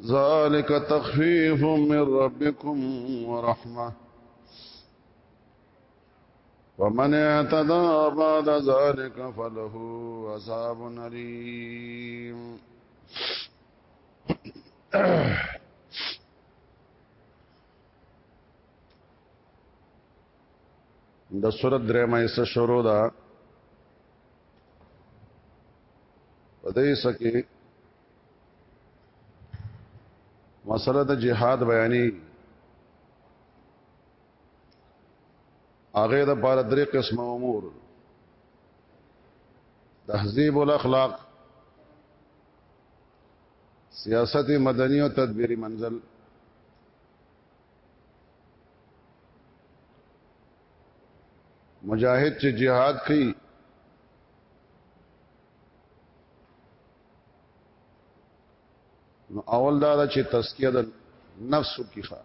ذلك تخفيف من ربكم ورحمة ومن اعتدى بعد ذلك فله عذاب أليم د سورۃ درېمه یې شروع ده په دې سکه مسله د جهاد بیانې هغه د بار درې قسمه امور تهذیب الاخلاق سیاست مدنی او تدبیری منزل مجاهد چې جهاد کوي نو اول دا چې تزکیه د نفس کی ښه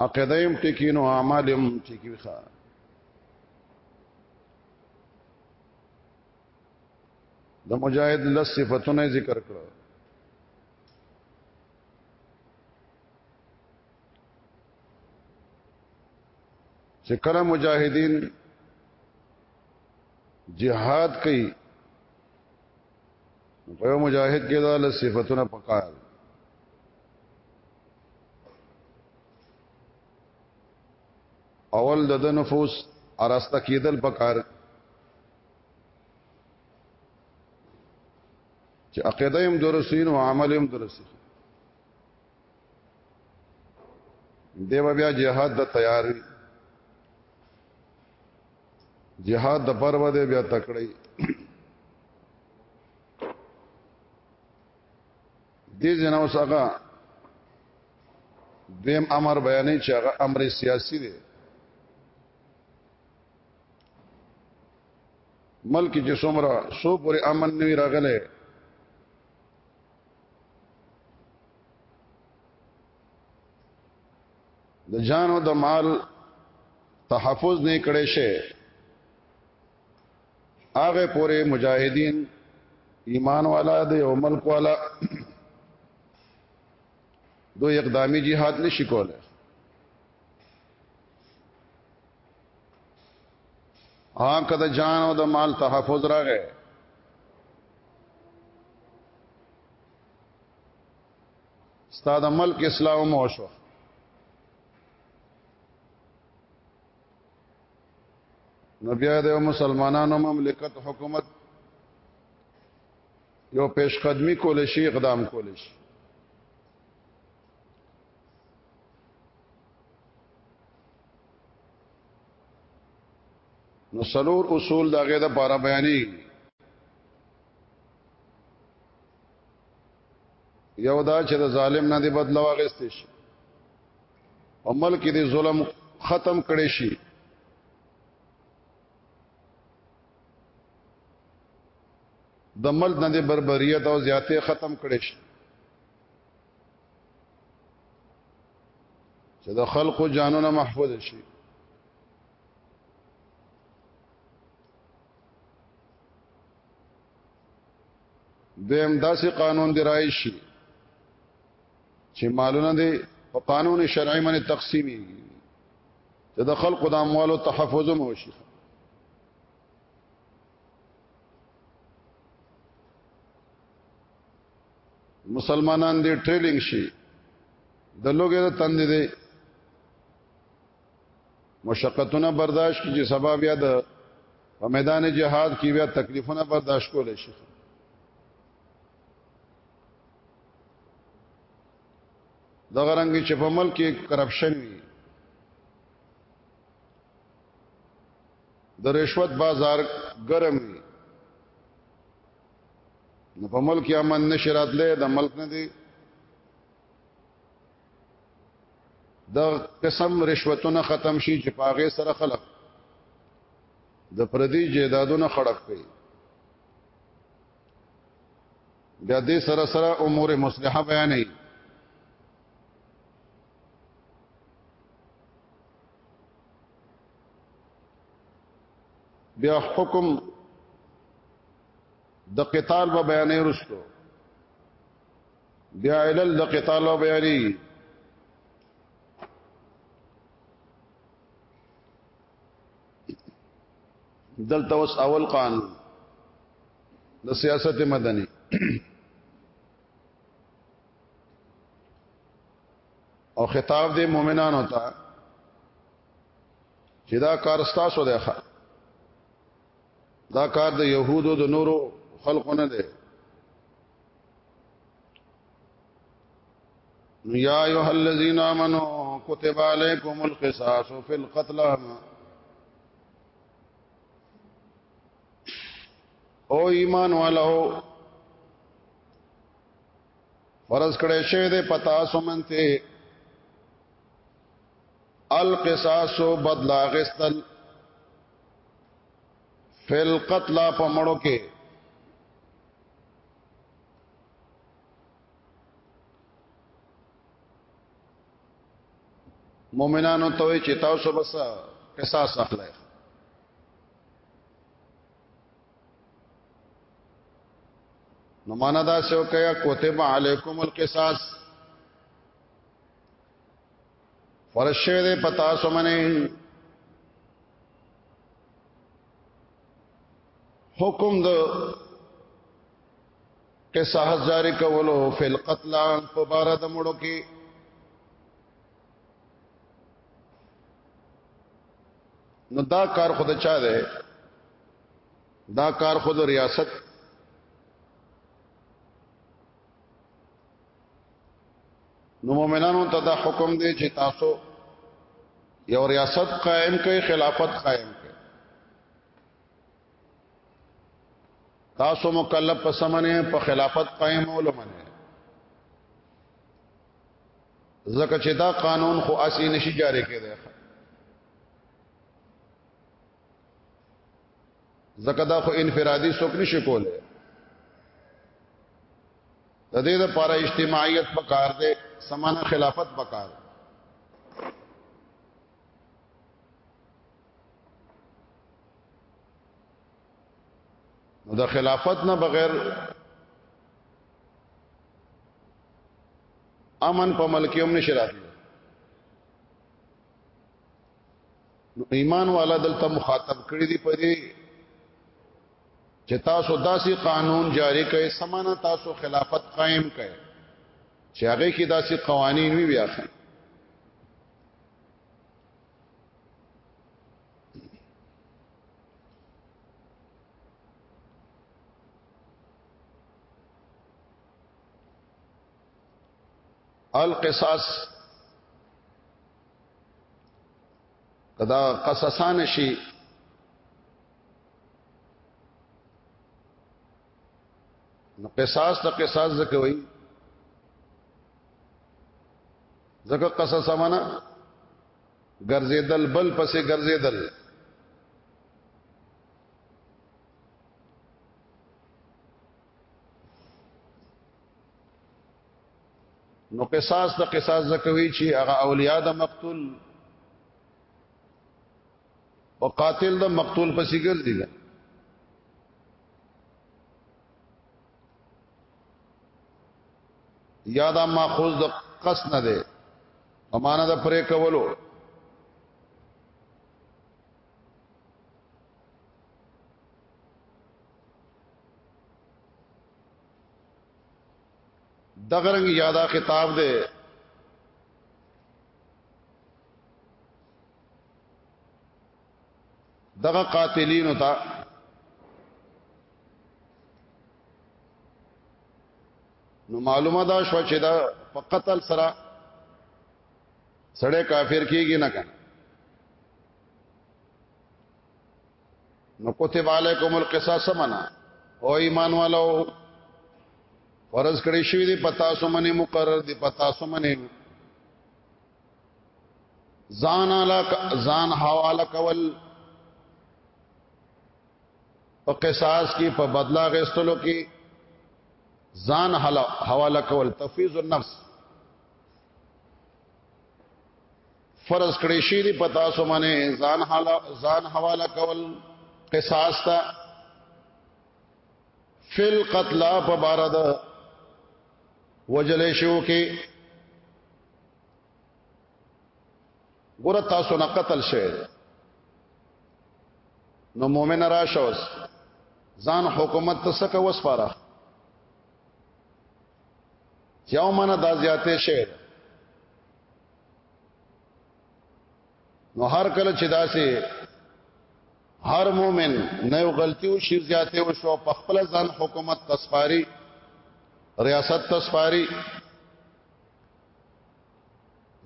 عقیده هم ټکی نو اعمال هم ټکی ښه د مجاهد لس صفاتونه ذکر کړو چې کله مجاهدین جهاد کوي په مجاهد کې دا لس صفاتونه پکار اول د نفوس اراسته کېدل پکار چې عقیده هم درسین او عمل هم درسین دیو بیا جهاد د تیاری جهاد د پرو دی بیا تکړی دې جنا اوس هغه دیم امر بیانې چې هغه امر سیاسی دی ملک چې څومره سو پورې امن نه راغله د جان او د مال تحفظ نه کړي شي هغه پورې مجاهدین ایمان والا دی او ملک والا دو اقدامی جهاد نشي کوله آن که د جان او د مال تحفظ راغې ستا د ملک اسلام مو شو نو بیا د مسلمانانو مملکت حکومت یو پیش قدمی کول شي اقدام کول شي نو سلور اصول دا غیر پارا بیانی یو دا چې د ظالم نه دی بدلا واغست شي او ملک دې ظلم ختم کړي شي د ملک نه دی بربریت او زیاته ختم کړي شي چې د خلقو جانونه محفوظ شي دیم داسې قانون دی رایشي چې مالونه دي په قانون شرعي باندې تقسیمي چې د خلقو د اموالو تحفظ هم وشي مسلمانان دې ټریلینګ شي د لوګې د تند دي مشقتونه برداشت کړي چې سبب یا د په میدان جهاد کې بیا تکلیفونه برداشت کول شي دا غرنګ چې په ملک کې کرپشن وي د رشوت بازار ګرم وي نو په ملک کې امن نشرات لې د ملک نه دی د قسم رشوتونه ختم شي چې پاغه سره خلق د پردي جیدادونه خړق کوي بیا دې سره سره امور مصلحه بیانې بیا حکم د قتال په بیانې رسو بیا علل د قتال په بیانې دلته اوس اول قانون د سیاست مدني او خطاب دې مؤمنانو ته چې دا کار ستاسو دی ښه دا کار د يهودو د نورو خلقو نه دی یا ایها الذین آمنو کتب علیکم القصاص فی القتل او ایمان والو فرض کړه شوی د پتا سمنته القصاص بدل غستل فل قتل په مړو کې مؤمنانو ته چې تاسو بس قصاص اخلئ نو معنا دا شو کیا کوتب علیکم القصاص فرض شوی دی پتا سمنه حکم د قصاص جاری کولو فل قتل په بار د مړو کې نو دا کار خود چا ده دا کار خود ریاست نو مؤمنانو ته دا حکم دی چې تاسو یو ریاست قائم کړئ خلافت قائم کړئ تاسو مکلف په سمنه په خلافت قائم ولمنه زکه چې دا قانون خو اسی نشي جاری کېدای ځکه دا خو انفرادي څوک نشي کوله د دې لپاره اجتماعیت پکار دی سمانه خلافت پکار دی نو د خلافت نه بغیر امن په ملکیوم نشي راځي نو ایمان والا دلته مخاطب کړی دی په دې چې تاسو داسې قانون جاری کړئ سمانه تاسو خلافت قائم کړئ چې هغه کې داسې قوانين وي بیا خل القصاص کدا قصصان شي نو قصاص ته قصاص ځکه وایي ځکه قصاص معنا ګرځیدل بل پسې ګرځیدل نو قصاص د قصاص زکوي چې هغه اولیاء د مقتول او قاتل د مقتول په سیګر دی دا یا دا ماخوذ د قص نه دی امانه د پرې کولو دغرنګ یادا خطاب دی دغه قاتلینو ته نو معلومه دا شو چې دا په قتل سره سړی کافر کیږي نه کنه نو کتب علیکم القصاص منا او ایمان والو فرض کړی شوی دی پتا سو منی مقرر دی پتا سو منی ځان علا ځان حواله کول په قصاص کې په بدلا غستلو کې ځان حواله کول تفیز النفس فرض کړی شي دی پتا سو باندې ځان حالا ځان حواله کول قصاص تا فل قتل په بار د وجلې شو کې ګور تاسو نه قتل شوی نو مؤمن راشه وس ځان حکومت ته سکه وسپاره یو منه دا زیاتې شوی نو هر کله چې داسې هر مومن نه یو غلطي او شی زیاته او شو په خپل ځان حکومت تسپاری ریاست تسپاری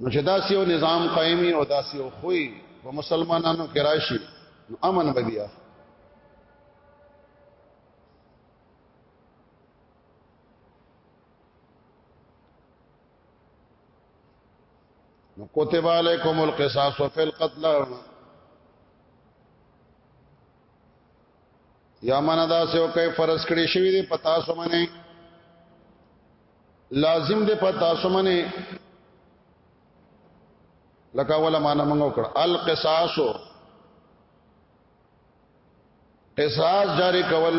نو چې داسې یو نظام قائمي او داسې یو خوې په مسلمانانو کې راشي نو امن به بیا نو کتب علیکم القصاص فی القتل یا من ادا سو کوي فرض کړی شوی دی پتا سو منه لازم دی پتا سو منه لکه ولا معنا موږ وکړه القصاص قصاص جاری کول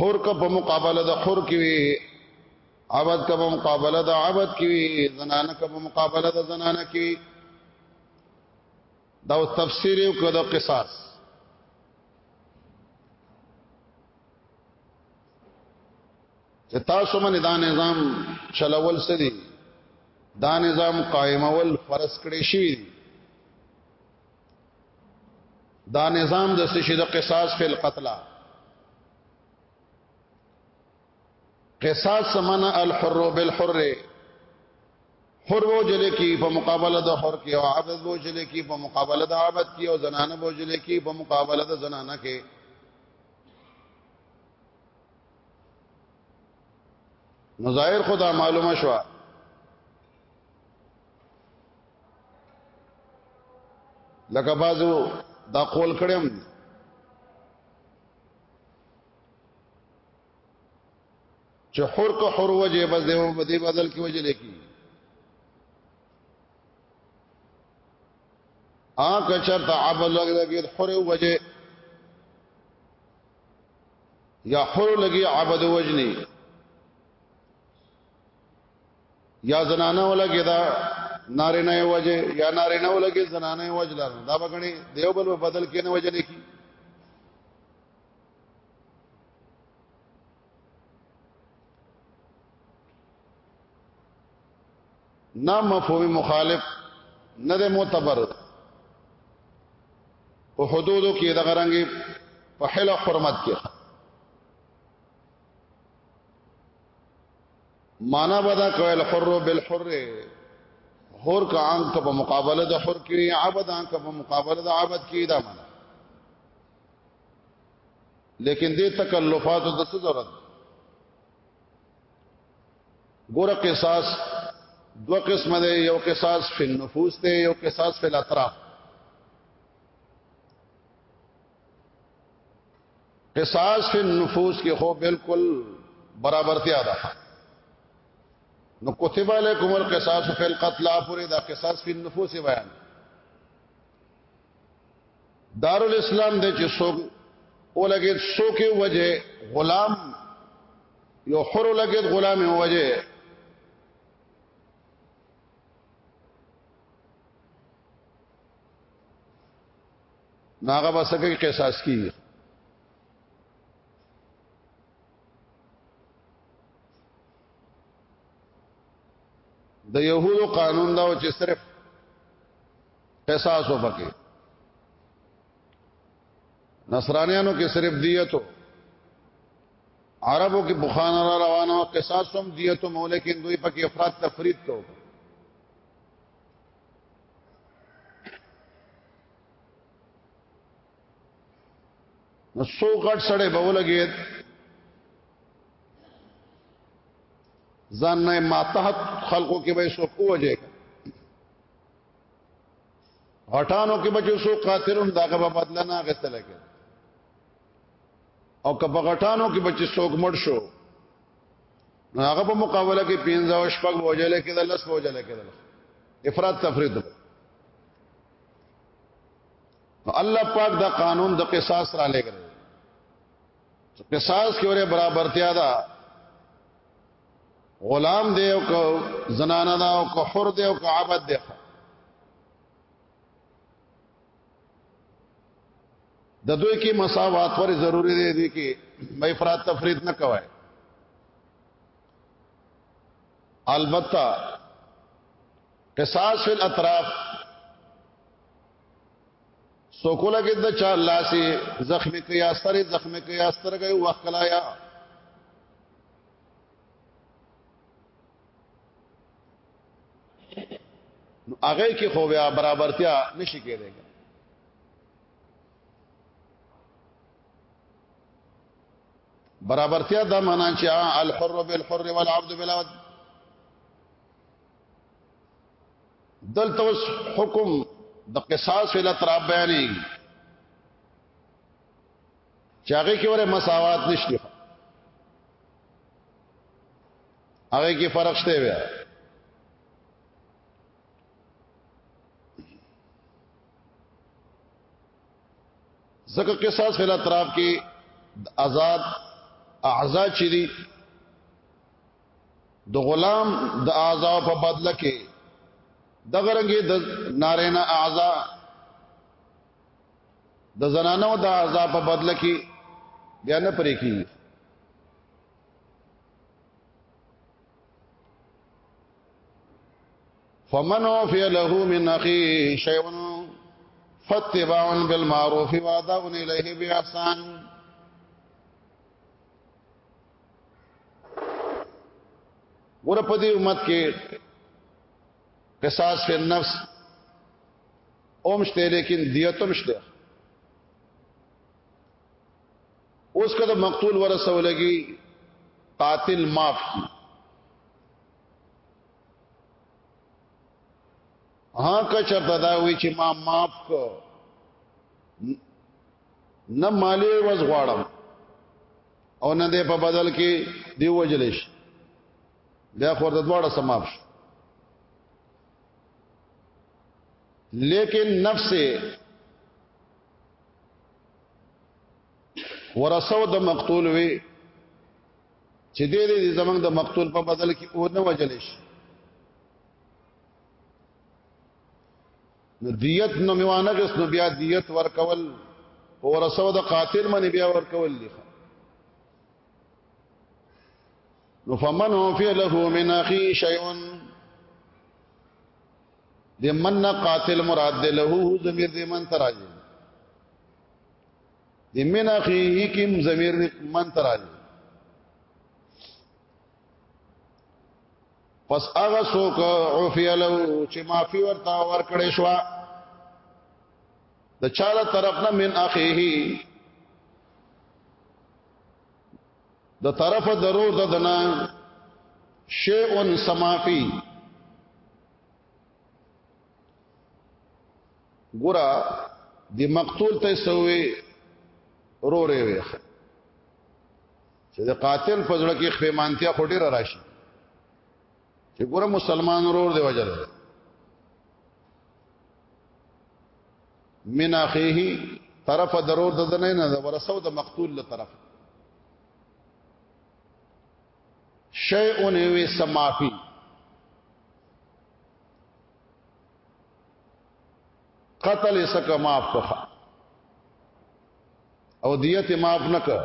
حر کا په مقابله د حر کې وي عبد کا په مقابله د عبد کې وي زنانه کا په مقابله د زنانه کې وي دا تفسیر یو کده قصاص چې تاسو باندې دا نظام چلول سدي دا نظام قائمول فرض کړی شوی دی دا نظام د سشي د قصاص فی القتل قصاص من الحر بالحر حر وجل کی په مقابله د حر کې او عبد وجل کی په مقابله د عبد کې او زنانه وجل کی په مقابله د زنانه کې نو ظاهر خدا معلومه شوه لکه بازو دا قول کړم چې حر کو حر وجه بس دیو بدی بدل کی وجه لیکي آ کچر ته عبل لګ لګي حر وجه یا حر لګي عبد وجنی یا زنانه ولګي دا نارینه وجه یا نارینه ولګي زنانه وجه لار دا بغني دیو بل بدل کې نه وجه نه کی نه مفهوم مخالف نه د معتبر او حدودو کې د غرنګي په حل حرمت کې معنا بدا کوي الحر بالحر حر کا عام کا په مقابله د حر کې عبد عام کا په مقابله د عبد کې دا معنا لیکن دې تکلفات د څه ضرورت ګوره قصاص دو قسم دی یو قصاص فی النفوس دی یو قصاص فی الاطراف قصاص فی النفوس کې خو بالکل برابرتیا ده نو کتب علیکم القصاص فی القتل پورې دا قصاص فی النفوس بیان دارالاسلام د چې څوک ولګید څوک وجه غلام یو حر لګید غلام وجه ناغه بسکه قصاص کیږي د يهودو قانون دا و چې صرف قصاص وبکه نصرانيانو کې صرف دیتو عربو کې بخان را روانه قصاص هم دیتو مو لیکن دوی پکې افراد تفرید کو نو سو غټ سړی به ولګید ځان نه ماتحت خلقو کې به سو کوجه غټانو کې بچو سو قاتلون داغه په بدل نه غتل کې او کبه غټانو کې بچي سوګ مړ شو نو هغه په مقابله کې 15 او شپږ وجل کېدل لس وجل کېدل افراط تفرید نو الله پاک دا قانون د قصاص را لګره چې قصاص کې وره برابرتیا ده غلام دی او کو زنانه ده او کو حر دی او کو عبد دی د دوی کې مساوات ور ضروری دی دی کې مې افراط تفرید نه کوي البته قصاص فی الاطراف سوکولا کې د چا لاسي زخمی کې یا سره زخمی کې یا سترګې وخلایا نو هغه کې خو بیا برابرتیا نشي کېدای برابرتیا دا معنا چې الحر بالحر والعبد بالعبد دلته اوس حکم د قصاص له تر بیانې چې هغه کې وره مساوات نشته هغه کې فرق شته بیا زکه قصاص فل اطراف کې آزاد اعضا چې دي د غلام د اعضا په بدله کې د غرنګي د نارینه اعضا د زنانو د عذاب په بدله کې بیا نه پرې کیږي فمن اوفی له من اخی شیء فاتباع بالمعروف واداء الیه باحسان ور په دې امت کې قصاص فی النفس اوم شته لیکن دیتم شته اوس کله مقتول ورسولږي قاتل معاف کی ها که چرته دا وی چې ما معاف کو نه مالی وز غواړم او نه دې په بدل کې دی وجلش بیا خور د دواړه سماف شو لیکن نفس ورسو د مقتول وی چې دې دې زمنګ د مقتول په بدل کې او نه وجل شي نو دیت نو میوانه غس نو بیا دیت ورکول او رسو د قاتل منی بیا ورکول لخوا نو فمن اوفی له من اخی شیون د من قاتل مراد ده له ضمیر د من تراجه د من اخی کیم ضمیر من تراجه پس هغه څوک اوفی له چې معافي ورته ورکړې شو د چاله طرف نه من اخیه د طرف درور ددنا شیء سمافی ګورا د مقتول ته سوې رو رې وي چې د قاتل په ځړه کې خپېمانتیا خټي را راشي چې ګوره مسلمان ورور دی وجره من اخیه طرف درور د نه نه ورسو د مقتول له طرف شیئون وی سمافی قتل سک معاف کخا او دیت معاف نکا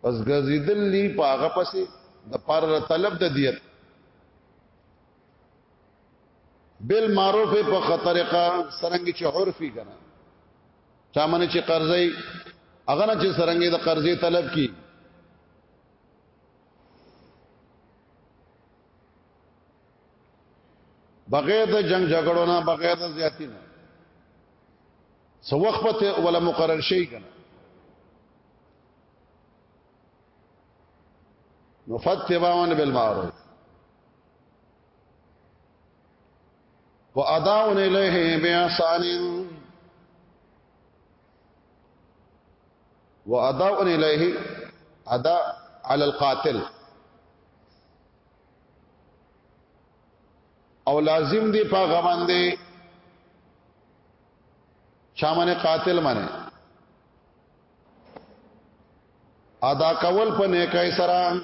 پس ګرځیدل لی په هغه پسې د پر طلب د دیت بل معروف په خطرقه سرنګ چې عرفي کنه چا منه چې قرضې هغه نه چې سرنګ د قرضې طلب کی بغیر د جنگ جګړو نه بغیر د زیاتی نه سو وخت پته ولا مقرر شي کنه نو فتباون بالمعروف واداون الیه باحسان واداون الیه ادا علی القاتل او لازم دی په غمن دی چا منه قاتل منه ادا کول په نیکای سره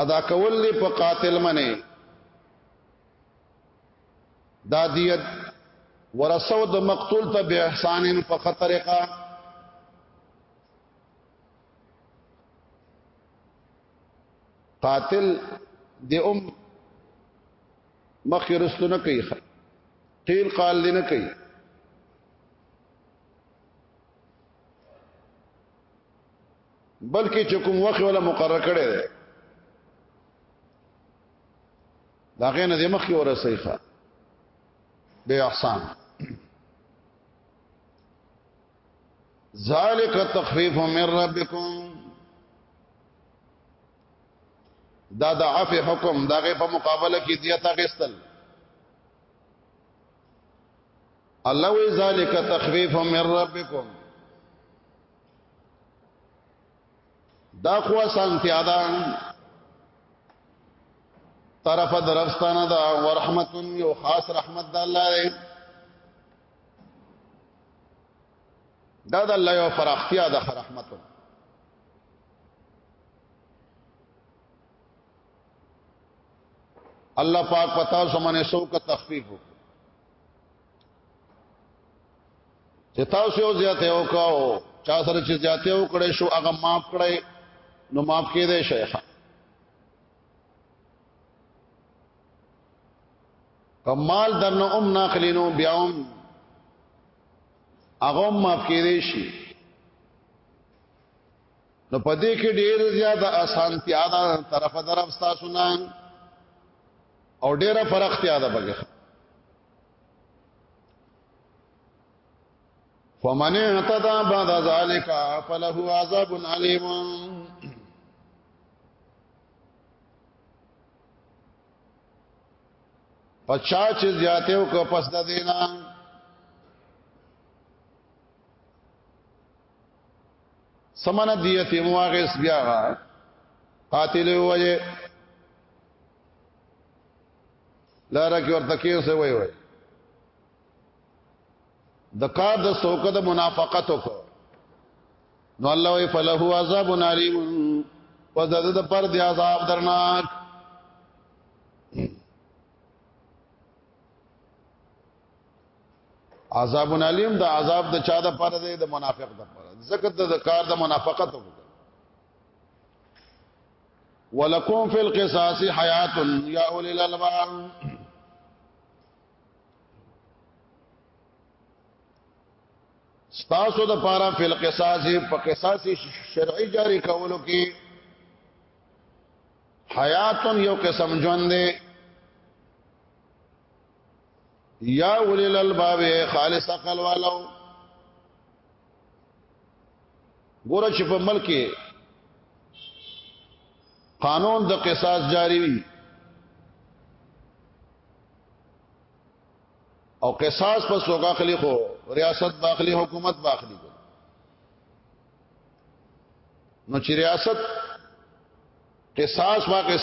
ادا کول لی په قاتل منه دا دیت ورسو د مقتول ته به احسان په خطرقه قاتل د ام مخې رسل نه کوي قیل قال دی نه کوي بلکې چې کوم وخت ولا مقرره کړي ده دا غینه د مخې ورسې ښه به احسان ذالک تخفیف من ربکم دا د عف حکم دغه په مقابله کې دیتا غستل الله وی ذالک تخفیف من ربکم دا خو سانتیا ده طرف درفستانه دا ورحمت یو خاص رحمت د الله دی دا د الله یو فراختیا د رحمت الله پاک پتا سمونه سو کا تخفیف وکړي چې تاسو یو زیاته وکاو چا سره چې زیاته وکړې شو هغه معاف کړئ نو معاف کړئ شیخه کمال درنه ام ناخلینو بیا هم هغه معاف کړي شي نو پدې کې ډېر زیات اسانتیا ده طرف طرف تاسو نه او ډېره فرق تیا ده بګه فمن اعتدى بعد ذلك فله عذاب عليم پچا چې زیاته او کو پس د دینا سمن دیت مواغس بیا قاتل وجه لاره کې ورته کې اوسه وای وای د کار د سوکه د منافقت وکړه نو الله وی فله عذاب علیم پس د د پر دی عذاب درناک عذاب علیم د عذاب د چا د پر دی د منافق د پر زکه د کار د منافقت ولکم فی القصاص حیات یا اولی الالباب ستاسو د پارا فی القصاص په قصاص شرعي جاری کولو کې حیات یو قسم ژوند دی یا ولل الباب خالص عقل والو ګوره چې په ملک قانون د قصاص جاری وي او قصاص په سوګه اخلي خو ریاست باخلي حکومت باخلي نو چې ریاست قصاص واقع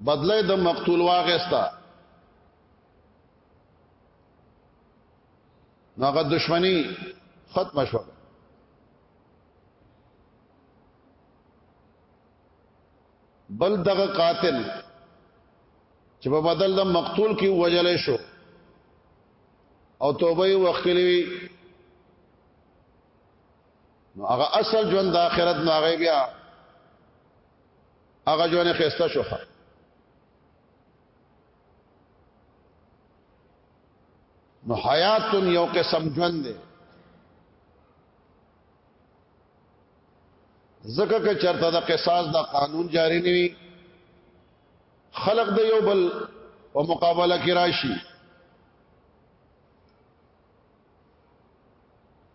بدله د مقتول واغستا نو هغه دشمنی ختم شو بل دغه قاتل چې په بدل د مقتول کې وجل شو او توبه یې وکړې وي نو هغه اصل ژوند د آخرت نو هغه بیا هغه ژوند خسته شو نو حیات یو قسم ژوند دی زکه که چرته د قصاص د قانون جاری نه وي خلق د یو بل په مقابله کې راشي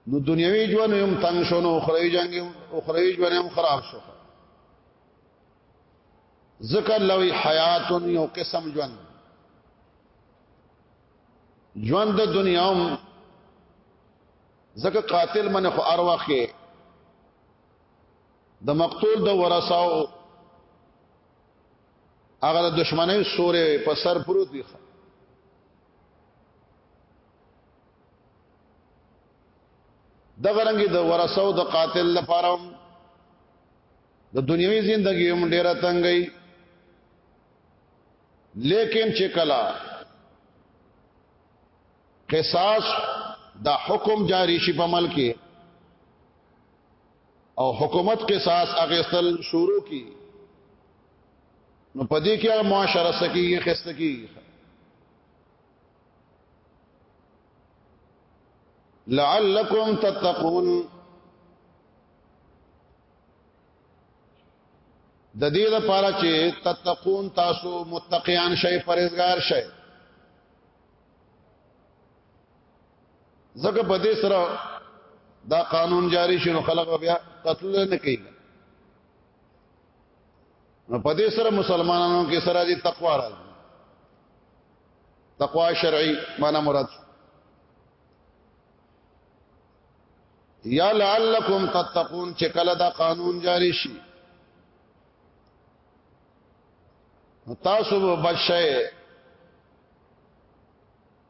نو دنیوي ژوند هم تنگ شو نو اخروی جنگ اخروی ژوند هم خراب شو ذکر لوی حیات یو قسم ژوند ژوند د دنیا هم ذکر قاتل من خو ارواخه د مقتول د ورثاو هغه د دشمنی سورې په سر پروت وي دغه رنګ د ورثو د قاتل لپاره د دنیوي ژوندۍ هم ډیره تنګي لیکن چې کلا قصاص دا حکم جاری شي په ملک کې او حکومت قصاص اغستل شروع کی نو پدې کې هغه معاشره سکی خست کی لعلکم تتقون د دې لپاره چې تتقون تاسو متقیان شئ پرهیزګار شئ زګه بده سره دا قانون جاری شنو خلق بیا قتل نه کوي نو په دې سره مسلمانانو کې سره دي تقوا راځي تقوا شرعي معنا مراد یا لعلکم تتقون چې کله دا قانون جاری شي تاسو به بچئ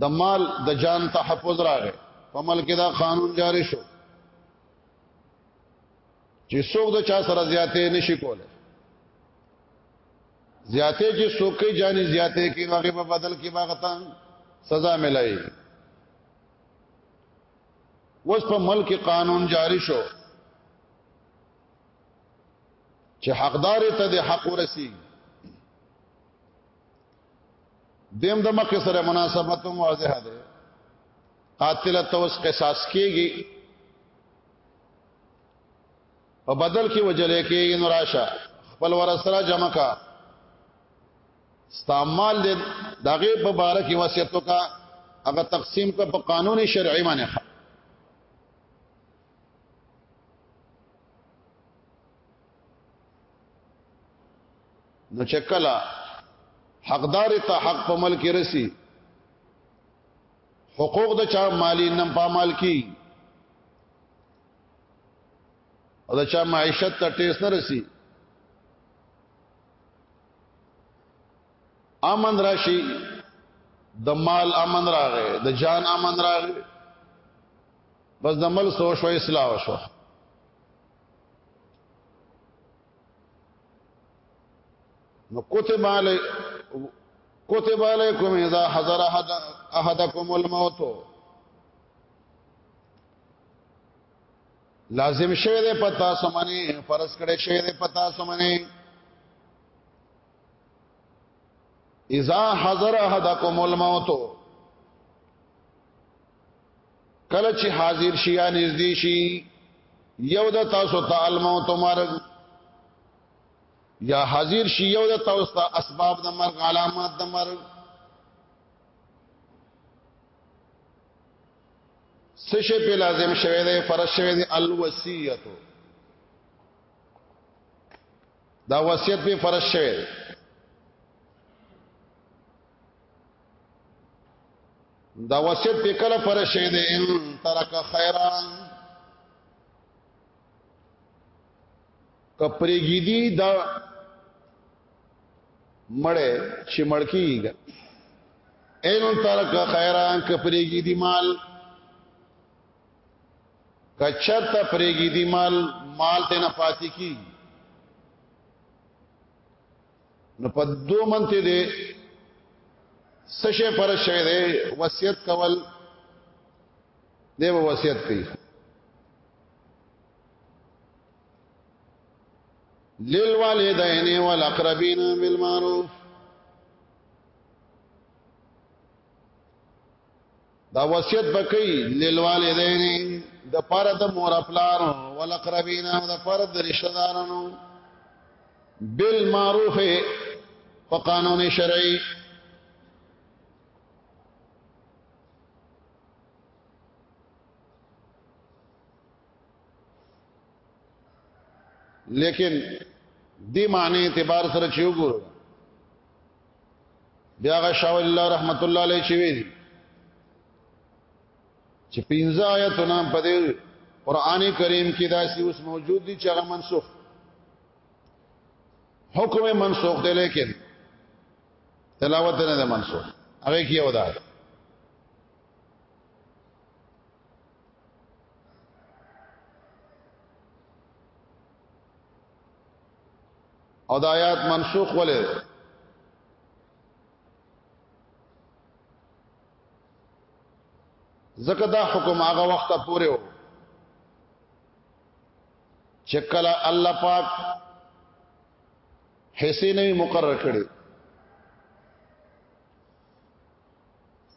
د مال د جان تحفظ راغی په ملک دا قانون جاری شو چې څوک د چا سره زیاتې نشي کوله زیاتې چې څوک یې جاني زیاتې کې هغه په بدل کې باغتان سزا ملایي وس په ملک قانون جاری شو چې حقدار ته د حق ورسی دیم د مخ سره مناسبت واضح ده قاتل توس قصاص کیږي په بدل کې وجلې کېږي نو راشه خپل ور سره جمع کا استعمال دې دغه په بار کې وصیت کا هغه تقسیم کا په قانوني شرعي باندې نو چکلا حقدار ته حق په ملک رسی حقوق د چا مالی نم په مال کی او د چا معیشت ته ټیس نه رسی امن راشي د مال امن راغې د جان امن راغې بس د مل سو شو اصلاح شو نو کتب علی کتب علیکم اذا حضر احدکم الموت لازم شوه ده پتا سمنه فرض کړي شوه ده پتا سمنه اذا حضر احدکم الموت کله چې حاضر شي یا نږدې شي یو د تاسو ته الموت مرګ یا حاضر شي یو د تاسو ته اسباب د مرګ علامات د مرګ سشه په لازم شوه دی فرض شوه دی الوصیت دا وصیت په فرض شوه دی دا وصیت په کله پر شي دې ان ترک خیران کپریګی دی دا مړې چې مړکیږي ان ترک خیران کپریګی دی مال کچت پریګی دی مال مال ته نه پاتې کی نو په دو منته دې سشه فرض شوی دی وصیت کول دی به وصیت کوي للوالدین والاقربین بالمعروف دا وصیت بکئی للوالدین د پاره د مور خپلار ولقربین د پاره د رشتہ دارانو بالمعروف په قانون شرعي لیکن دی معنی اعتبار سره چې وګورو بیا غ شاول الله رحمت الله علیه چې ویل چې پنځه آیتونه په دې قران کریم کې داسې اوس موجود دي چې هغه منسوخ حکم منسوخ دی لیکن تلاوت نه ده منسوخ هغه کې یو ده او د آیات منسوخ ولې ځکه دا حکم هغه وخت پورې و چې کله الله پاک حصے نه مقرر کړي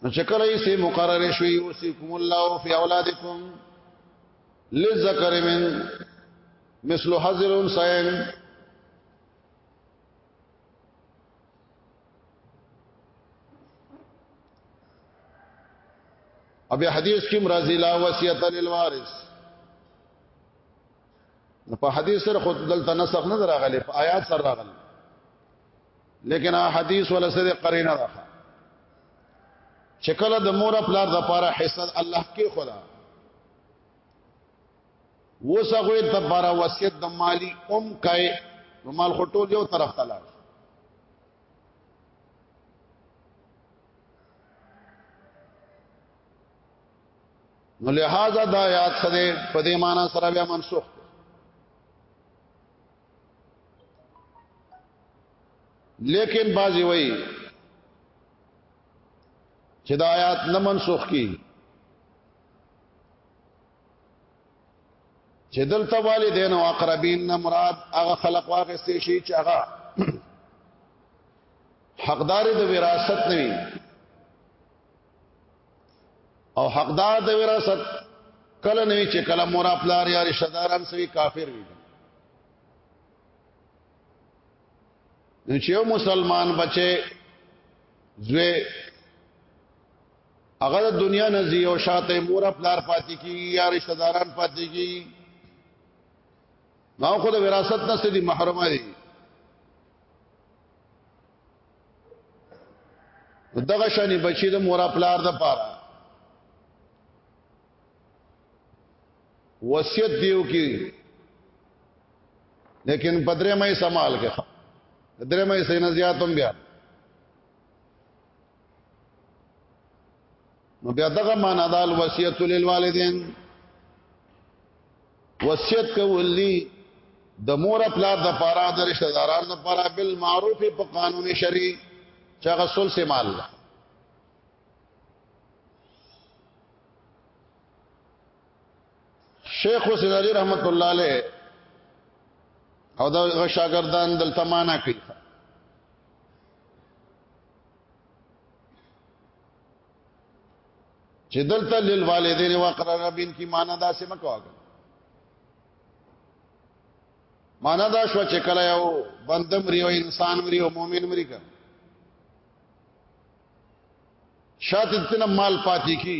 نو چې کله یې سي مقرره شوی او سي کوم الله او فی اولادکم للذکر من مثل حذر انسان ابي حدیث کې مرضی لا وصیت للوارث په حدیث سره خود دلته نسخ نه راغلی په آیات سره راغلی لیکن حدیث ولا سره قرینه ده چې کله د مور خپل د پاره حصہ الله کې خدا وسغه د بارا وصیت د مالی ام کای نو مال خټول یو طرف ته لاړ نو لہذا دا یاد سره په دې معنی سره بیا منسوخ لیکن بازی وای چې دا آیات نه منسوخ کی چې دلته والدین او اقربین نه مراد هغه خلق واغستې شي چې هغه حقدار د وراثت نه وي او حقدار د وراثت کله نه چې کله مور خپل یا رشتہ داران سوي کافر وي نو چې مسلمان بچي زوی هغه د دنیا نزی او شاته مور خپل پاتې کی یا رشتہ داران پاتې کی نو خو د وراثت نه سړي محروم دي دغه شانی بچی د مور پلار د پاره وصیت دیو کی لیکن پدری مې سمال کې پدری مې سینه زیاتم بیا نو بیا دغه معنا دال وصیت للوالدین وصیت کول دي د مور پلار د پاره د رشتہ دارانو د پاره بل معروف په قانون شرعي چې هغه سول سي مال ده شیخ حسین علی رحمت الله علیه او دا شاګردان دلته معنا کوي چې دلته للوالدین واقربین کی معنا دا سم کواګه معنا دا شو چې کله یو بنده مری او انسان مری او مؤمن مری کا شاته تنه مال پاتې کی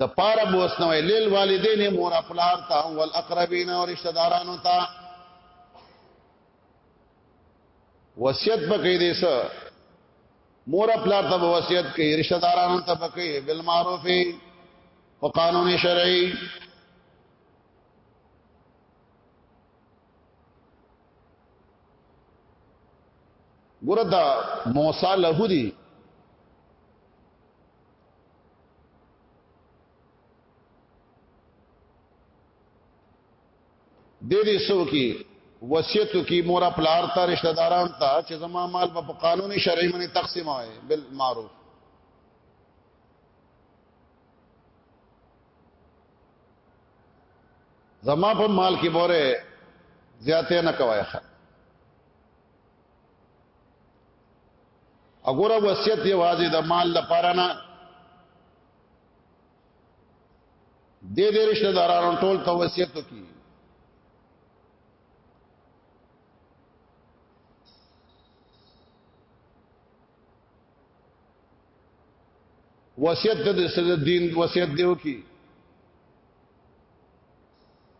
د پاره بوسنو لیل والدین مور خپل ارتا او الاقربین او رشتہ دارانو ته وصیت پکې دې سه مور خپل ارتا وصیت کوي رشتہ دارانو ته پکې بالمعروف او قانون شرعي ګور دا موسی له دی د دې سو کې وصیت کی مور خپل ارته رشتہ داران ته چې زما مال په قانوني شرعي منی تقسیم وای بالمعروف زما په مال کې بوره زیاته نه کوي اګوره وصیت یوازې د مال لپاره نه د دې رشتہ دارانو ټول ته وصیت وکي وصیت د دین وصیت دیو کی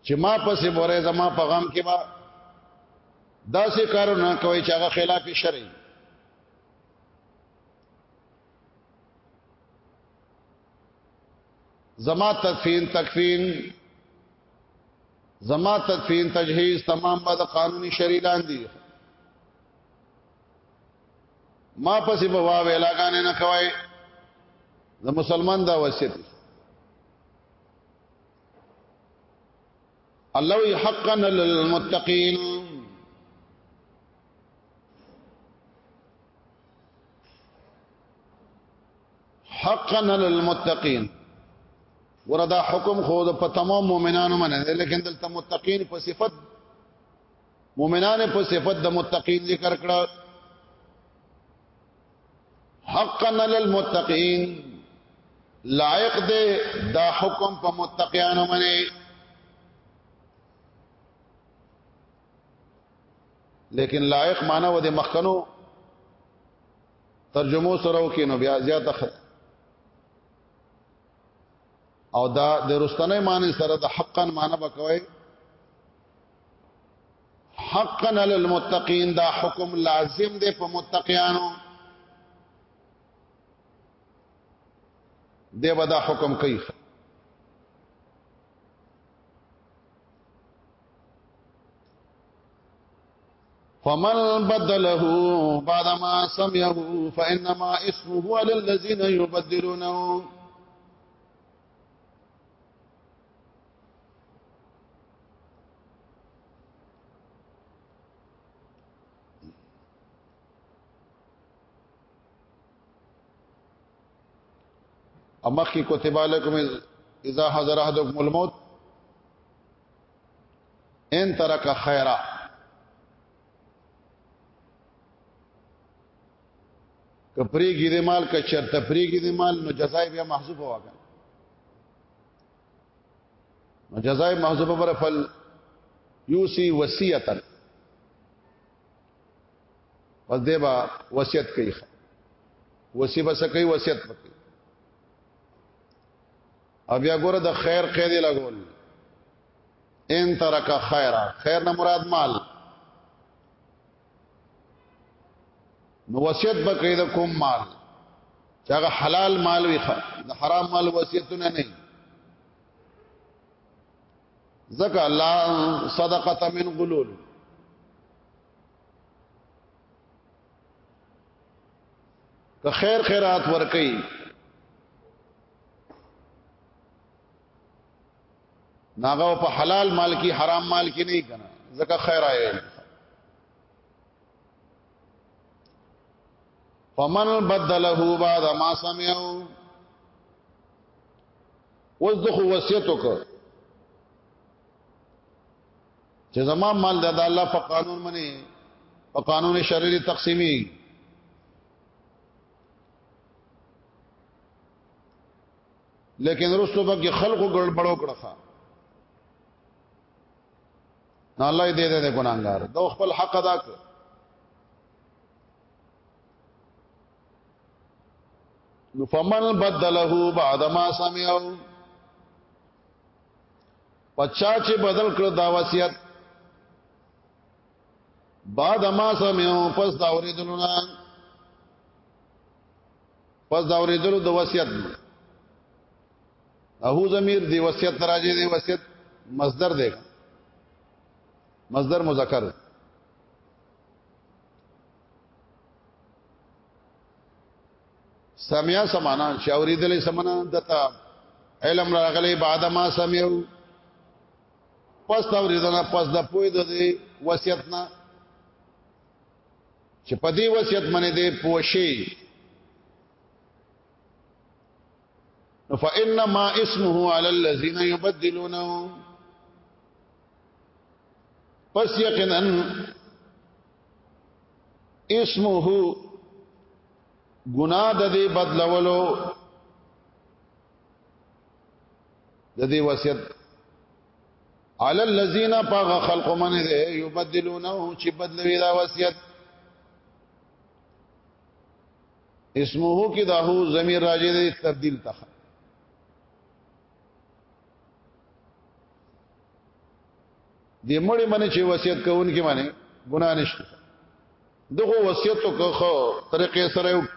چې ما پسې بورې زما په غم کې با داسې کارونه کوي چې هغه خلاف شرع زما تدفین تکفین زما تدفین تجهیز تمام به د قانوني شرع لاندې ما پسې په واوې لاګانې نه کوي د مسلمان دا وصیت الله وی حقا للمتقین حقا للمتقین وردا حکم خو د په تمام مؤمنانو باندې لیکن دلته متقین په صفت مؤمنان په صفت د متقین ذکر کړه حقا للمتقین لائق دے دا حکم په متقیانو منی لیکن لائق معنی و د مخکنو ترجمو سره وکي نو بیا زیاته خط او دا د رستنې معنی سره د حقا معنی بکوي حقا علی المتقین دا حکم لازم دی په متقیانو دی به دا حکم کوي فمن بدله بعدما سمعه فانما اسمه على الذين يبدلونه امخ کی کتب علیکم اذا حضر احدکم الموت ان ترک خیرا کپریږي د مال ک چرته پریږي د مال نو جزای بیا محذوف واګا جزای محذوب پر فل یوسی وصیتن پس دې با وصیت کوي وصی بس کوي وصیت کوي او بیا ګوره د خیر قیدې لګول ان ترک خیره خیر نه مراد مال نو وصیت بکې د کوم مال چې هغه حلال مال وي د حرام مال وصیتونه نه زکه الله صدقه من غلول که خیر خیرات ورکي ناغه په حلال مال کې حرام مال کې نه کنه زکه خیر آئے فمن بدله بعد ما سمعوا وذخ وصیتک چې زما مال د الله په قانون منی په قانون شرعي تقسیمي لیکن رسو بګي خلقو ګړبړو کړه نه الله دې دې ګناګار دا خپل حق ادا کړ نو فمن بدله بعد ما سمعوا پچا چې بدل کړ دا وصیت بعد ما سمعوا پس دا اوریدلونه پس دا اوریدلو د وصیت اهو ضمیر دی وصیت راځي دی وصیت مصدر دی مصدر مذکر دی سمیا سمانا چې اوریدلې سمانا دتا علم راغلې بعد ما سمعو پس دا اوریدنه پس د پوی د وصیت نه چې په دې وصیت باندې دې پوښي فانما اسمه على الذين يبدلونه پس یقینا اسمه ګناه د دې بدلولو د دې وصیت علی الذین پاغ خلق من ده یبدلونه چې بدلوي دا وصیت اسمه کې دا هو ضمیر راځي د تبديل ته د مړي باندې چې وصیت کوونکی باندې ګناه نشته دغه وصیت تو خو طریقې سره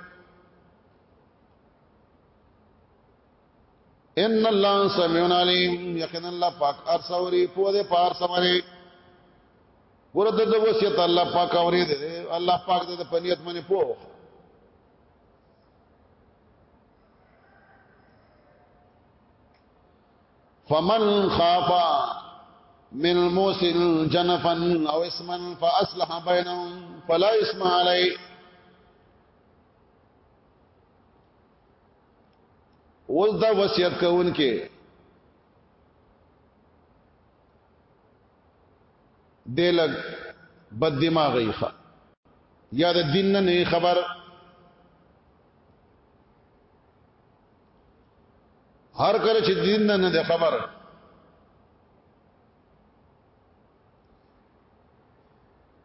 ان الله سميع عليم یقینا الله پاک ارسوري په دې پار سمري ورته د وصیت الله پاک اوري دې الله پاک دې په نیت باندې پوه فمن خاف من موسل جنفا او اسما فاصلح بينهم فلا اسم عليه اوس دا وصیت کوونکې دلګ بد دماغي ښه یا د دین نه خبر هر کله چې دین نه نه خبر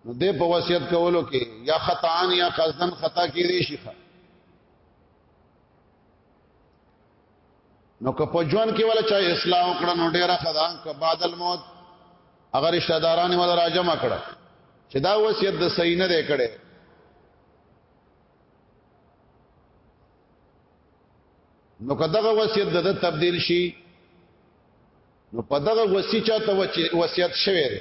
نو د په وصیت کولو کې یا خطا ان یا قصدن خطا کې دی شي نو که په ژوند کې ولا چا اسلام کړه نو ډیره خدا که بعد الموت اگر رشتہ داران ولا راجم کړه چې دا وصیت د صحیح نه دی کړي نو که دغه وصیت د تبديل شي نو په دغه وصیت چاته وصیت شوی دی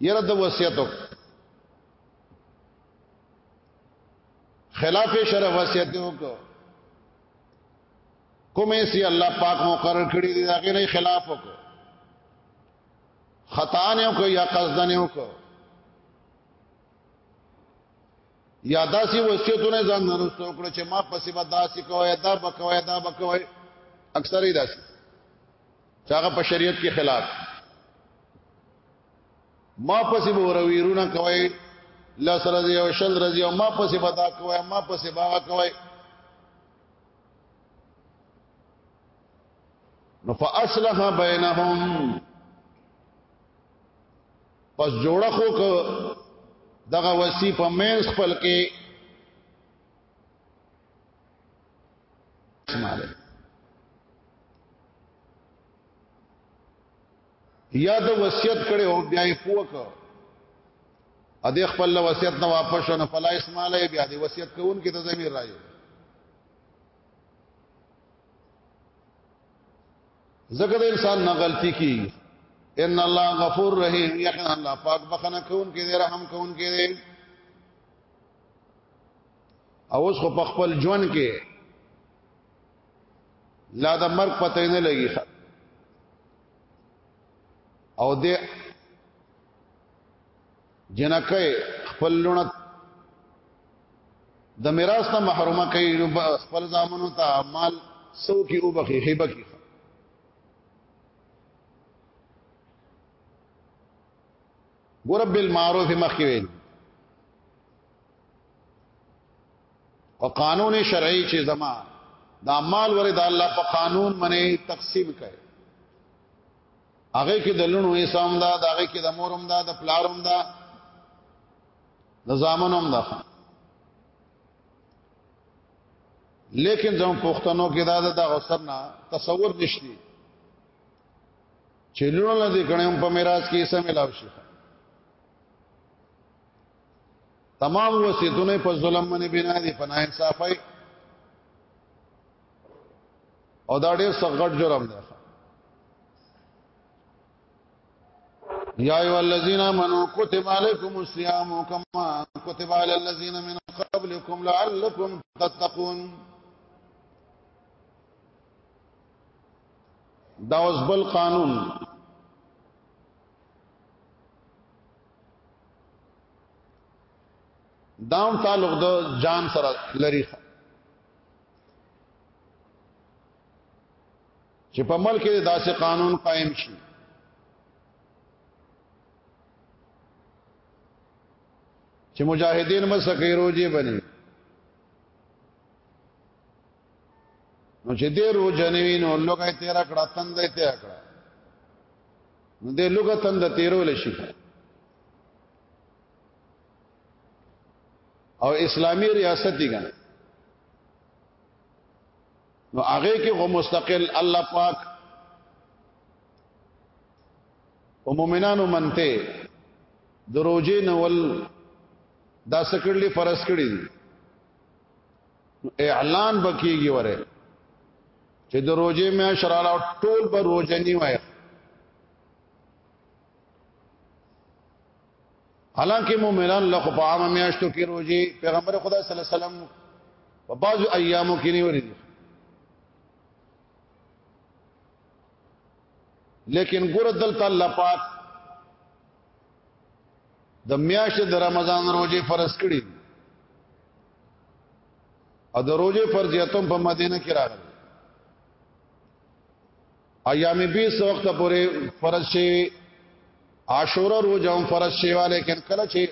یره د وصیتو خلاف شرع وصیت وکړو کومه سي الله پاک مقرر کړی دی هغه نه خلاف وکړو خطا نه وکړو یا قصد نه وکړو یا داسې وصیتونه ځان نه رسو کړو چې ما پسې به داسې کوی دا به کوی دا به کوی اکثر یې داسې چې هغه په شریعت کې خلاف ما پسې ورویرونه کوي لس رضی او شل رضی او ما پسې بدا کوي ما پسې باغ کوي نو فاصلح بینهم پس جوړه خو کو دغه وسی په مینس خپل کې شماله یا د وصیت کړي او بیا یې پوک ا دې خپل وصیت نه واپس شونه فلا اسماله بیا دې وصیت کوونکې ته زمير راځي زګر انسان نه غلطي کی ان الله غفور رحیم یقینا الله پاک بخنه کون کې دې رحم کون کې دې او اوس خو په خپل ژوند کې لا د مرګ پته نه لګي او د جنکه خپل لونه د میراث نه محرومه کوي نو خپل ځامنو ته مال سو کې او بخي هبه کې ګور بالمعروف مخکې ویل او قانون شرعي چې زما دا مال ور د الله په قانون باندې تقسیم کړي هغه کې د لونو حساب دا هغه کې د مورم دا د پلارم دا د زامنوم دا لیکن زمو پښتنو کې دا د غسر نه تصور نشتی چې لونو لدی کڼم په میراث کې سم ملاوي شي تمام وصیتونه په ظلم باندې بنا دي په ناانصافي او دا ډېر سغړ جرم دی یا ایو الذین آمنو کتب علیکم الصیام کما کتب علی الذین من قبلکم لعلکم تتقون دا اوس بل قانون دام تعلق د جان سره لري چې په ملک کې داسې قانون قائم شي چې مجاهدین مسکه روزي بني نو چې دې روزه نه وینو لوګه تیر کړه تندې تیر کړه نو دې لوګه تند تیرول شي او اسلامی ریاست دی ګنه نو هغه کې غو مستقل الله پاک او مؤمنانو منته دروځي نو ول دا سکړلې فرض کړی دي اعلان بکیږي وره چې د روزه مې شراله ټول پر روزه نی وای حالانکه مؤمنان له په عامه میاشتو کې روزي پیغمبر خدا صلی الله علیه وسلم په بعض ایامو کې نیولې دي لیکن ګور دلته الله پاک د میاشت د رمضان روزه فرض کړي او د روزه فرضیتوم په مدینه کې راغلی ایام 20 وخت پورې فرض شي عاشورا روزه هم فرض شي ولیکن کله چې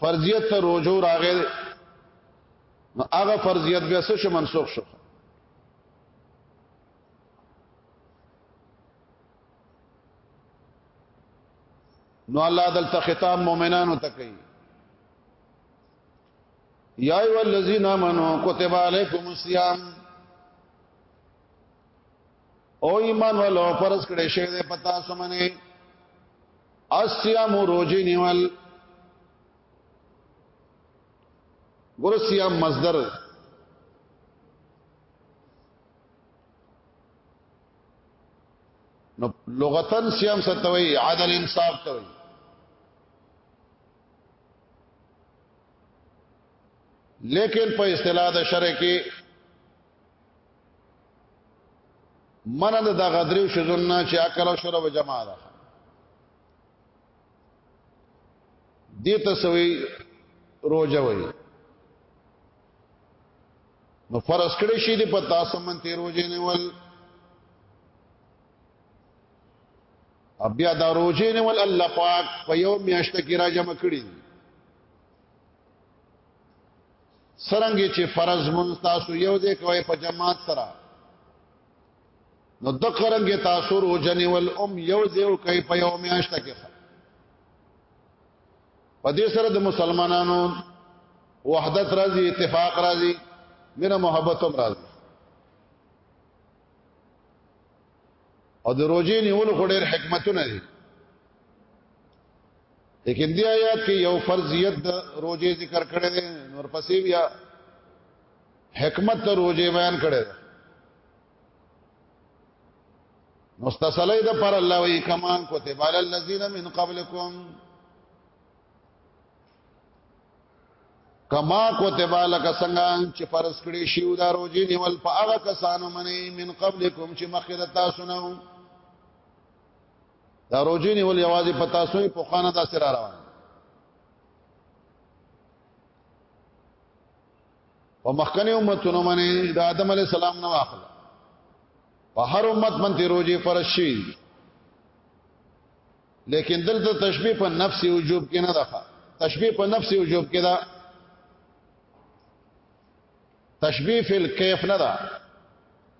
فرضیت ته روزو راغی نو هغه فرضیت بیا څه منسوخ شو نو الله دلته خطاب مؤمنانو ته کوي یا ایو الذین آمنو کتب علیکم الصیام او ایمان ولو فرض کړي شه دې پتا سمنه الصیام روزي نیول ګور صیام مصدر نو لغتن صیام ستوي عدل انصاف توي لیکن په اصطلاح د شرع کې من د دغه دریو شذنا چې عقل او شرع او جماع ده دې تسوي روزه وي نو فرض کړی شي د پتا سمن تیروځي نیول بیا دا روزه نه ول الله پاک په یو میاشت کې را جمع کړی سرنګي چې فرض مون تاسو یو دې کوي په جماعت سره نو د قرنګ تاسو روزه نه ول ام یو دیو کوي په یو میاشت کې په دې سره د مسلمانانو وحدت راځي اتفاق راځي مینا محبت هم راځي او د روزې نیول خو ډېر حکمتونه دي لیکن دی آیات کې یو فرضیت د روزې ذکر کړی دی نور پسې بیا حکمت د روزې بیان کړی دی مستصلی د پر الله وی کمان کتب علی الذین من قبلکم کما کوتبا لک څنګه چې فرض کړی شیو دا روزي نیول په هغه کسانو منی من قبلکم چې مخکې د تاسو نه دا روزي نیول یوازې په تاسو په خانه دا سره روان په مخکنی امتونو منی د آدم علی السلام نه واخل په هر امت منته روزي فرض شي لیکن دلته تشبیه په نفس وجوب کې نه ده تشبیه په نفس وجوب کې ده تشبیه فی الکیف نه ده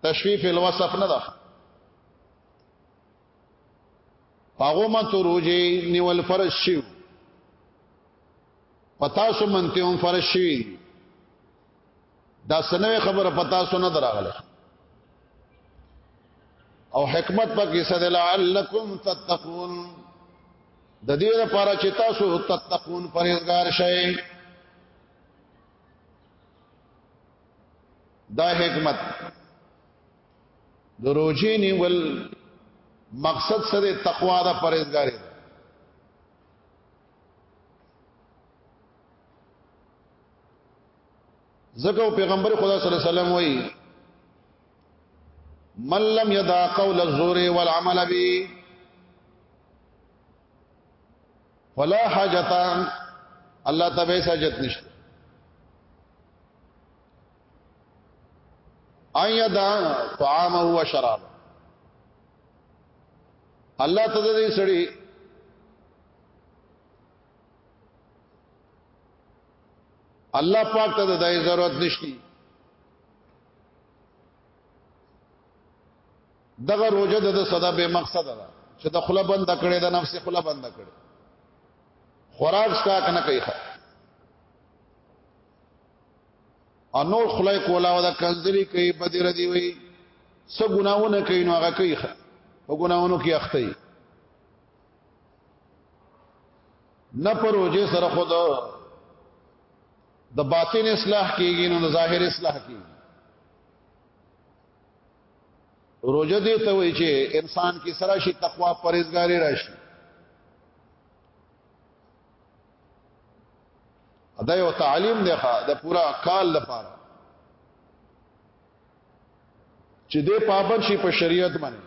تشبیه فی الوصف نه ده هغه ما ته روجي نیول فرض شي پتا سو منته هم فرض شي دا سنوي خبره پتا سونه دراغله او حکمت پکې صد لعلکم تتقون د دې لپاره چې تاسو تتقون پرهیزګار شئ دا حکمت د روزي نیول مقصد سره تقوا دا پرهیزګاری زکه پیغمبر خدا صلی الله علیه وسلم وای من لم یدا قول الزور والعمل به ولا حاجت الله تبه سجت نشته ايدا طعامه و شراب الله تعالی دې سړي الله پاک ته د دای ضرورت نشتی دغه روزه د صدا به مقصد ده چې د خپل بند کړي د نفس خپل بند کړي خوراک سکا کنه کوي او نور خلای کولا ودا کنځري کوي بدر دی وي څه ګناونه کوي نو هغه کوي په ګناونو کې اخته نه پر وجه سره خود د باطن اصلاح کیږي نو د ظاهر اصلاح کیږي روزه دې ته وایي چې انسان کې سره شي تقوا پرهیزګاری راشي دا یو تعلیم دی ښا د پورا کال لپاره چې دې پابند شي په شریعت باندې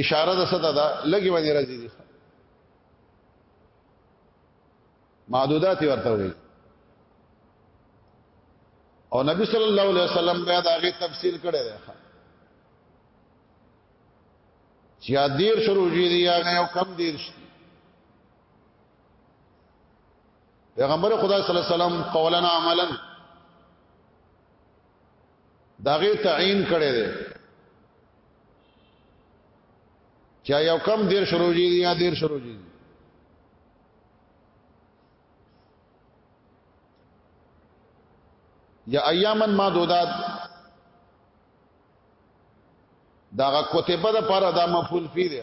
اشاره د صدا دا لګي باندې راځي دي معدودات ورته وي او نبی صلی الله علیه وسلم بیا دا غي تفصیل کړی دی چې یا دیر شروع جی دی یا یو کم دیر شي پیغمبر خدا صلی الله علیه وسلم قولا عملا داغه تعین کړي دي چا یو کم دیر شروع جی یا دیر شروع جی یا ایامن ما دودات داغه کتبه د پاره دا مفعول فی دی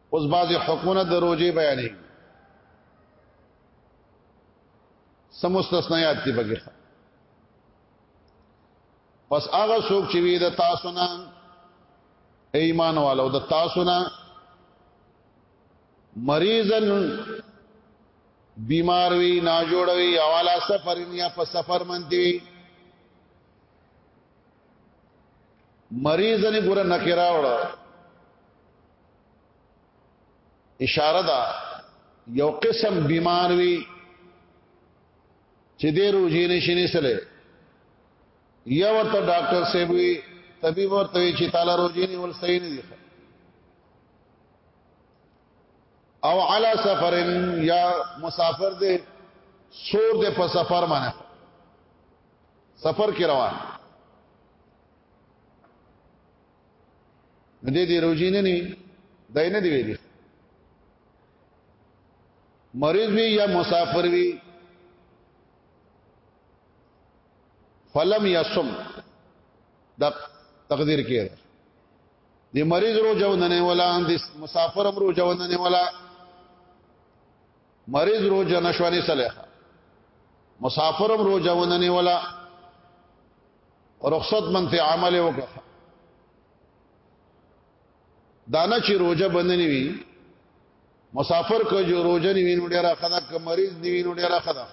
اوس بعضی حکمونه د روزي بیانې سمستثنیات دی بګی پس هغه څوک چې وی د تاسو نه ایمان والو د تاسو نه مریضن بیمار وی نا جوړ وی یا والا سفر یا په سفر منتی وی مریضن ګور نکرا وړه اشاره ده یو قسم بیمار وي چې دې روزي نشي نسله یا ورته ډاکټر صاحب وي طبيب ورته چې تعالی روزي نه ول صحیح نه دي او علا سفرن یا مسافر دې سور دې په سفر باندې سفر کې روان نه دې دې روزي نه ني دای نه دی ویلي مریض وی یا مسافر وی فلم یصم د تقدیر کې ده د مریض روزه وننه ولا د مسافر هم روزه وننه ولا مریض روزه نشوانی صلیخه مسافر هم روزه وننه ولا رخصت منته عمل وکړه دا نه چې روزه بندنی وي مسافر کو جو روزه نیوی نو ډیره خدا ک مریض نیوی نو ډیره خدا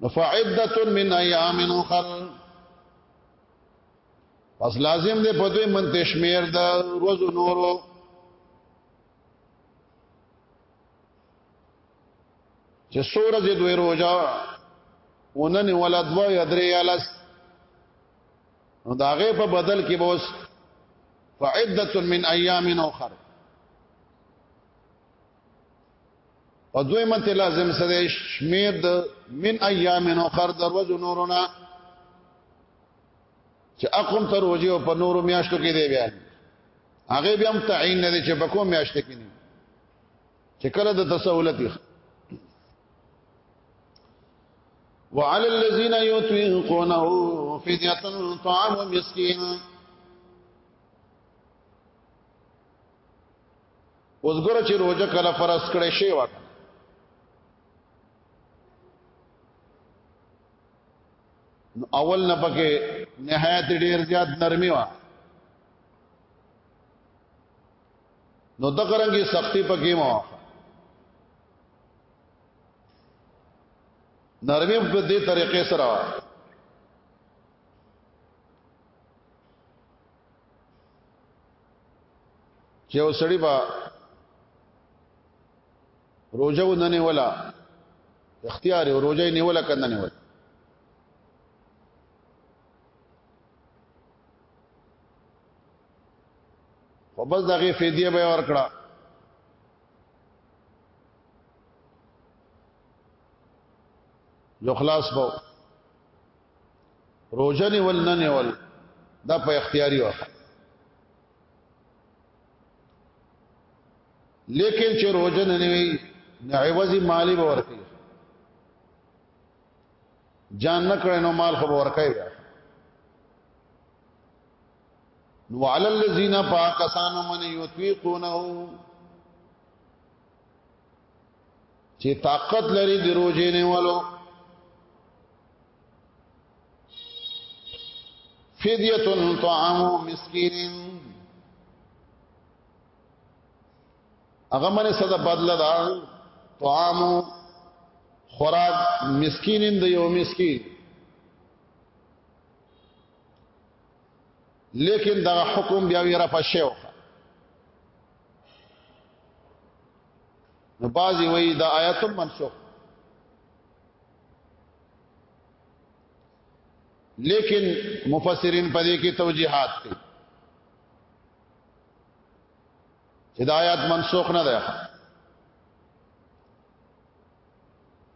نفعدت من ایام اخر پس لازم دې په دوی من تشمیر د روز نورو چې سورج دوی روزه ونن ولا دوا یدری الس نو داغه په بدل کې بوس فعدت من ایام اخر او دوی مت لازم سره شمیر د من ایام اخر دروازو نورونه چې اقوم تر وجه او په نورو میاشتو کې دی بیا هغه بیا هم تعین نه دي چې په کوم میاشت کې نه چې کله د تسهولت وعلى الذين يطيقونه فدية طعام مسكين اوس ګره چې روزه کله فرض کړي شي وخت نو اول نه پکې نهایت ډیر زیات نرمي وا نو دغرنګي سختی پکې مو نرمي په دې طریقې سره چې وسړي با روزه وننه ولا اختیار او روزه نیولا کنه نیول خو بس دغه فدیه به ورکړه جو خلاص بو روزنی ول نه نیول دا په اختیاري و لیکن چې روزن نه وي نه عوضي مالی به ورکړي جان نه کړنو مال خو ورکړي نو علی الذین پاکسان من یطیقونه چې طاقت لري د روزې نه والو فدیه طعام مسکین هغه باندې صدا بدل دا طعام خوراک مسکینین د یو مسکین لیکن دا حکم بیا ویرا پښیو نو بازی وی دا آیت منسوخ لیکن مفسرین په دې کې توجیهات کوي چې دا آیات منسوخ نه ده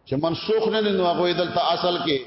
چې منسوخ نه نو هغه دلته اصل کې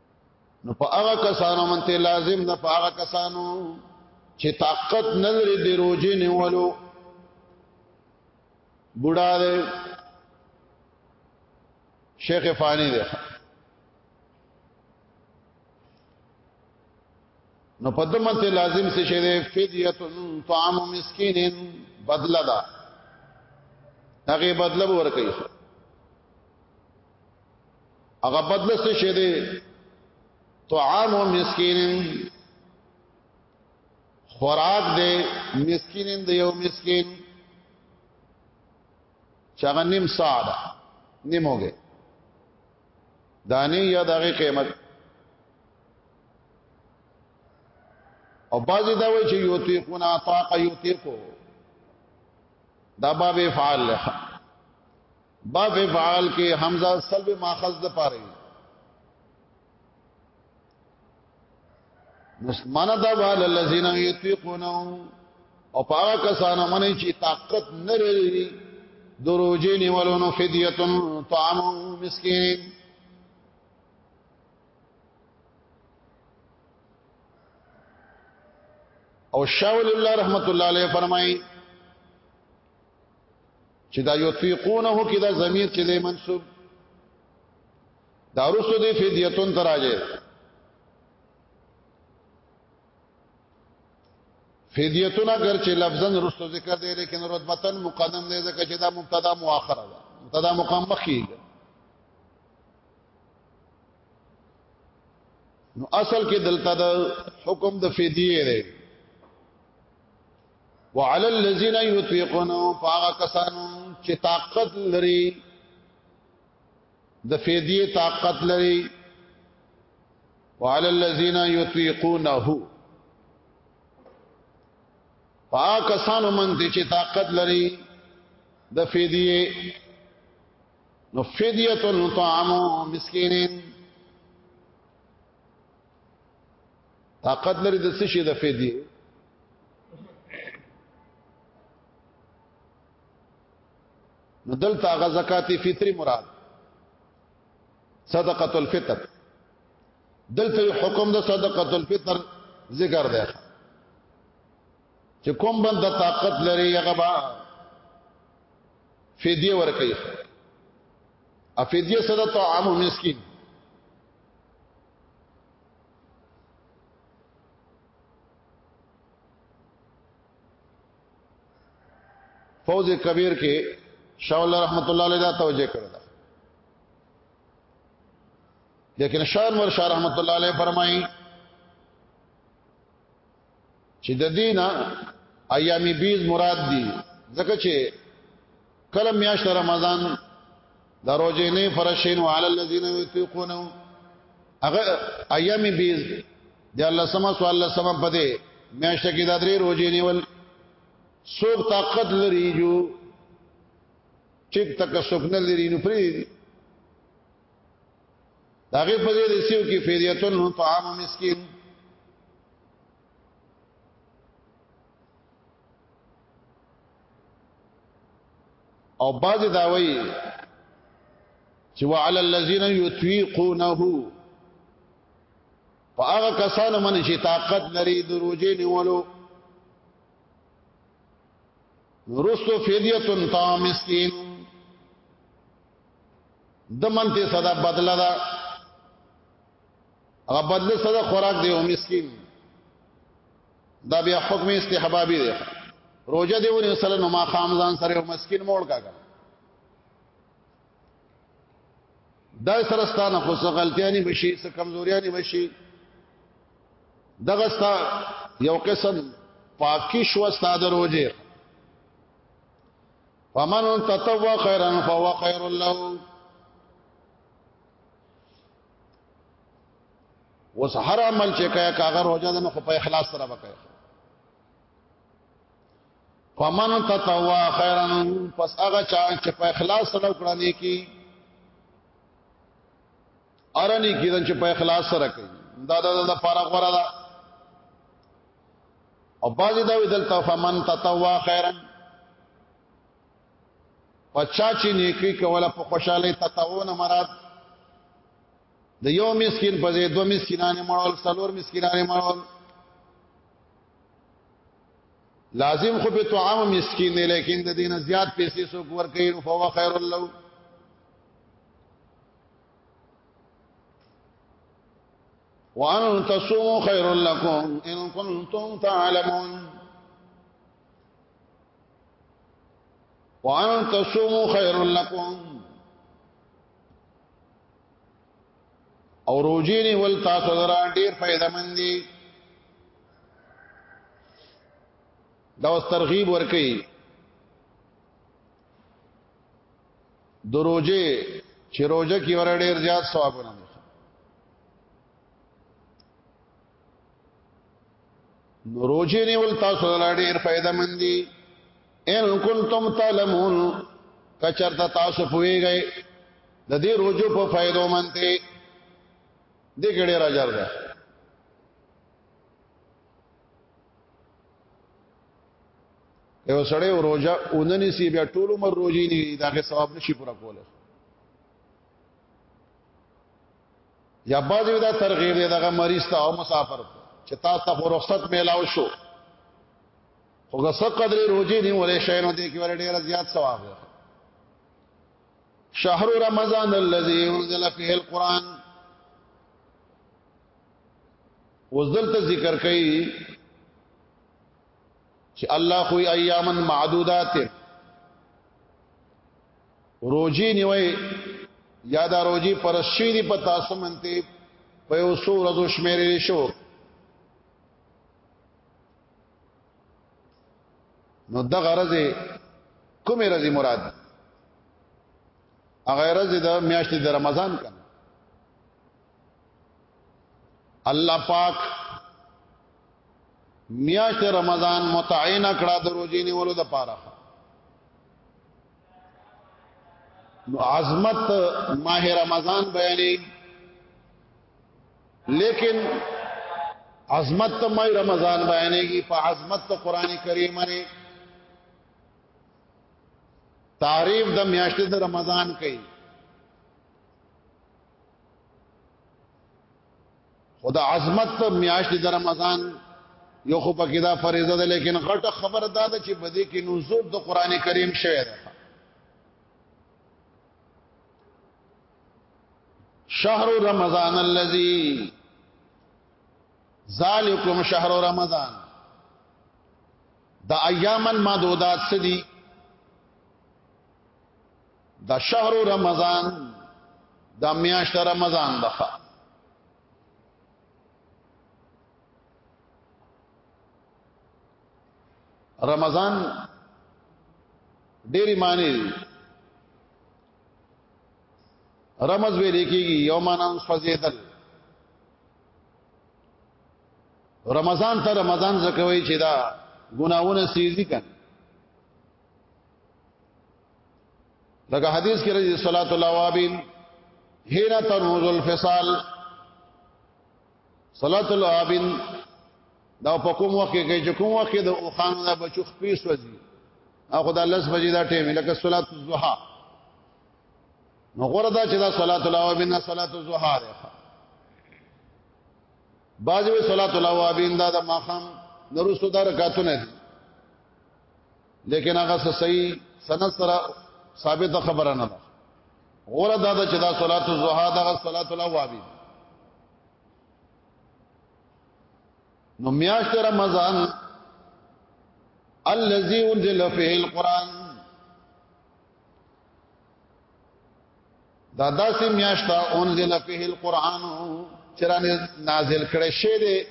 نو په هغه کسانو منته لازم نه په هغه کسانو چې طاقت نه لري د روزي نیولو بوډا دی شیخ فانی دی نو په دمن ته لازم څه شه دی فدیه طعام مسکین بدلا دا هغه بدلا ورکړي هغه بدل څه شه دي طعام مسکین خوراک دې مسکین دې یو مسکین چاغه نیم ساده نیم هوګه دانی یا دغه قیمت او بعضی دا وی چې یوتیقونا طاقه یوتیقو دا باب فعال لخوا باب افعال کې حمزه سلب ماخذ د پاره مسمن دا وال الذين يطيقون او پاک کسان منی چې طاقت نه لري دروځي نیولونو فدیه طعام مسکین او شاول الله رحمت الله علیه فرمایي چې دا یطیقونه کې دا ضمیر چې دی منصوب دا رسو دی فدیتون تراجه فدیتون اگر چې لفظا رسو ذکر دی لیکن رتبتن مقدم دی ځکه چې دا مبتدا مؤخر ده مبتدا مقام مخی نو اصل کې دلته د حکم د فدیه دی وعلى الذين يطيقون فاغا کسانو چې طاقت لري د فدیه طاقت لري وعلى الذين يطيقونه پاک کسانو من دي چې طاقت لري د فدیه نو فدیه طعام مسکینین طاقت لري د څه شي د فدیه نو دلته هغه زکات فطری مراد صدقه الفطر دلته حکم د صدقه الفطر ذکر دی چې کوم بند طاقت لري هغه با فدیه ورکړي افدیه صدقه عام مسکین فوز کبیر کې شاہ الله رحمت الله علیه دا توجه کړل لیکن شاہ انور شاہ رحمت الله علیه فرمایي چې د دینه ایام بیز مراد دي ځکه چې کله میاشت رمضان د روزې نه فرشین وعلى الذين يطيقون هغه ایام بیز د الله سما سو الله سما پدې میاشت کې د درې روزې نیول څوک طاقت لري جو چې تک سکنه لري نو پری داغه په دې رسیو کې فدیتون نو طعام مسکین او باز دا وایي چې وعلى الذين يطيقونه فاغه کسانو من چې طاقت لري د روزې نیولو رستو فدیتون طعام مسکین د منته صدا بدلا دا هغه بدله صدا خوراک دی او مسكين دا بیا حکم استحبابي دی روزه دی ونی سره نو ما خام ځان سره او مسكين موړ کا دا سره ستانه خو څه غلطياني بشي څه کمزورياني بشي دغه ستا یو قسم پاکی شو ستا د روزه فمن تطوع خيرا فهو خير له وس هر عمل چې کای کاغه روزه ده نو په اخلاص سره وکړي فمن تطوع خيرا پس هغه چا چې په اخلاص سره وکړه نیکی ارنی کیدن چې په اخلاص سره کوي دا دا دا فارغ ورا دا او باز دا وی دلته فمن تطوا خیرا پچا چې نیکی کوله په خوشاله تطوونه مراد د یو مسکین په ځای دوه مسکینانه مړول څلور مسکینانه مړول لازم خو په طعام مسکین نه لیکن د دینه زیات پیسې سو ور کوي نو فوا خیر الله وان تصوموا خير لكم ان كنتم تعلمون وان تصوموا خير لكم او روزي نه ول تاسو درا ډیر فائدہ مندي دا ترغیب ورکي د روزه چې روزه کې ور ډیر زیات ثوابونه دي نو روزه نیول تاسو لا ډیر فائدہ مند دي ان کنتم تعلمون کچرتا تاسو پويږئ د دې روزو په فائدو منته دې ګړې راځر ده یو سړی روزه اوننی سی بیا ټول عمر روزي نه داغه ثواب نشي پورا کوله یا باز دا ترغیب دی دغه مریض ته او مسافر چې تا ته خو رخصت میلاو شو خو غسه قدر روزي نه ولې شي نو دې کې ولې ډیر زیات ثواب دی شهر رمضان الذي انزل فيه القران وزلت ذکر کوي چې الله خو ایاما معدودات روزي نیوي یا دا روزي پرشي دي په تاسو منته په یو څو ورځو شمیرې شو نو د غرض کومه ورځ مراد هغه ورځ د میاشت د رمضان کړه الله پاک میاشت رمضان متعین کړه د روزې نیولو د پاره نو عظمت ماه رمضان بیانې لیکن عظمت ته مې رمضان بیانېږي په عظمت ته قران کریم باندې تعریف د میاشتې د رمضان کوي خدا عظمت میاش د رمضان یو خو پکې دا فریضه ده لیکن غټه خبر دا ده چې بده کې نزول د قران کریم شوی ده شهر رمضان الذي ذالکم شهر رمضان دا ایامن معدودات سدي دا شهر رمضان دا میاشت رمضان ده رمضان ډېری معنی رمز وی لیکيږي یومانان فزیدل رمضان ته رمضان زکوي چې دا ګناونه سيزي کړي لکه حدیث کې راځي صلوات الله وابین هینا ترمز الفصال صلوات الله وابین دا په کوم وخت کې چې کوم وخت کې د اوخان د بچو خپې سوځي او خدای لس بجې دا ټیم لکه صلوات الضحى نو غره دا چې دا صلوات الله وابین صلوات الضحى ده بعضی وی صلوات الله وابین دا د ماخام نورستو دا رکعتونه دي لیکن هغه صحیح سند سره ثابت خبره نه ده غوړه دا چې دا صلات الزوحا دا صلات الاوابی نو میاشت رمضان الذي انزل فيه القران دا داسې میاشت انزل فيه القران چرانه نازل کړي شه دي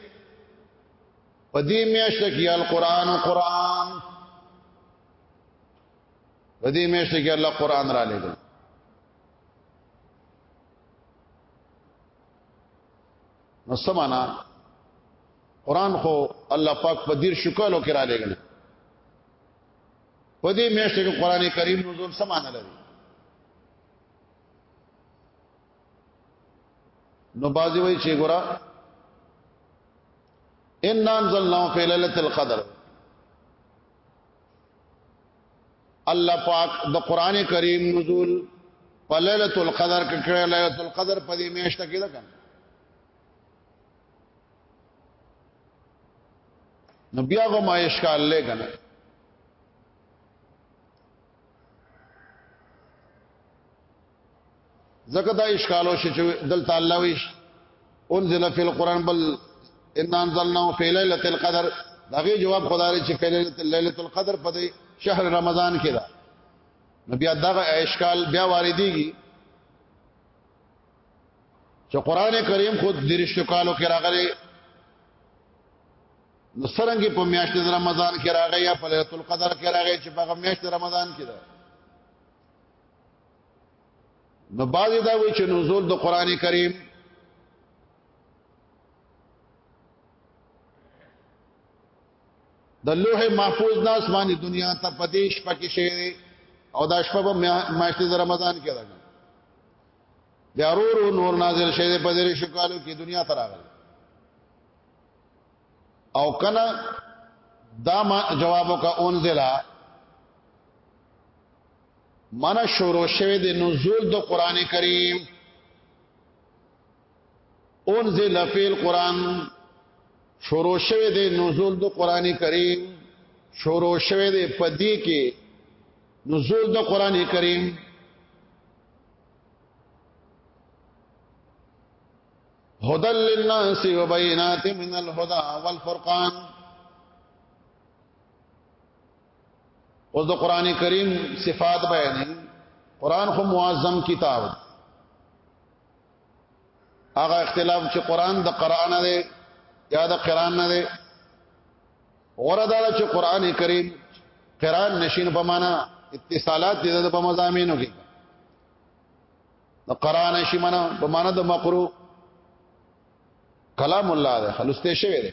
په دې میاشت کې القرآن قرآن په دې میاشت کې الله قرآن را لېږل نو سمانا قرآن خو الله پاک په دیر شکلو کې را لېږل په دې میاشت کې قرآن کریم نزول سمانا لري نو بازی وای چې ګورا ان انزلنا فی ليله القدر الله پاک د قران کریم نزول په ليله القدر کې کړه ليله القدر په دې میاشت کې ده کنه نو بیا غو ما اشکال لې کنه ځکه دا اشکال وشي چې دلته الله ویش انزل فی القران بل ان انزلناه فی ليله القدر دغه جواب خدای چې فی ليله القدر په دې شهر رمضان کې دا نبی دغه اشکال بیا واردېږي چې قران کریم خود درشتو کالو کې راغلي نو سرنګي په میاشت د رمضان کې راغی یا په ليله القدر کې راغی چې په میاشت رمضان کې ده نو باز دا وی چې نزول د قران کریم د لوح محفوظ نه اسماني دنیا ته پدیش پکې شي او دا شپه به ماشته د رمضان کې راغله بیا ورو نور نازل شوی په دې شکالو کې دنیا ته راغله او کله دا ما جوابو کا انزلا منه شروع شوه د نزول د قران کریم انزل فی القران شروع شوه د نزول د قران کریم شروع شوه د پدی کې نزول د قران کریم هدل للناس وبينات من الهدى والفرقان اوس د قران کریم صفات بیانې قران خو معظم کتاب هغه اختلاف چې قران د قران نه دی یا د قران نه دی غره دا چې قران کریم قران نشین په معنا اتصالات دي د په مزامینو کې د قران شي معنا په معنا د مقرو کلام الله ده خلسته شوی دی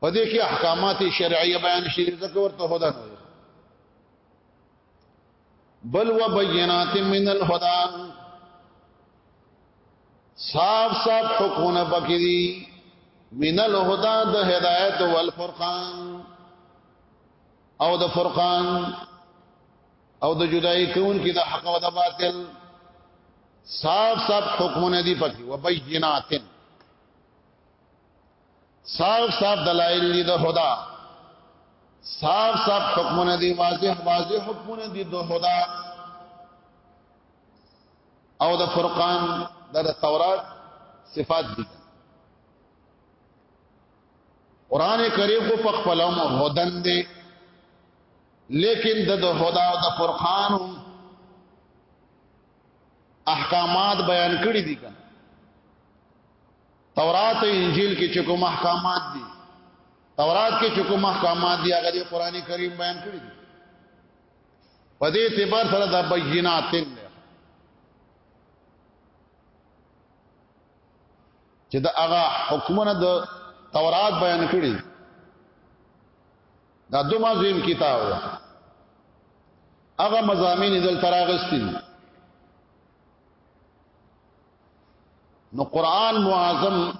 په دې کې احکامات شرعیه بیان شي ځکه ورته هدا نه بل و بینات من الهدى صاف صاف حکمونه پکې دي من الهدى د هدایت او الفرقان او د فرقان او د جدای کون کې د حق او د باطل صاف صاف حکمونه دي پکې و بیناتن صاف صاف دلائل دی دا خدا صاف صاف حکمونه دی واضح واضح حکمونه دی دا خدا او د فرقان دا د تورات صفات دي قران کریم کو په خپلم هدن دي لیکن د هدا او د فرقان احکامات بیان کړی دي کنه تورات او انجیل کې چې کوم احکامات دي تورات کې چې کوم احکامات دي هغه د قران کریم بیان کړی دي په دې اعتبار سره د بینات چې دا هغه حکمونه د تورات بیان کړی دا دومره زم کتاب هغه مزامین دل تراغستین نو قران معظم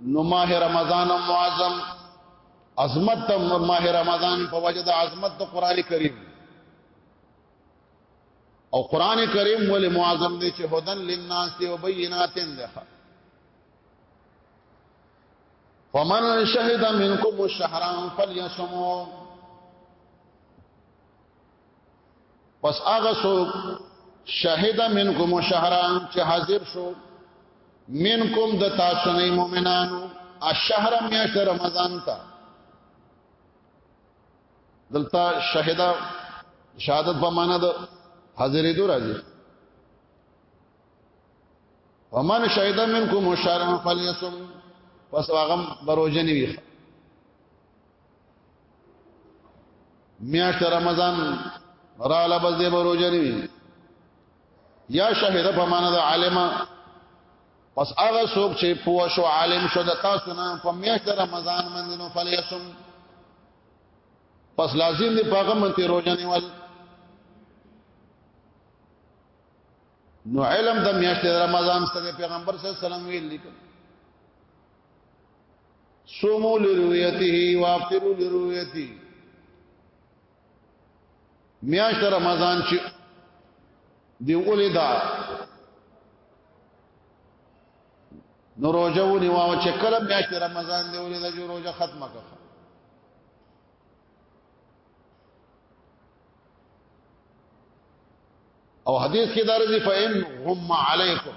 نو ماه رمضان معظم عظمت ماه رمضان په وجه د عظمت د قران کریم او قران کریم ولې معظم دی چې هدن للناس او بینات ده فمن شهد منکم الشهر فليصموا پس هغه څوک شهد منکم شهران چې حاضر شو منکم د تاسو نه مؤمنانو الشهر میاشت رمضان ته دلته شهدا شهادت په معنا د حاضرې دو راځي ومن شهد منکم شهران فلیصم پس هغه بروجنی ویخه میاشت رمضان را لبس دی بروجه نیوی یا شهده په معنا د عالمه پس هغه څوک چې پوه شو عالم شو د تاسو نه په میاشت رمضان باندې نو فلیسم پس لازم دی پاغه منته روزه نیول نو علم د میاشت رمضان سره پیغمبر صلی الله علیه وسلم ویل لیکل سومو لرؤیته وافطرو لرؤیته میاشت رمضان چې دی اولې دا نو روزه ونی واو چې کله میاشت رمضان دی اولې دا جو روزه ختمه کړه او حدیث کې دار دی فإن هم علیکم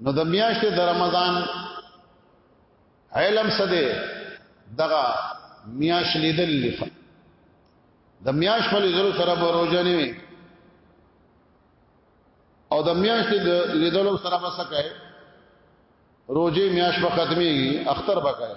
نو د میاشت د رمضان علم څه دی دغه میاش لیدل لفه د میاش په لیدلو سره به روزه نه وي او د میاش د لیدلو سره به څه کوي روزه میاش به ختميږي اختر به کوي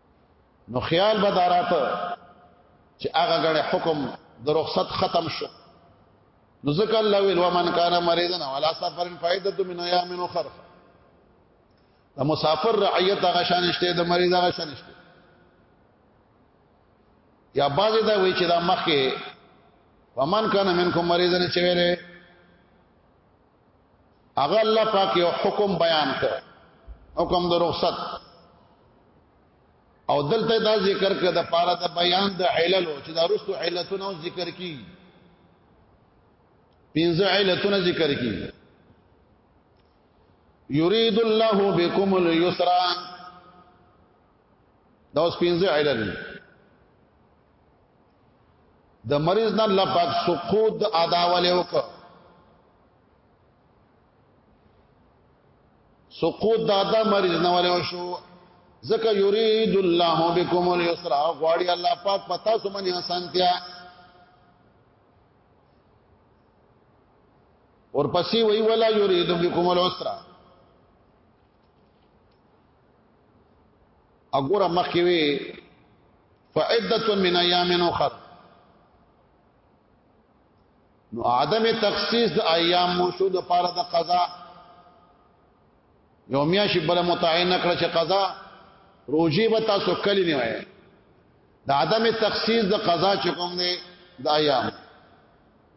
نو خیال به داراته چې هغه غړې حکم د رخصت ختم شو نو ځکه الله ویل ومن کان مریضن ولا سفرن فائدۃ من ایام اخر د مسافر رعیت هغه شان شته د مریض هغه شان شته یا باز دا وی چې دا مخکې ومن کان منکم مریضن چې ویلې هغه الله پاک یو حکم بیان کړ حکم د رخصت او دلته دا ذکر کړه د پاره د بیان د علل چې دا رسو علتونه ذکر کی پنځه علتونه ذکر کی یرید الله بكم اليسر دا اوس پنځه علل د مریض نه الله پاک سقوط ادا ولې وکړه سقوط د ادا مریض نه ولې وشو ځکه یرید الله بكم اليسر غواړي الله پاک پتا سو منی آسانتیا اور پسې وی ولا یرید بكم العسر اګوره مخکې وي فعدت من ایام اخر نو عدم تخصیص د ایام موشو د پاره د قضا یو میاشي بل متعین کړ چې قضا روجي به تاسو کلی نه وای د عدم تخصیص د قضا چې کوم دی د ایام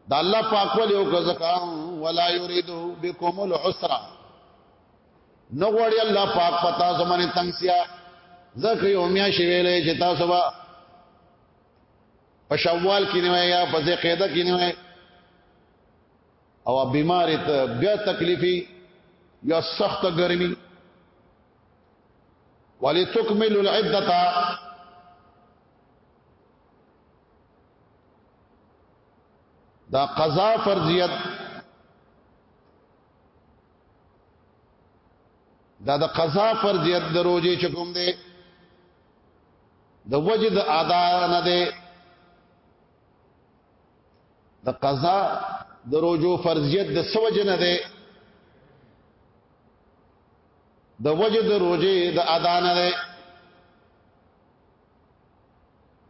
د الله پاک ولې او قضا ولا یرید بكم العسره نه غواړي الله پاک پتا زمانه تنگسیا زکه یو میا شی ویلې چې تاسو به په شوال کې نه یا په ذقیده کې نه او بیمار ته بیا تکلیفي یا سخت ګرمي ولتکمل العدته دا قضا فرضیت دا د قضا فرضیت د روزي چکم دی د وجد ادا نه دی د قضا د روزو فرضیت د سوج نه دی د وجد روزي د ادا نه دی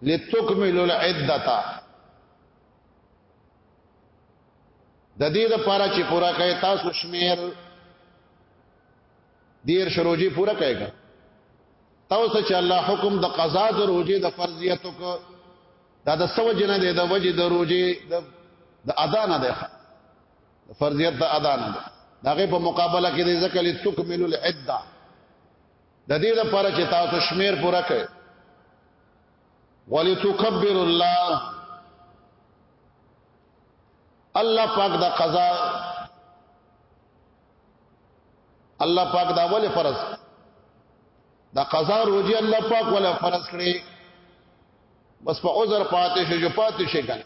لتکمل العدته د دې د پاره چې پورا کړي تاسو شمیر دیر شروجي پورا کړي تاسو چې الله حکم د قضا د روزي د فرضیت کو دا د سو جن د د وجه د روزي د ادا نه ده فرضیت د ادا نه ده دغه په مقابله کې د ذکر تکمل العده د دې لپاره چې تاسو شمیر پورا کړئ ولتکبر الله الله پاک دا قضا الله پاک دا ول فرض دا قضا روزي الله پاک ولا فرض کړی بس په عذر پاتې شو جو پاتې شي کنه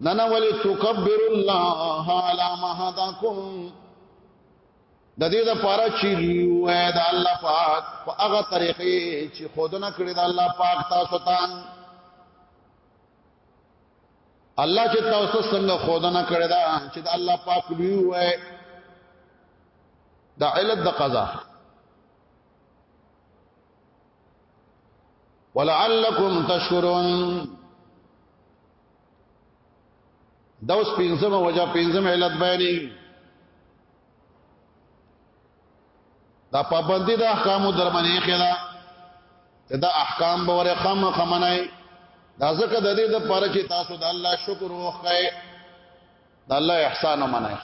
نن ولې تکبر الله علی ما هداکم د دې لپاره چې وای د الله پاک په هغه طریقې چې خودنه کړی د الله پاک تاسو ته الله چې تاسو څنګه خودنه کړی دا چې د الله پاک لوی وای د علت د قضا ولعلکم تشکرون دا اوس پنځمه وجه پنځمه علت بیانې دا پابندی د احکام درمنې خلا ته دا احکام به ور خام خمنای دا زکه د دې د پاره چې تاسو د الله شکر وکړئ د الله احسان ومنئ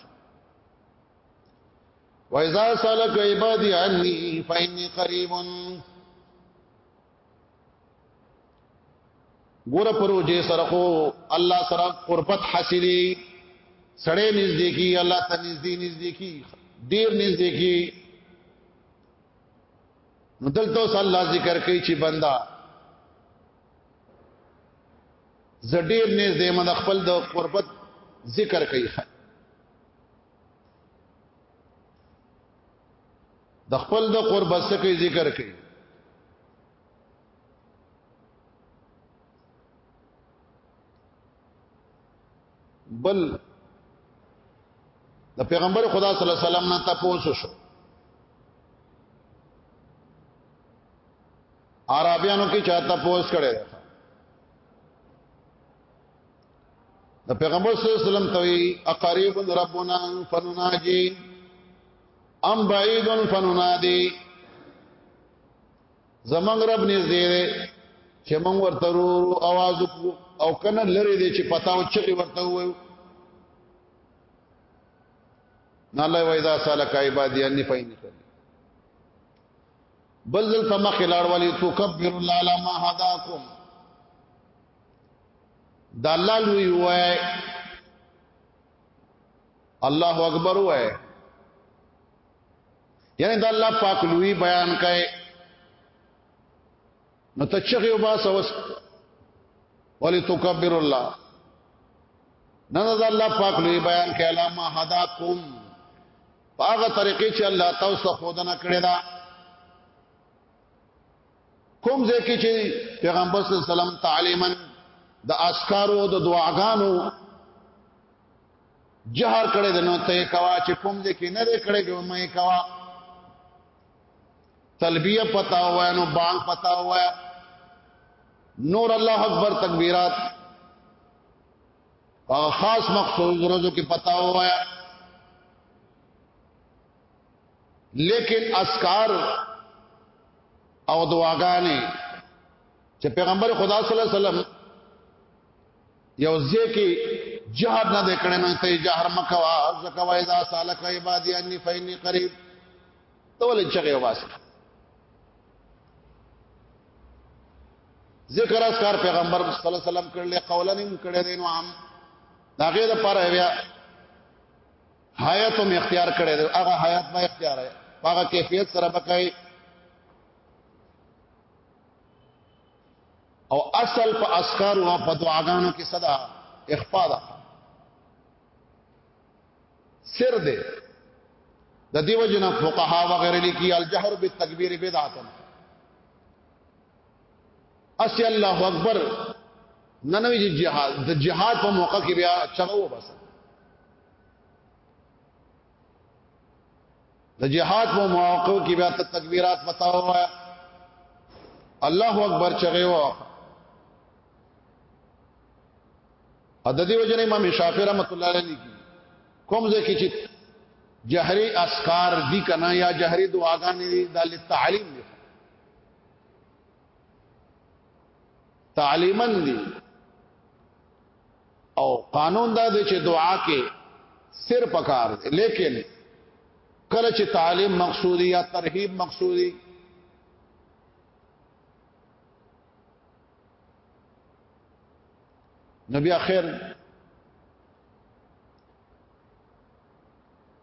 وَإِذَا سَأَلَكَ عِبَادِي عَنِّي فَإِنِّي قَرِيبٌ ګور پروجه سره خو الله سره قربت حاصلې سړې نږدې کی الله ته نږدې نږدې کی ډیر نږدې کی نو دلته صلی الله ذکر کوي چې بندا زډیر نږدې مد خپل د قربت ذکر کوي د خپل د قرب سکه ذکر کوي بل د پیغمبر خدا صلی الله علیه وسلم نه تاسو شو عربیانو کې چاته پوس کړي د پیغمبر صلی الله علیه وسلم توي اقریب ربنا فنناجي ام بعید فننادي زمنګ رب نږدې دی چې موږ ورته ورو आवाज او کنه لری دی چې پتاو چې ورته وایو نه الله وایذا سالک عبادی انی فین بل ذل فمخ لاړ ولی تکبر الله ما هداکم د الله لوی وای الله اکبر وای یعنی د الله پاک لوی بیان کای نو ته چغه وبا سوس ولی تکبر الله نه د الله پاک لوی بیان کای علامه هداکم هغه طریقې چې الله تاسو خودنه کړی دا کوم ځکه چې پیغمبر صلی الله علیه وسلم تعلیما د اسکارو د دعاګانو جهر کړي د نو ته کوا چې کوم دې کې نه دې کړي جو مې کوا تلبیه پتا ہوا نو بانگ پتا ہوا نور الله اکبر تکبیرات او خاص مخصوص روزو کې پتا ہوا لیکن اسکار او دعاګانې چې پیغمبر خدا صلی الله علیه وسلم یو ځکه جهاد نه دکړې مې ته جهر مکوا زکه وای دا سالک عبادی انی فینی قریب ته ولې چغه واسه ذکر اسکار پیغمبر صلی الله علیه وسلم کړل قولنیم کړه دین عام دا غیر پر بیا حیات هم اختیار کړي دی هغه حیات به اختیار دی هغه کیفیت سره بکای او اصل په اسکار او په دعاګانو کې صدا اخفاء ده سر دې د دیو جن فقها وغیرہ لیکي الجهر بالتکبیر بدعت اسی الله اکبر ننوی جهاد د جهاد په موقع کې بیا چغو بس د جهاد په مواقعو کې بیا ته تکبیرات بتاو وایا الله اکبر چغه و ا د دې وجنه امام شافعي رحمت الله علیه لیکي کوم ځکه چې جهري اسکار دي کنا یا جهري دعاګانې دي د تعلیم دي تعلیمن دي او قانون دا دی چې دعا کې سر پکار دی لیکن کله چې تعلیم مقصودی یا ترهیب مقصودی نبی اخر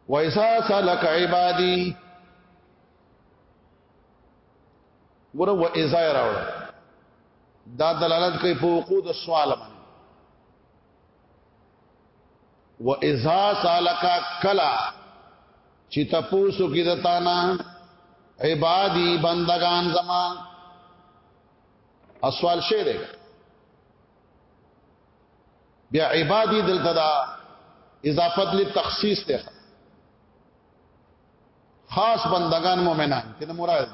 وَإِذَا سَلَكَ عِبَادِي ګوره و اذا راوړ دا دلالت کوي په وقوع د سوال باندې و اذا سالک کلا چې تاسو کې دتا نه عبادي بندگان زما اسوال شي دی بیا عبادي دلته دا اضافت للتخصیص ته خاص بندگان مؤمنان کنه مراد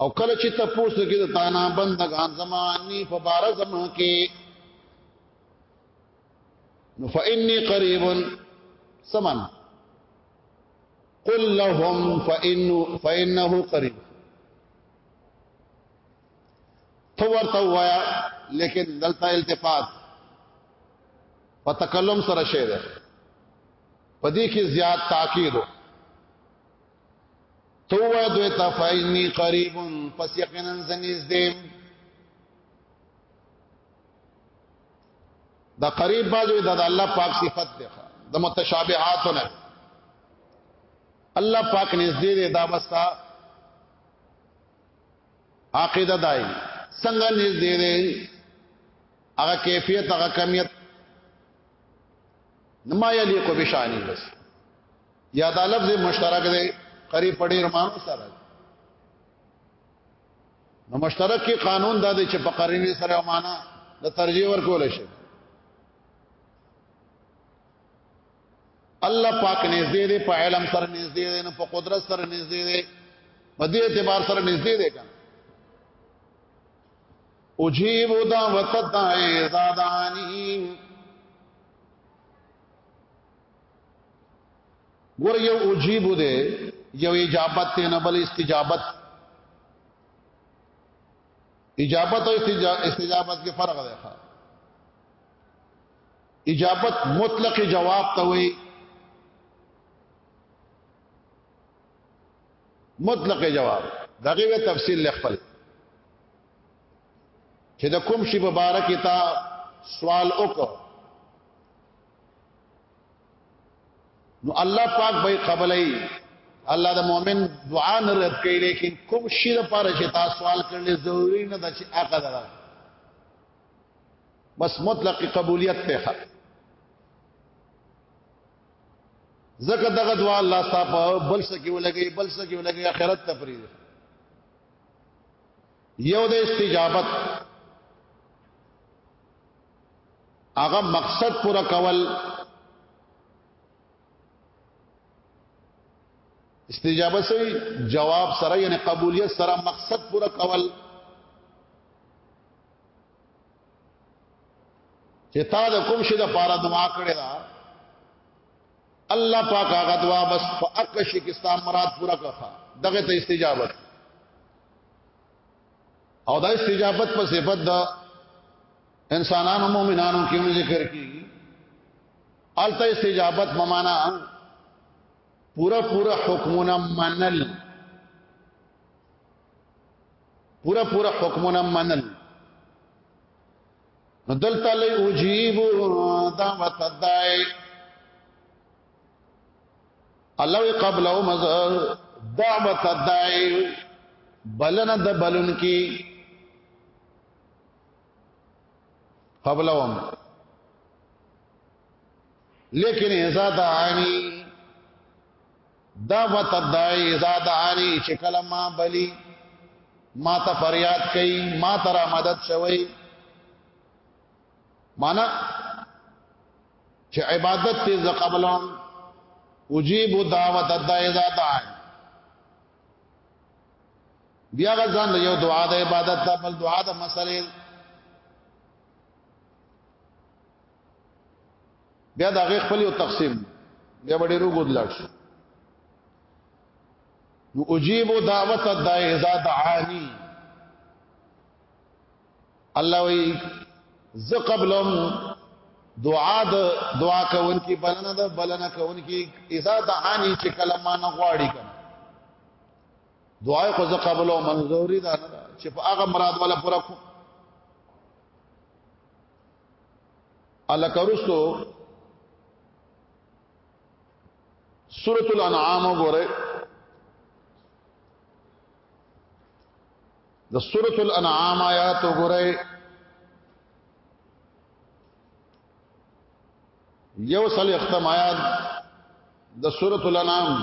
او کله چې ته پوس کې د تانا بندگان زماني په بار زما کې نو فإني قريب سمن قل لهم فإنه فإنه قريب تو ورته وایا لیکن دلته التفات په تکلم سره شعر په دې کې زیات تاکید تو وای دوی ته فینی قریب پس یقینا زنیز دې دا قریب باجو د الله پاک صفت ده د متشابهات نه الله پاک نږدې دی دا بستا عقیده دای څنګه نږدې دی هغه کیفیت هغه کمیت نما یلیق بشانی بس یا دا لفظ مشترک دی قریب پډې رمانو سره نو مشترک کې قانون دا دی چې په قرینه سره معنا د ترجیح ورکول شي الله پاک نږدې دی په علم سره نږدې دی نو په قدرت سره نږدې دی په دې اعتبار سره نږدې دی کنه اجیب دعوت الداعی زادانی ګور یو اجیب ده یو اجابت نه بل استجابت اجابت او استجابت کې فرق دی ښا اجابت مطلق جواب ته وي مطلق جواب دغه وی تفصیل لخپل چې د کوم شی په باره کې تا سوال وکړ نو الله پاک به قبلای الله د مؤمن دعا نه رد کوي لیکن کوم شی لپاره چې تا سوال کړل ضروری نه ده چې هغه ده بس مطلق قبولیت ته زکه دغه دعا الله ستا په بل څه کې ولګي بل څه کې ولګي اخرت ته پری یو د استجابت هغه مقصد پورا کول استجابه سوی جواب سره یعنی قبولیت سره مقصد پورا کول چې تا د کوم شي د پاره دعا کړې ده الله پاک هغه دعا بس فاک شي کې ستاسو مراد پورا کړه دغه ته استجابت او دا استجابت په صفت د انسانانو مؤمنانو کې موږ ذکر کی الته استجابت ممانا پورا پورا حکمونه منل پورا پورا حکمونه منل نو دلته لې اوجيب دعوت الدای الله قبل او مز دعوت الدای بلنه د بلن کی قبل او لیکن اذا دعانی دا وتدای زادانی چې کله ما بلی ما ته فریاد کوي ما ته را مدد شوی معنا چې عبادت ته ز قبلون اجيب دعوت الدای زادانی بیا غزان یو دعا د عبادت ته بل دعا د مسلې بیا دا غي خپل یو تقسیم بیا وړي رو ګدلړ شو نو اجيب دعوت الداعي اذا دعاني الله وی ز قبلم دعا د دعا کون کی بلنه د بلنه کون کی اذا دعانی چې کلمه نه غواړي کنه دعا خو ز قبل او منظوري ده چې په هغه مراد ولا پورا کو الکرستو سورۃ الانعام وګوره د سورۃ الانعام آیات وګوره یو سل ختم آیات د سورۃ الانعام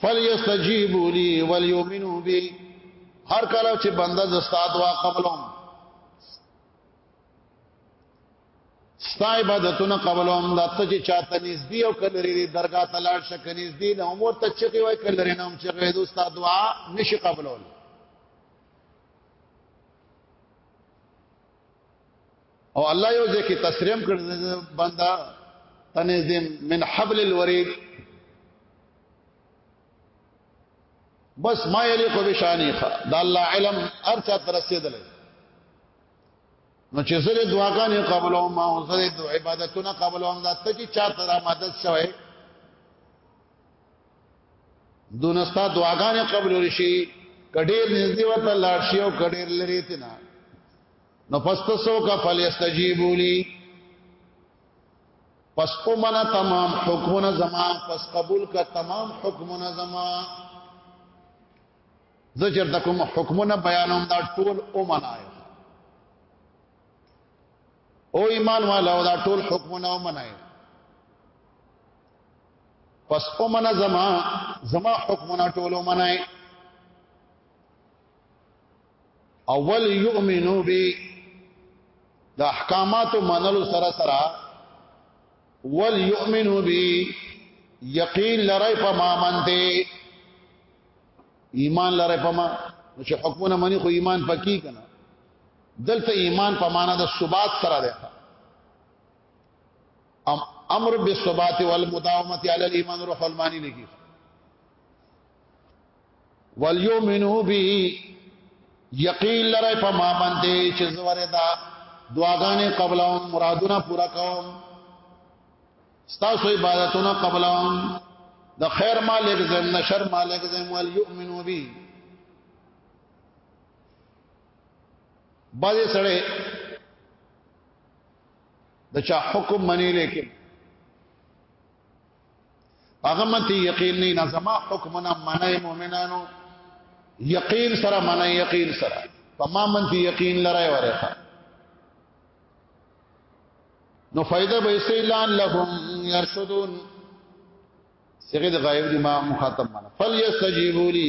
فلیستجیبوا لی ولیؤمنوا بی هر کله چې بنده د استاد وا قبلوم ستا عبادتونه قبلوم د ته چې چاته نږدې او کلری دی درگاه ته لاړ شې کني نږدې نه عمر ته چې وای کلری نه هم چې غوې د استاد دعا نشي قبلول او الله یو ځکه تسلیم کړ بندا تنظیم من حبل الورید بس ما یلیق بشانی خا دا الله علم ارچا ترسیدل نو چې زره دعاګانې قبلو ما او زره د عبادتونه قبلو هم دا ته چې چا تر مدد شوی دونستا دعاګانې قبول شي کډیر نږدې وته لاړ شي او کډیر لري تنه نو فاستسو کا فلیستجیبو لی پس امنا تمام حکمنا زما پس قبول کا تمام حکمنا زما زجر تکم حکمنا بیانوم دا ټول امنا آئے او ایمان والا دا ټول حکمنا امنا آئے پس امنا زما زما حکمنا ټول امنا آئے اول یؤمنو به د احکاماتو منلو سره سره ول یؤمنو به یقین لرای په ما منته ایمان لرای په ما چې حکمونه منی خو ایمان پکی کنه دلته ایمان په معنا د ثبات سره ده ام امر بالثبات والمداومه علی الايمان روح المانی لګی وليؤمنو به یقین لره په ما باندې چې زوره دا دعاګانې قبلهم مرادونه پورا کوم ستاسو عبادتونه قبلهم د خیر مالک زم نشر مالک زم ول یؤمنو بی باندې سره د چا حکم منی لیکن هغه مت یقین نه نه زما حکم نه منای مؤمنانو یقین سره منای یقین سره په ما منتی یقین لره ورخه نو فائدہ به سیلان لهم يرشدون صيغه د غایب دي ما مخاطب معنا فليستجيبوا لي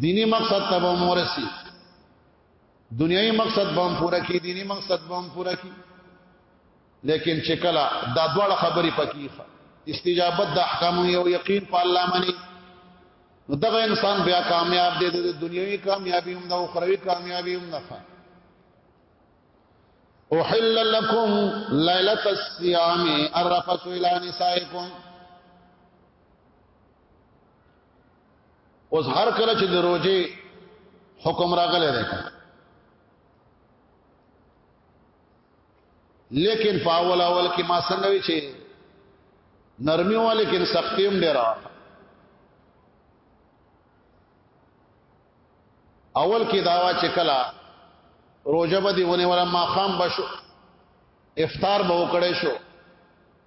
دینی مقصد ته به مورسی دنیوي مقصد به پورا کی دینی مقصد به پورا کی لیکن چې کله دا دواړه خبرې پکې استجابت د احکام یو یقین په الله باندې نو دغه انسان بیا کامیاب دی د دنیوي کامیابی هم د اخروی کامیابی هم نه احل لكم ليله الصيام الرفث الى نسائكم اوس هر کله چې د روزي حکم راغلی دی لیکن په اول اول کې ما څنګه وی چې نرمي و لیکن سختي هم ډیره اول کې داوا چې کلا روزه به دی ونه ولا ما خام بشو افطار به وکړې شو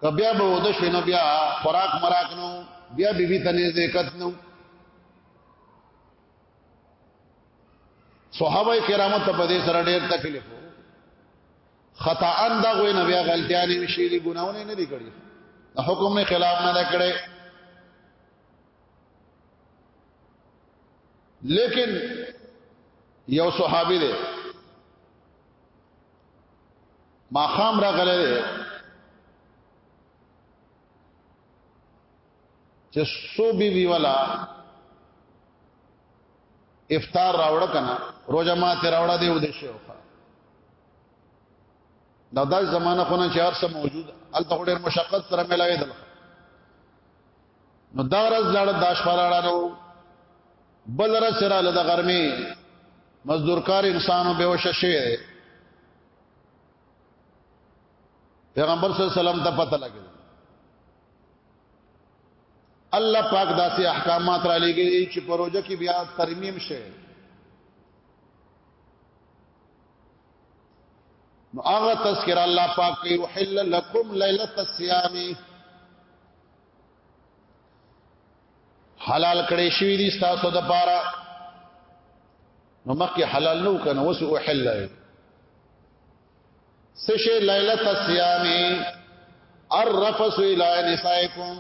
کبیا به ود شو نو بیا خوراک مراک نو بیا بیبي بی تنه زکات نو صحابه کرامو ته په دې سره ډېر تکلیف خطا ان دا غوې نه بیا غلطیا نه شي دي ګناونه نه دي کړی حکم نه خلاف نه کړي لیکن یو صحابي دی ما خام را غلې چې سو بي وی ولا افطار راوړ کنه روزه ما ته راوړ دی ودې شو دا د زمانہ خو نه چې هر څه موجود الته ډېر مشقت سره ملاوي دل نو دا ورځ لاړه داش پالاړه نو بل را سره له غرمې مزدورکار انسانو به وشه شي پیغمبر صلی الله علیه وسلم ته پته لګی الله پاک داسې احکامات را لګی چې پروژه کې بیا ترمیم شي نو هغه تذکر الله پاک کوي وحل لكم ليله الصيام حلال کړی شوی دي تاسو د پاره نو مخکې حلال نو کنه وس او حلال سشه ليله الصيام الرفس الى نسائكم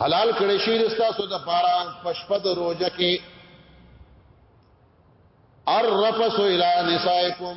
حلال کړی شوی دي تاسو د پاره پشپد روزه کې الرفس الى نسائكم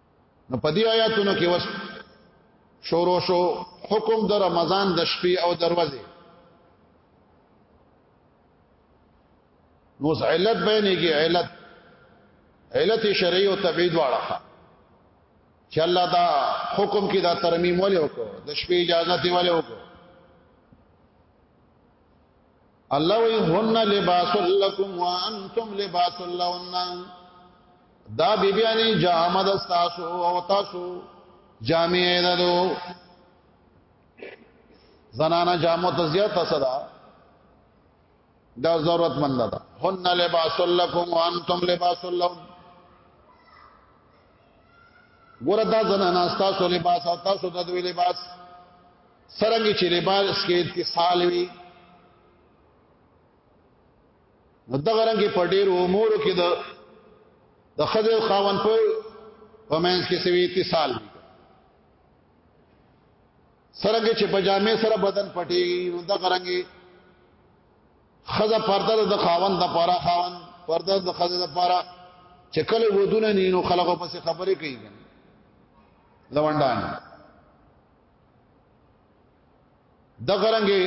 نو په دې آیاتونو کې وس شروع شو حکم د رمضان د شپې او دروازې نو علت بینېږي علت علت شرعي او طبيعي دواړه چې الله دا حکم کې دا ترمیم ولې وکړو د شپې اجازه دی ولې وکړو الله وی هن لباس لکم وانتم لباس لهن دا بیبیانی جامه د تاسو او تاسو جامې ده دو زنانه جامو ته زیات صدا دا ضرورت مند ده هن لباس لکم وانتم لباس لهم ګور دا زنانه تاسو لباس او تاسو د دوی لباس سرنګ چې لباس کې اتصال وي نو دغه رنګ په ډېر امور کې د د خځې خاون په ومنس کې سوي اتصال وي سرنګ چې په جامې سره بدن پټي نو دغه رنګ خزه پرده د خاوند د پاره خاوند پرده د خزه د پاره چې کله ودونه نینو خلکو پس خبرې کوي لوندان د غرنګي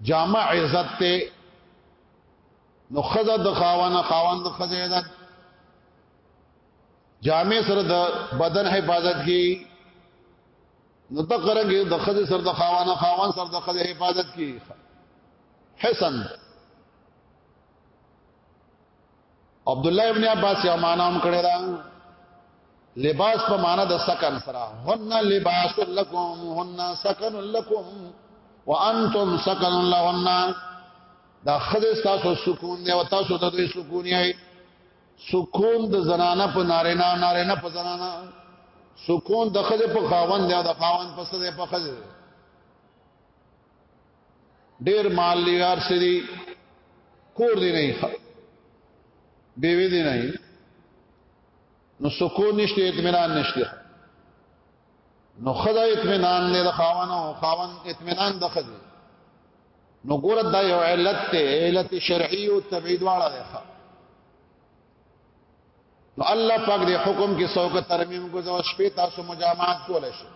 جامع عزت ته نو خزه د خاوانه خاوان د خزه عزت جامع سره د بدن حفاظت کی نو د غرنګي د خزه سره د خاوانه خاوان سره د خزه حفاظت کی حسن عبد الله ابن عباس یو معنا هم کړی دا لباس په معنا د سکن سره هن لباس لکم هن سکن لکم وانتم سکن لهن دا خدای تاسو سکون دی او تاسو د دوی سکون یې سکون د زنانه په نارینه نارینه په زنانه سکون د خځه په خاوند یا د خاوند په سره په خځه ډیر مال لیار سری کور دی نه بیوی دی نه نو سکون نشته اطمینان نشته نو خدا اطمینان نه د خاوند او خاوند اطمینان د خدي نو ګور د یو علت ته علت شرعي او تبعید واړه ده نو الله پاک دې حکم کې څوک ترمیم کو زو شپې تاسو مجامعات کول شي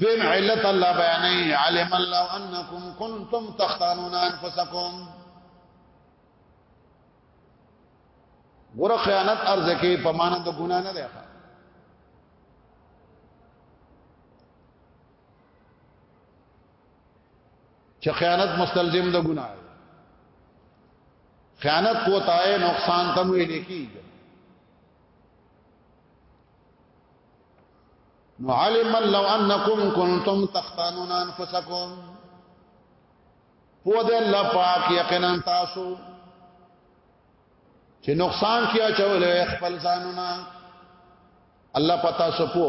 دین علت الله بیانې علم الله انکم کنتم تختانون انفسکم ګور خیانت ارز کې په معنا د ګنا نه ده چې خیانت مستلزم د ګنا دی خیانت کوتاه نقصان تم ویل کیږي نو علم لو انکم کنتم تختانون انفسکم پو دې الله پاک یقینا تاسو چې نقصان کیا چولې خپل ځانونه الله پتا سو پو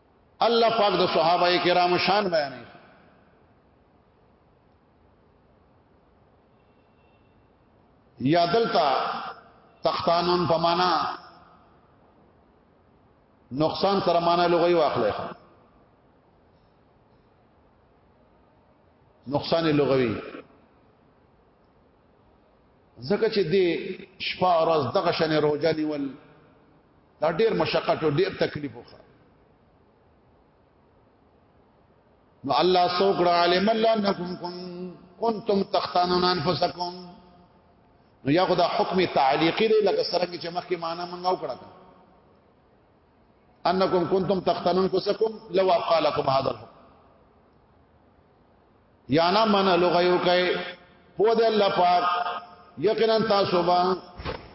الله پاک د صحابه کرامو شان بیانې یا دلتا تختانون په معنا نقصان سره معنا لغوي واخلې نقصان لغوي زکه چې دې شپه ورځ دغه شنه روزه نیول دا ډیر مشقت او ډیر تکلیف وکړ نو الله سوکړه عالم الله نکم کن کنتم تختانون انفسکم نو یا خدا حکم تعلیقی دی لکه سرنګ چې مخکې معنا منغاو کړه انکم کنتم تختانون انفسکم لو قالکم هذا الحکم یا نه من لغیو کوي په دې الله پاک یقینا تاسو به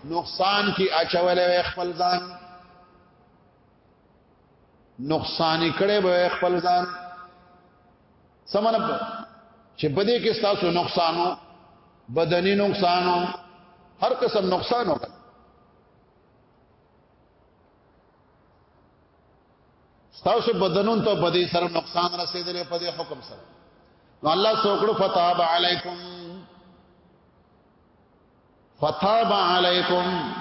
نقصان کی اچولې خپل ځان نقصان کړي به خپل ځان سمنه چې بده کې تاسو نقصانو بدني نقصانو هر قسم نقصان وکړ ستاسو بدنون ته بدی سره نقصان رسیدلې په دې حکم سره نو الله سوکړو فتاب علیکم فتاب علیکم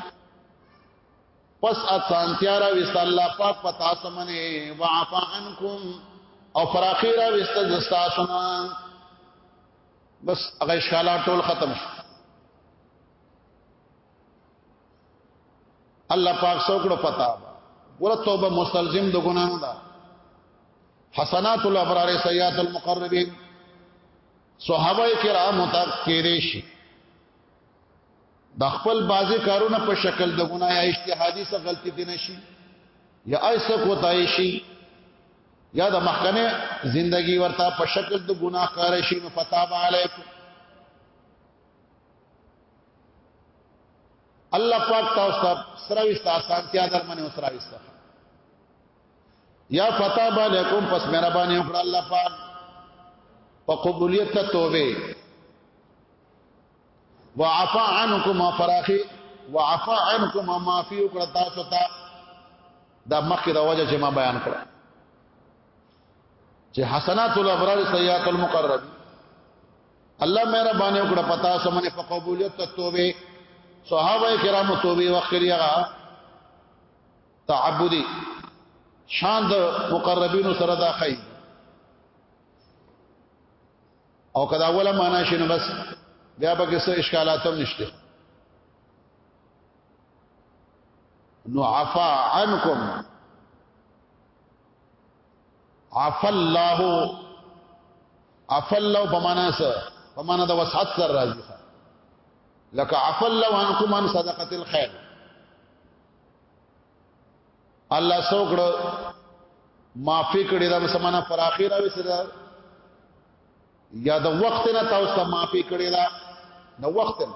پس اتان تیارا وست الله پاک پتا سمنه وعفا عنکم او فراخی را وست زستا سنا بس هغه اشکالات ټول ختم شو الله پاک سو کړو پتا ور توبه مستلزم د ګنا نه ده حسنات الابرار سیئات المقربین صحابه کرام تک کېدې شي د خپل بازي کارونه په شکل د ګنا یا اجتهادي څخه غلطي دي نشي یا ایسه کوتای شي یا د محکمه زندگی ورته په شکل د ګناهکار شي نو فتاب علیکم الله پاک تاسو ته سره وستا آسانتیا در باندې وسره وستا یا فتا باندې کوم پس مهرباني وکړه الله پاک په قبولیت ته توبه وعفا عنكم فراخي وعفا عنكم ما في وکړه تاسو ته دا مخکې دا وجه چې ما بیان کړ چې حسنات الابرار سیئات المقرب الله مهرباني وکړه پتا سمنه په قبولیت ته توبه صحابه کرامو توبه وکړي هغه تعبدي شان د مقربینو سره دا خی او کدا اوله معنا شنو بس بیا به څه اشکالات هم نشته نو عفا عنکم عفا الله عفا الله په معنا سره په معنا د وسعت سره راځي لکه عفا الله عنكم عن صدقه الخير الله سوکړه معافي کړی دا سمانه پر اخیره وي سره یا د وخت نه تاسو ته معافي کړی دا د وخت نه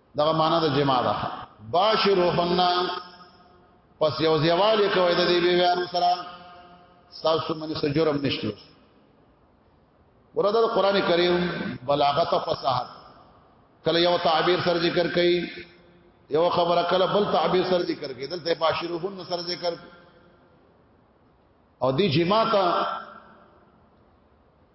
دغه معنا د جما ده باشروهن پس یو زیواله کوي د دې بیان سره تاسو باندې څه جرم نشته ورته قرآن کریم بلاغت او فصاحت کله یو تعبیر سره ذکر کوي یو خبره کله بل تعبیر سره ذکر کوي دلته باشروهن سره ذکر او دی جما ته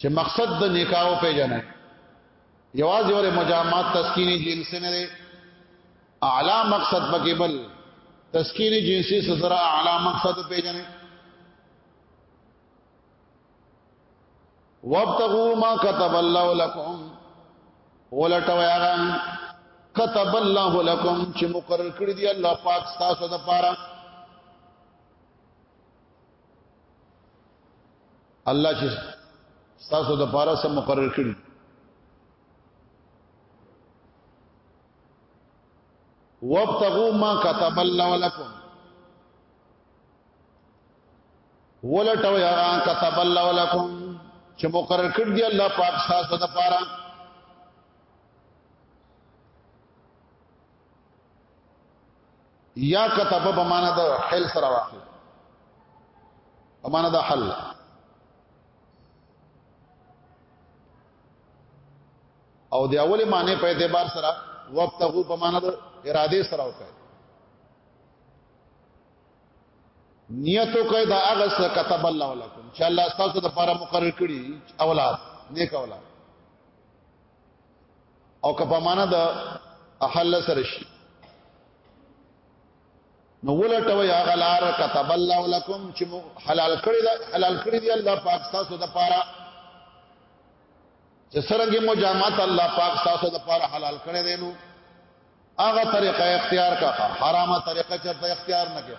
چې مقصد د نکاح او پیژنه یوازې ور مجامات تسکین جنس نه دی اعلی مقصد پکې بل تسکین جنسی سره اعلی مقصد پیژنه وابتغوا ما كتب الله لكم ولټوي هغه كتب الله لكم چې مقرر کړی دی الله پاک تاسو د پاره الله چې تاسو د پاره سم مقرر کړی وابتغوا ما كتب الله لكم ولټو یا كتب الله لكم چې مقرر کړ دی الله پاک تاسو د پاره یا کتب په معنا د حل سره واخلي په معنا د حل او د اول معنی په اعتبار سره وابتغوا په معنا د اراده سره وکړي نیتو کوي دا هغه څه كتب الله لكم چې الله تاسو د لپاره مقرر کړی اولاد نیک اولاد او کپا معنا د احل سره شي نو ولټو یا غلار كتب الله لكم چې حلال کړی دا حلال کړی دی الله پاک تاسو د پاره چې سرنګي مجامات الله پاک تاسو د پاره حلال کړی دی نو هغه طریقه اختیار کا حرامه طریقه چرته اختیار نه کړه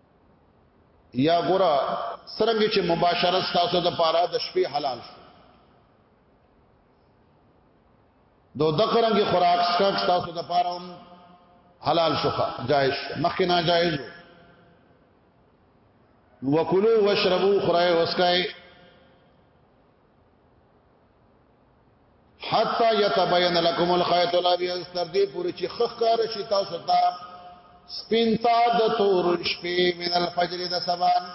یا ګورا سرنګ چې مباشرت تاسو د پاره د شپې حلال شو دو دقرنګ خوراک سکک تاسو د پاره هم حلال شو جائز مخکې نه جائز وکلو واشربو خورای وسکای حتا یتبین لکم الخیط الابیض تر دې پورې چې خخکار شي تاسو ته سپینتا د تور شپې من الفجر د سبان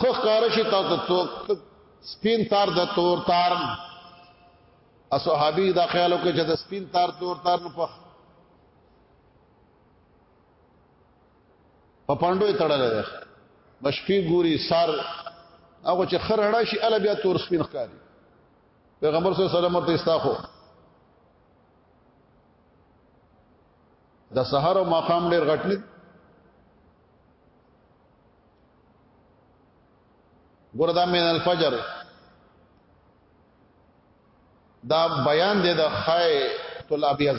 خخکار شي تاسو ته سپین تار د تور تار اصحابي دا خیالو کې چې د سپین تار تور تار نه پخ په پاندو یې تړل دی بشپی ګوري سار هغه چې خر اړه شي ال بیا تور سپین ښکاری پیغمبر صلی الله علیه وسلم ورته استاخو د سحر او مقام ډیر غټ نه ګوردا من الفجر دا بیان دی د خای طلابیز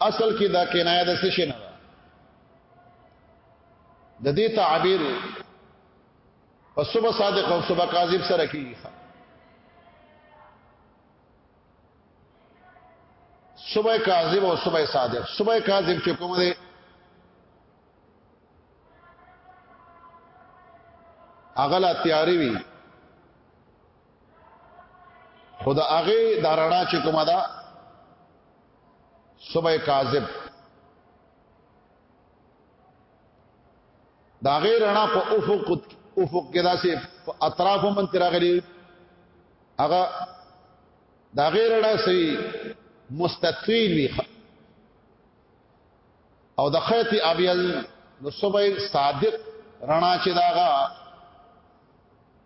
اصل کې دا کنایه د څه شي نه د دې تعبیر په صبح صادق او صبح کاذب سره کیږي صبح کاذب او صبح صادق صبح کاذب چې کوم دی اغلا تیاری وی خدا هغه دا رڼا چې کومه ده صبح کاذب دا غیر رڼا په افق افق کې داسې اطراف هم ترغلي هغه دا غیر رڼا سي مستطیل وي او د خیت ابیل نو صبح صادق رڼا چې داغه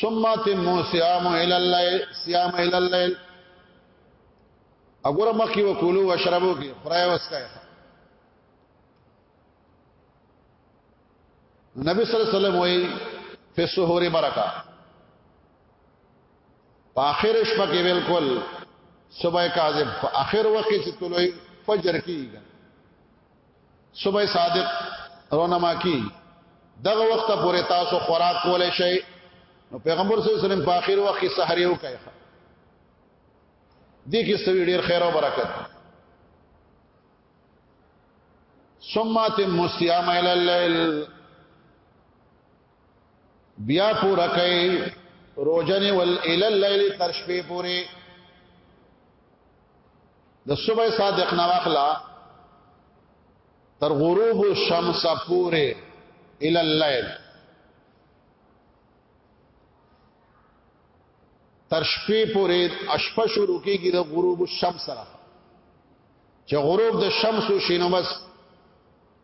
ثم تمو صيام الى الليل صيام الى الليل اګوره مخکې وکولو وشربو کې خدای وسکای نبی صلی الله علیه وسلم وی فی السحور برکا په اخر شپه کې بالکل صبح کاذب په اخر وخت کې چې طلوع فجر کیږي صبح صادق رونما کی دغه وخت پورې تاسو خوراک کولای شئ نو پیغمبر صلی الله علیه وسلم په اخر وخت کې سحر یو کوي دې کې سوي ډیر خیر او برکت ثم تم صيام الى الليل بیا پورا کوي روزنه ول ال الليل تر شپې پورې د صبح صادق نه واخلا تر غروب الشمس پورې ال الليل تر شپې پورې اشپه شروع کیږي د غروب الشمس سره چې غروب د شمس شینو بس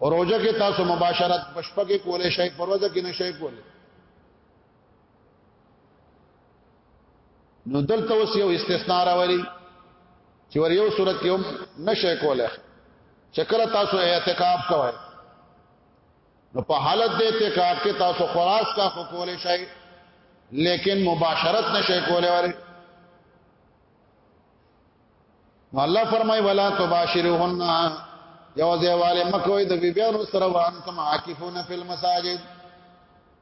روزه کې تاسو مباشرت بشپه کې کولې شي پروازه کې نشي کولې نو دلته اوس یو استثناء راوري چې ور یو صورت کې هم نشي کولې چې کله تاسو اعتکاف کوئ نو په حالت د اعتکاف کې تاسو خلاص کا خو کولې شي لیکن مباشرت نشي کولې وره نو الله فرمای ولا تباشرهن یو ځایواله مکوې د بیبیانو سره وان تم عاکفون فی المساجد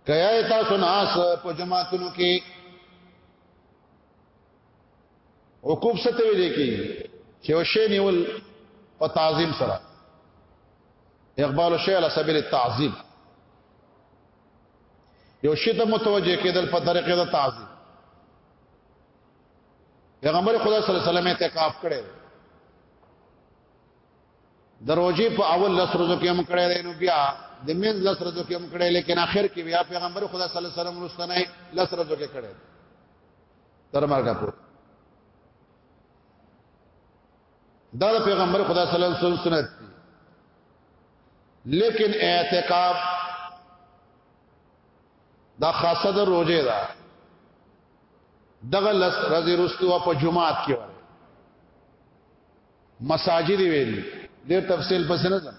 کیا تاسو ناس په جماعتونو کې عقوب ستې ویل کی چې او شی نیول په تعظیم سره اقبال شی علی سبیل التعظیم یو شی ته متوجه کېدل په طریقې د تعظیم پیغمبر خدا صلی الله علیه وسلم اعتکاف کړی د روزي په اول لس ورځو کې هم کړی دی نو بیا د مین لس ورځو کې هم کړی لیکن اخر کې بیا پیغمبر خدا صلی الله علیه وسلم رستنه لس ورځو کې کړی تر مرګه پورې دا د پیغمبر خدا صلی الله علیه وسلم سنت دی لیکن اعتکاف دا خاصه د روزه ده دغه لس رضی رستو په جمعات کې وره مساجد ویل ډیر تفصیل پس نه ځم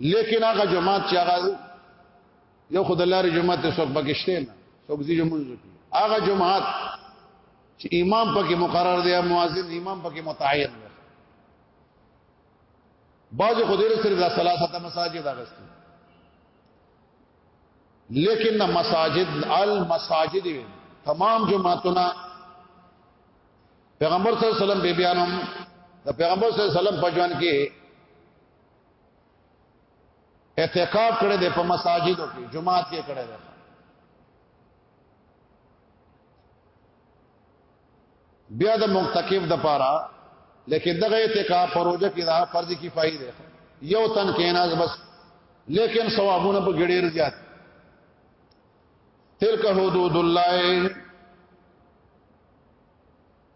لیکن هغه جمعات چې هغه یو خدلاري جمعات ته څوک پکشته نه څوک زی جمعونځ کوي هغه جمعات چې امام پکې مقرر دی مؤذن امام پکې متعین دی بعض خو دې سره د ثلاثه مساجد اغستي لیکن مساجد المساجد تمام جمعتنا پیغمبر صلی الله علیه وسلم بی بیانم د پیغمبر صلی الله علیه وسلم په ژوند کې اعتکاف کړی دی په مساجدو کې جمعات کې کړی دی بیا د مقتکف د پاره لیکن دغه اعتکاف پروژه کې دا فرض کفایي ده یو تن کې ناز بس لیکن ثوابونه په ګډیر زیات تلک حدود الله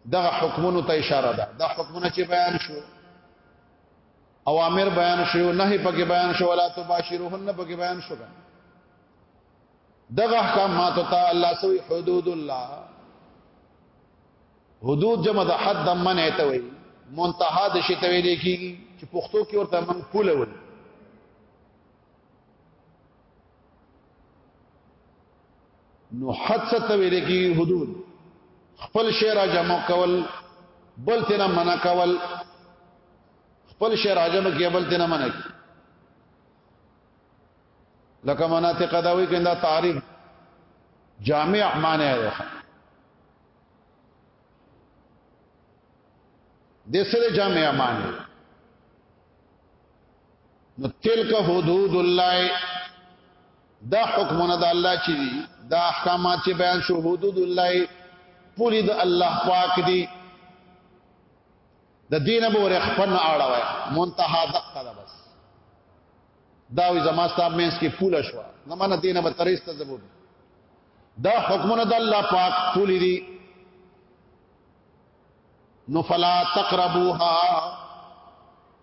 دغه حکمونو ته اشاره ده دا حکمونه چې بیان شو اوامر بیان شو نهي پکې بیان شو ولا تباشرهن پکې بیان شو دغه احکامات ته الله سوی حدود الله حدود جمع د حد من ته وي منتها د شی ته ویل کیږي چې پښتو کې ورته من پوله وي نو حد څه ته ویل کیږي حدود خپل شی را جمع کول بل تینا منع کول خپل شی را جمع کول بل تینا منع کول لکه مناطق دا وی کنده تعریف جامع معنی ده د سره جامع معنی نو تلک حدود الله دا حکمونه د الله چي دي دا احکامات چې بیان شو حدود الله پوری د الله پاک دي د دینه بوره خپل اړه وای منتها دقه ده بس دا وی زما صاحب مینس کې پوله شو نه منه دینه به ترېسته زبون دا حکمونه د الله پاک پولی دي نو فلا تقربوها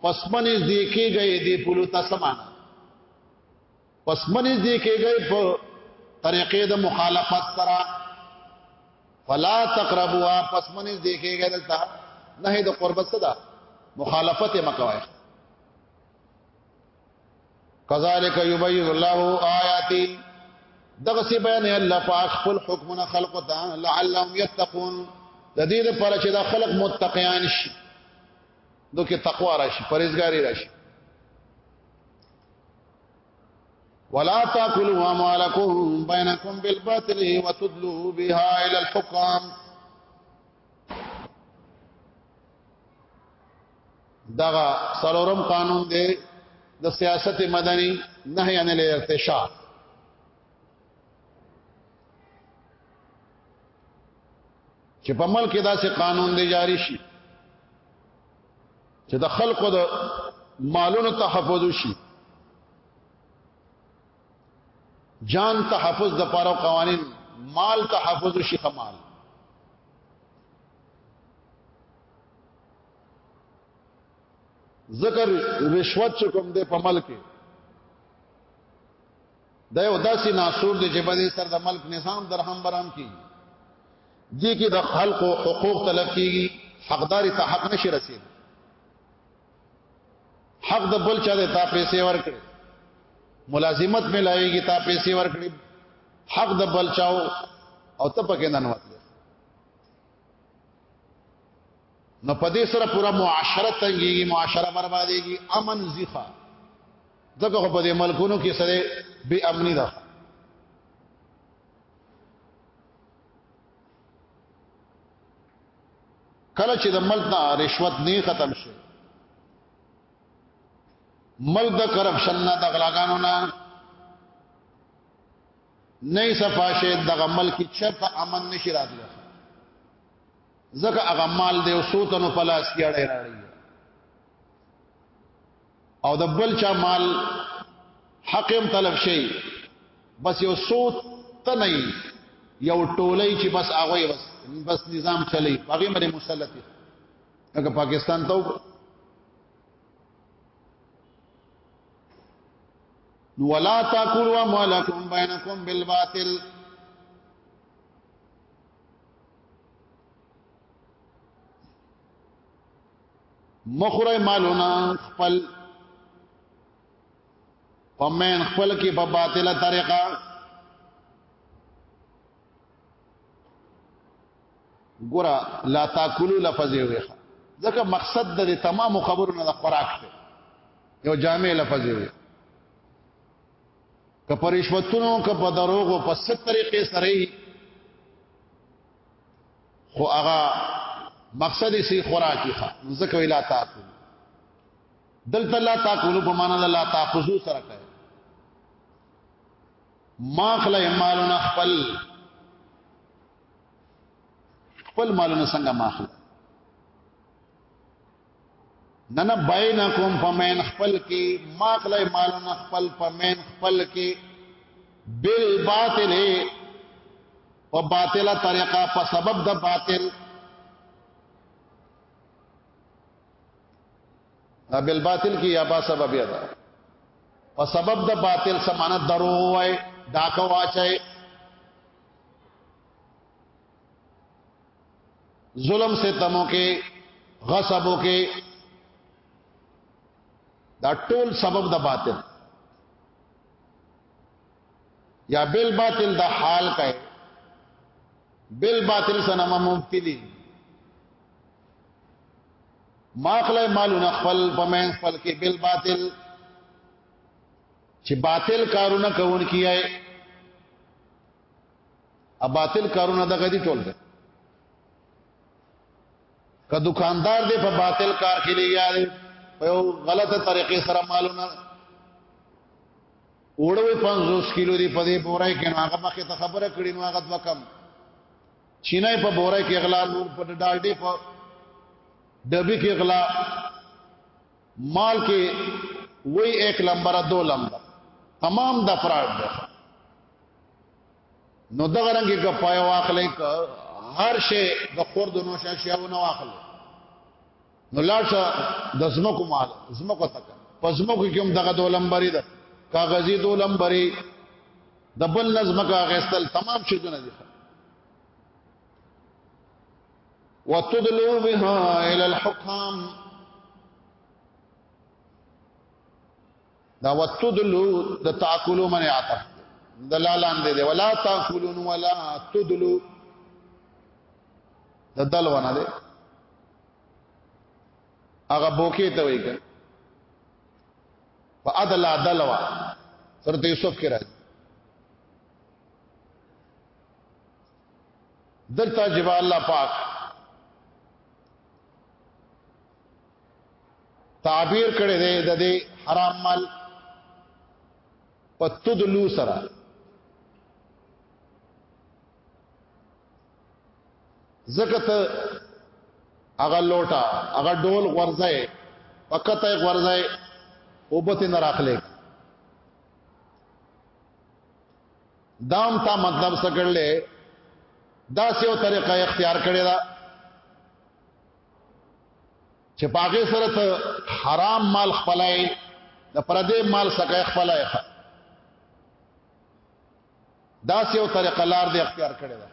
پس منې ذکر گئے دی پولو تسمان پس منې ذکر گئے په طریقې د مخالفت سره فلا تقربوا پس منې ذکر گئے دلته نه د قربت صدا مخالفت مکوای کذالک یبین الله آیاتی دغه سی بیان الله پاک خپل حکمونه خلق ته لعلهم یتقون د دې لپاره چې دا خلق متقیان شي دوی کې تقوا راشي پرهیزګاری راشي ولا تاكلوا اموالكم بينكم بالباطل وتدلوا بها الى الحكام دغه سلورم قانون دی د سیاست مدني نهي عن الارتشاء چې په ملک کې داسې قانون دی جاری شي چې د خلکو د مالونو تحفظ شي جان تحفظ د پاره قوانين مال تحفظ شي خمال ذکر رشوت چې کوم دی په ملک دا یو داسې ناسور دی چې په دې سر د ملک نظام درهم برام کی دي کې د خلق او حقوق طلب کیږي حقداري ته حق نشي رسید حق د بل چا ته پیسې ورکړي ملازمت ملایږي ته پیسې ورکړي حق د بل چاو او ته پکې نه نوته نو په دې سره پورا معاشره تنګيږي معاشره برباديږي امن زیخه دغه په دې ملکونو کې سره بے امني ده کله چې د ملک نه رشوت نه ختم شي ملک د کرپشن نه د غلاګانو نه نه صفاشه دغه ملک چرته امن نشي راتلی ځکه هغه مال دی او سوتنو پلاس کې اړه راړي او د بل چا مال حق هم طلب شي بس یو سوت ته نه یو ټولې چې بس هغه بس بس نظام چلی هغه مری مسلط دی هغه پاکستان ته نو ولا تاكلوا اموالكم بينكم بالباطل مخره مالونه خپل پمن خپل کې په باطله طریقه ګورا لا تاکلو لفظ یې ویخه ځکه مقصد د تمام خبرونو د خوراک دی یو جامع لفظ یې که په رشوتونو که په دروغو په ست طریقې سره خو هغه مقصد یې سي خوراکي ښه ځکه ویلا تاکو دلته لا تاکو په معنا د لا تاخذو سره کوي ما خلا مالونه خپل خپل مالونه څنګه ماخله نن بینکم فمن خپل کې ماخله مالونه خپل فمن خپل کې بل باطل په باطله طریقه په سبب د باطل دا بل باطل کې یا با سبب یا دا په سبب د باطل سمانه درو وای ډاکو واچای ظلم سے تمو کې غصبو کې دا ټول سبب د باطل یا بل باطل د حال کای بل باطل سنم مبتلی ماخله مالونه خپل پمن خپل کې بل باطل چې باطل کارونه کوون کیای ا باطل کارونه د غدي ټول دي که دکاندار دې په باطل کار کې لګیا دی په یو غلطه طریقې سره مالونه وړوي 500 کیلو دی په دې بورای کې نو هغه مخه ته خبره کړې نو هغه وکم چینه په بورای کې اغلا نور په ډالډي په ډبي کې اغلا مال کې وای 1 لمبر 2 لمبر تمام د فراد ده نو دغه رنګ کې پای واخلې ک هر شی د خورد نو شې شی او نو واخلې نو لاشه د زمکو مال زمکو تک په زمکو کې هم دغه دولمبري ده کاغذي دولمبري د بل نظم کا غستل تمام شي دونه دي وتدلو بها الى الحكام دا وتدلو د تاکلو من عطف دلالان دې دی ولا تاکلون ولا تدلو د دل ونه دی هغه بوکې ته وایي کړه فادلا دلوا سورته یوسف کې راځي دلته جبال الله پاک تعبیر کړی دی د دې حرام مال په تدلو سره زکت هغه لوټه هغه ډول غورځي وکته غورځي وبته نه راخلې دام تا مطلب سکړلې دا سیو طریقه اختیار کړی دا چې پاګه سره ته حرام مال خپلای د پردې مال سکه خپلای دا یو طریقه لار دی اختیار کړی دا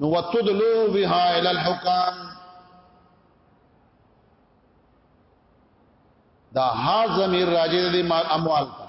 نو وتدلو بها الى الحكام دا ها ضمیر راجع دی مال اموال تا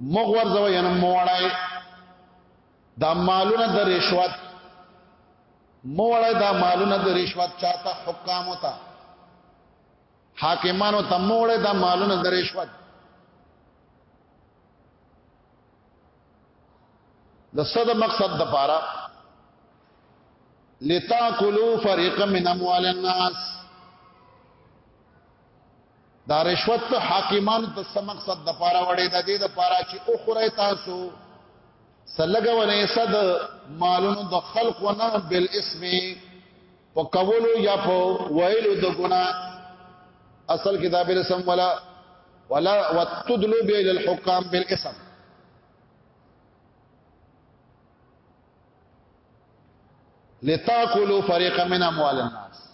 مغ ورځوي نه موړای دا مالونه د رشوت موړای دا مالونه د رشوت چاته حکام وتا حاکمانو ته موړای دا مالونه د رشوت د صد مقصد د پاره لتاکلوا فريقا من اموال الناس دا رشوت حاکمان د سمقصد د پاره وړي د دې د پاره چې او خره تاسو سلګه ونه صد مالونو د خلق ونه بل اسم په کولو یا په ویلو د ګنا اصل کتاب الاسم ولا ولا وتدلو به للحكام بالاسم لتاكلوا فريقا من اموال الناس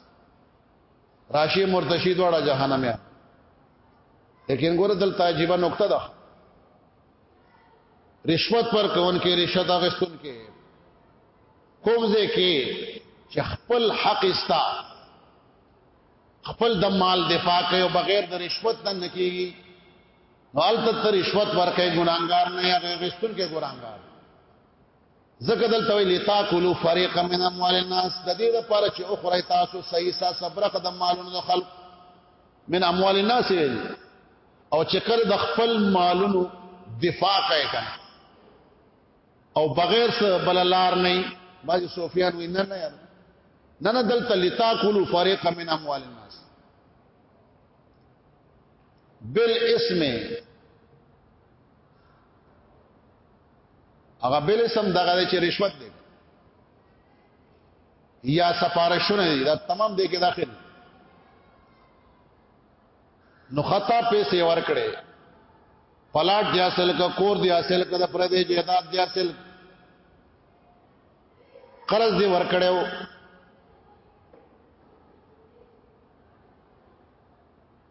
راشي مرتشي دواړه جهنم یا لیکن ګوره دلته عجیب نقطه ده رشوت پر کون کې رشوت اغستون کې کومځه کې چې خپل حق استا خپل د مال دفاع کوي بغیر د رشوت نه نکېږي نو البته رشوت ورکې ګناګار نه یا غستون کې ګناګار ځکه دلته وی لتاکلوا فريقا من اموال الناس د دې لپاره چې او خړی تاسو صحیح سا صبرخه د مالونو د خلق من اموال الناس ویل او چې کړ د خپل مالونو دفاع کوي کنه او بغیر څه بل لار نه باج سفیان وی نه نه نه نه دلته لتاکلوا فريقا من اموال الناس بالاسم هغه بل سم دغه چې رشوت دی یا سفارشونه دي دا تمام دې کې داخل نو خطا پیسې ورکړي پلاټ دی اصل کا کور دی اصل کا د پردې جیداد دی اصل قرض دی ورکړیو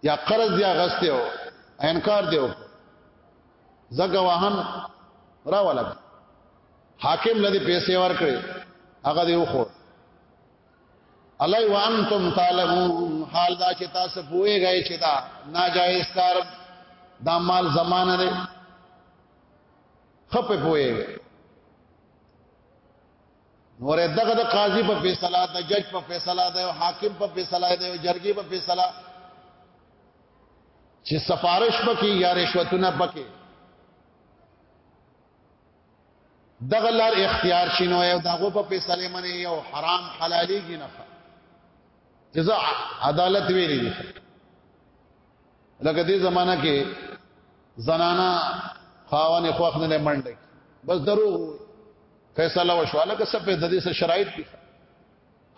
یا قرض دی غسته او انکار دیو زګه واهن راولګ حاکم لدی پیسې ورکړي هغه دی وخور الی وانتم تعلمون حال دا چې تاسو پوهیږئ چې دا ناجایز کار دا مال زمانه دی خپه پوهیږئ نور دغه د قاضي په فیصله د جج په فیصله د حاکم په فیصله د جرګي په فیصله چې سفارش پکې یا رشوتونه پکې دغه لار اختیار شینو یو دغه په فیصله منی یو حرام حلالي کې نه جزاء عدالت ویلي لکه دې زمانہ کې زنانا خاوانې خوښ نه منډه بس درو فیصله وشو لکه څه په دې سره شرایط دي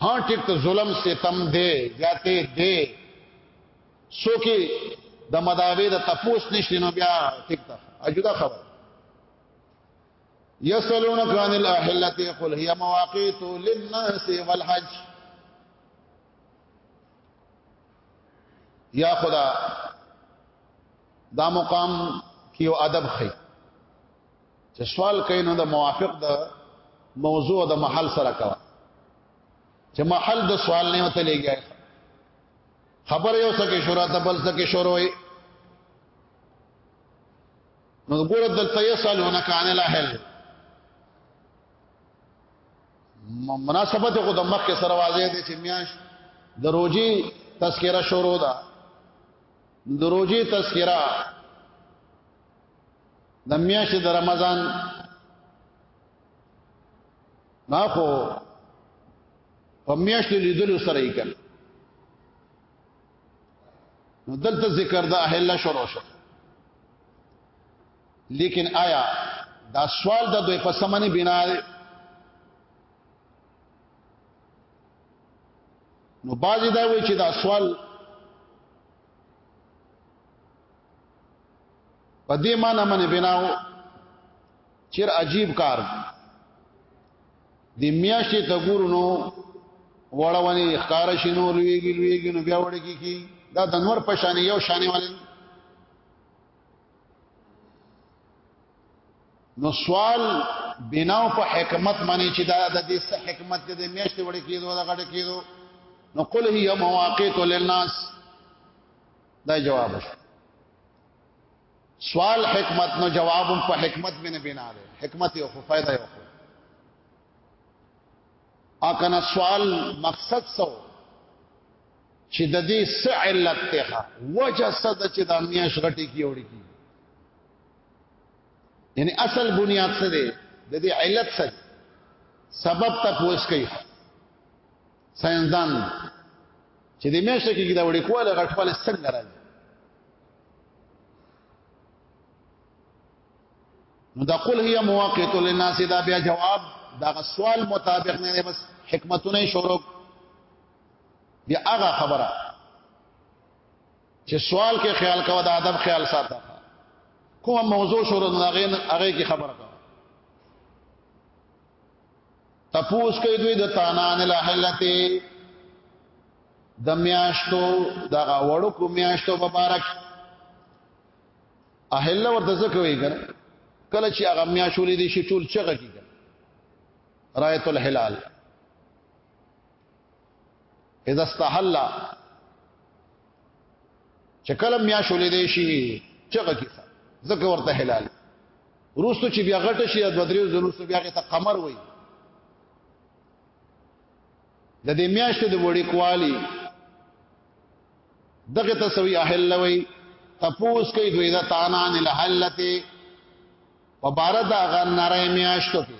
ها ټیک ته ظلم ستم دې جاته دې سوکي د مداوی د تپوس نشته نو بیا ټیک ته اجدا خبر یسلونک عن الاحلته قل هي مواقیت للناس والحج یا خدا دا مقام کې یو ادب خي چې سوال کوي نو د موافق د موضوع د محل سره کوا چې محل د سوال نه وته لګي خبر یو څه کې شروع ته بل څه کې شروع وي نو ګور دلته یسالونه کان الاهل مناسبت خو د مخ سره واضح دي چې میاش د روزي تذکرہ شروع ده د روزي تذکرہ د میاش د رمضان ما خو په میاش لیدلو سره یې کړ نو دلته ذکر د اهل شروع شو لیکن آیا دا سوال د دوی په سمنه بنا دی نو باجی دا وی چې دا سوال په دې معنی باندې بناو چیر عجیب کار د میاشتې ته ګورو نو وړونی ښکار شینو لویږي لویږي نو بیا وړ کی کی دا د نور په شان یو شانې والے نو سوال بناو په حکمت معنی چې دا د دې څه حکمت دې میشته وړي کېدو دا غټه کېدو نو قل هي مواقیت للناس دا جواب شو سوال حکمت نو جواب په حکمت باندې بنا ده حکمت یو خو فائدہ یو خو اکنه سوال مقصد سو چې د دې څه علت ته وجه څه د چې د میاش غټي کې وړي کی یعنی اصل بنیاد څه دی د دې علت څه سبب ته پوښ کوي ساينزدان چې د میاش کې دا وړي کوله غټواله څنګه راځي نو دا قل هي مواقیت للناس دا بیا جواب دا سوال مطابق نه بس حکمتونه شروع بیا هغه خبره چې سوال کې خیال کوه د ادب خیال ساته کومه موضوع شروع نه غین هغه کې خبره کوه تپوس کوي دوی د تانان الهلته د میاشتو د غوړو کو میاشتو مبارک اهل ورته ځکه وی کنه کله چې هغه میاشولې دي شي ټول چغه کیږي رایت الهلال اذا استحل چې کله میا شولې دی شي چغه کی زکه ورته حلال روستو چې بیا غټ شي د بدریو زروستو بیا ته قمر وای د دې میاشتې د وړي کوالی دغه ته سوي اهل وای تپوس کوي دوی دا تانان الحلته وبارد غن نره میاشتو کې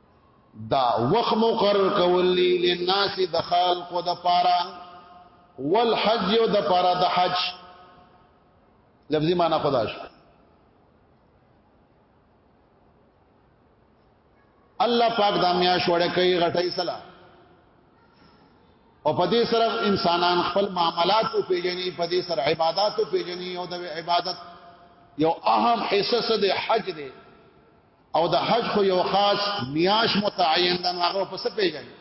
دا وخت مقرر کولی لناس د خلق د پارا والحج یو د پارا د حج لفظي معنی خدا شو الله پاک دا میا شوړه کوي غټي سلا او په دې سره انسانان خپل معاملات او پیجنې په دې سره عبادت او پیجنې او د عبادت یو اهم حصہ د حج دی او د حج خو یو خاص میاش متعین ده نو هغه په څه پیژني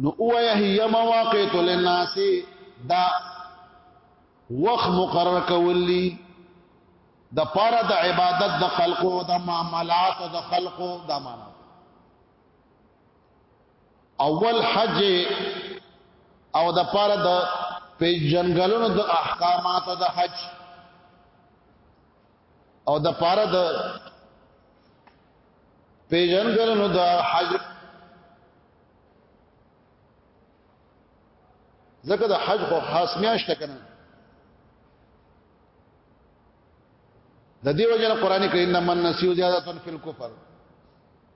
نو اوه هي مواقیت للناس دا وخت مقرر کولی د پاره د عبادت د خلقو د معاملات د خلقو د معاملات اول حج او د پاره د په جنګلونو د احکامات د حج او د پاره د په جنګلونو د حج ځکه د حج خو خاص میاشت کنه د دې وجه قرآن کریم نه من نسیو زیادتن فی الکفر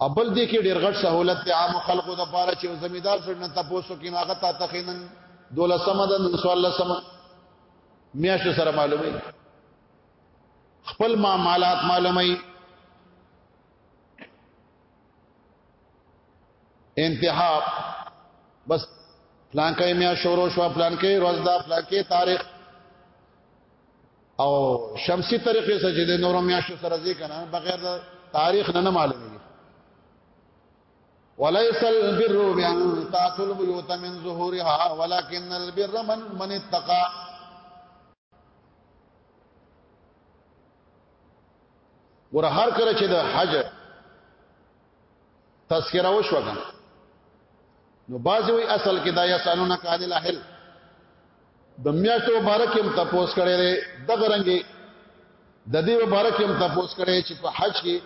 ابل دې کې ډېر غټ سہولت ته عام خلکو د پاره چې زمیدار سره نه تاسو کې ناغه تا تخینن دوله سمدن سوال الله سم میاش سره معلومه خپل ما مالات معلومه انتها بس پلان کې میا شروع شو پلان کې روز دا پلان کې تاریخ او شمسی طریقې سره چې د نور میاشتو سره ځي کنه بغیر د تاریخ نه نه معلومي وليس البر بأن تأتوا البيوت من ظهورها ولكن البر من من اتقى ور هر کله چې د حج تذکرہ وشو کنه نو بازی وی اصل کې دا یا سالونه کان الاهل د میاشتو مبارک هم تاسو کړي دي د غرنګي د دې مبارک هم تاسو کړي چې په حج کې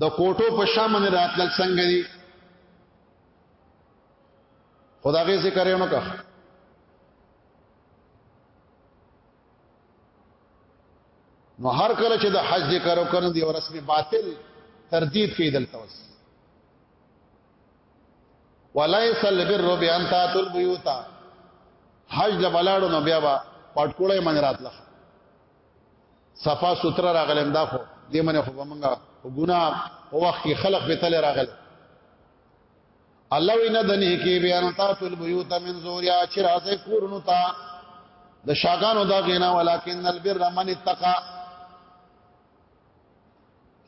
د کوټو په شام نه راتل څنګه دي خدای ذکر یې نو کړ نو هر کله چې د حج ذکر وکړو دی ورسمه باطل تردید کیدل توس وليس البر بان تاتوا البيوت حج د بلاړو نو بیا با پټکوړې من راتله صفا ستر راغلم دا خو دې منه خو بمنګا ګنا په وخت کې خلق به تل راغله الله وینا د نه کې بیان تاسو البیوت من زوریا چې راځي کورونو ته د شاګانو دا غینا ولکن البر من اتقا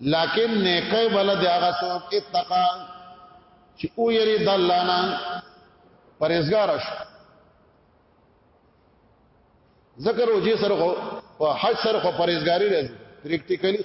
لکن نیکه بلد هغه څوک اتقا چې او یری د الله نه پرهیزګار شي ذکر او جی سره او حج سره پرهیزګاری راځي پریکټیکلی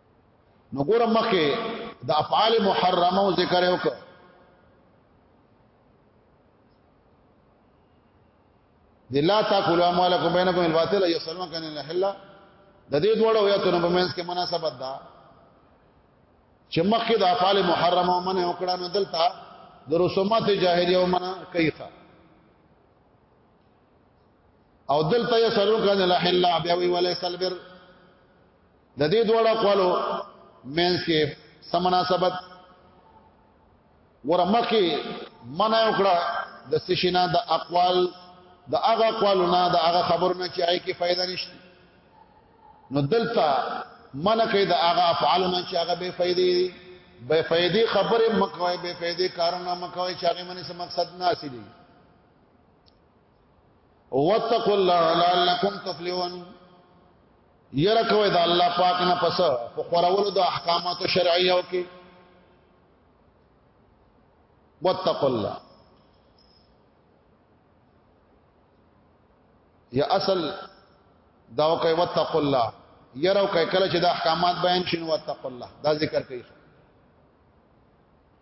نو ګور مخه د افعال محرمه ذکر یو کړ د لا تاکلوا اموالکم بینکم الباطل یسلم کان الحل د دې دوړو یا تر په منځ کې مناسبت ده چې مخکې د افعال محرمه منه وکړه نو دلته د رسومات جاهلیه ومنه کوي او دلته یسلم کان الحل بیا وی ولې سلبر د دې دوړه قالو مینس کې سمناسبت ورمخه منع وکړه د سشنا د اقوال د هغه اقوالو نه د هغه خبرو نه چې آی کې فائدہ نشته نو دلته منع کوي د هغه افعالو نه چې هغه بے فائدې بے فائدې خبره مکوي بے فائدې کارونه مکوي چې هغه منې سم مقصد نه حاصلې واتقوا الله لعلكم تفلحون یره کوي دا الله پاک نه پس په خورولو د احکامات شرعیه او کې واتقوا الله یا اصل دا کوي واتقوا الله یره کوي کله چې د احکامات بیان شین واتقوا الله دا ذکر کوي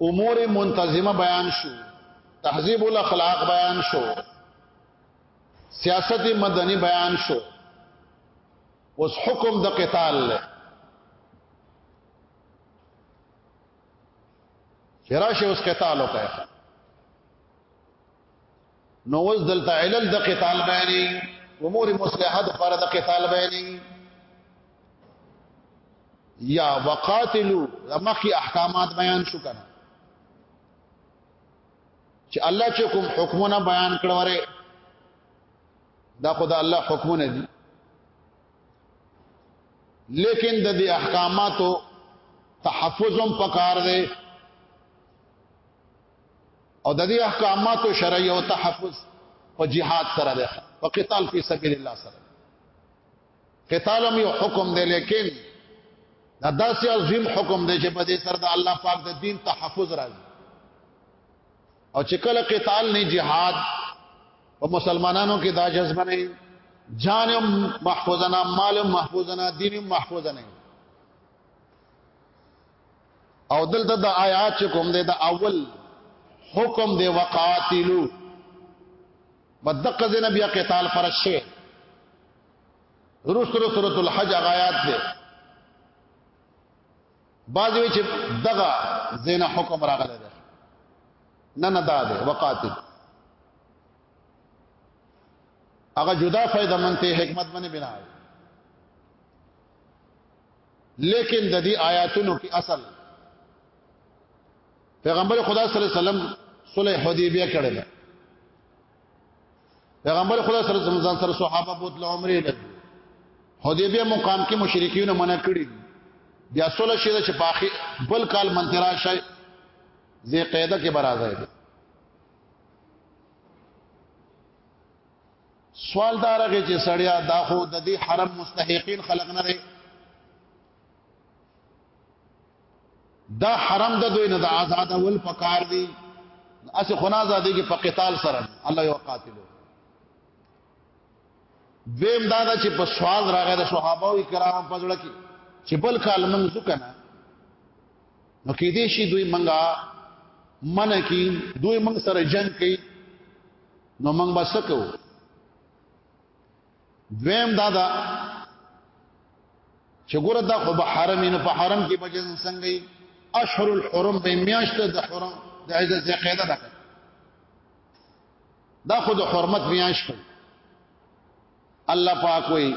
امور منتظمه بیان شو تهذیب الاخلاق بیان شو سیاست مدنی بیان شو اوس حکم د قتال له چراشه اوس قتال وکړه نو وز دلته علل د قتال بیانې امور مصلحه د پر د قتال بیانې یا وقاتلو مخی احکامات بیان شو کنه چې الله چې کوم حکمونه بیان کړوره دا خدای الله حکمونه دي لیکن د دې احکاماتو تحفظم پکار دی او د دې احکاماتو شرعي او تحفظ په جهاد سره ده په قتال فی سبیل الله سره قتال هم یو حکم دی لیکن دا داسې عظیم حکم دی چې په دې سره د الله پاک د دین تحفظ راځي او چې کله قتال نه جهاد په مسلمانانو کې دا جذبه نه جان محفوظنا مال محفوظنا دین محفوظنا او دلته د آیات چې کوم دی د اول حکم دی وقاتلو بدقه زنه بیا قتال فرض شوه رسل سورۃ الحج آیات دی بعضوی چې دغه زینا حکم راغلی دی نه نه دا دی وقاتل هغه جدا فائدہ منته حکمت باندې بنا دی لیکن د دې آیاتونو کې اصل پیغمبر خدا صلی الله علیه وسلم صلح حدیبیه کړی دی پیغمبر خدا صلی الله علیه وسلم سره صحابه بوت له عمره لګ حدیبیه مقام کې مشرکین منع کړی بیا صلح شیدا چې پاخي بل کال منترا شای زی قاعده کې برازه دی سوال دا راغی چې سړیا دا خو د دې حرم مستحقین خلق نه دی دا حرم د دوی نه د آزاد اول پکار دی اسه خنا آزادې کې په قتال سره الله یو قاتلو دویم دا دا چې په سوال راغی د صحابه او کرام په ځړه کې چې بل کال موږ ځکنه نو کې دې شي دوی منګه من کې دوی موږ سره جنگ کوي نو موږ بس کو دویم دا دا چې ګوره دا خو به حرم نه په حرم کې بجن څنګه اشهر الحرم به میاشت د حرم د عزت قاعده ده دا خو د حرمت میاشت الله پاک وایي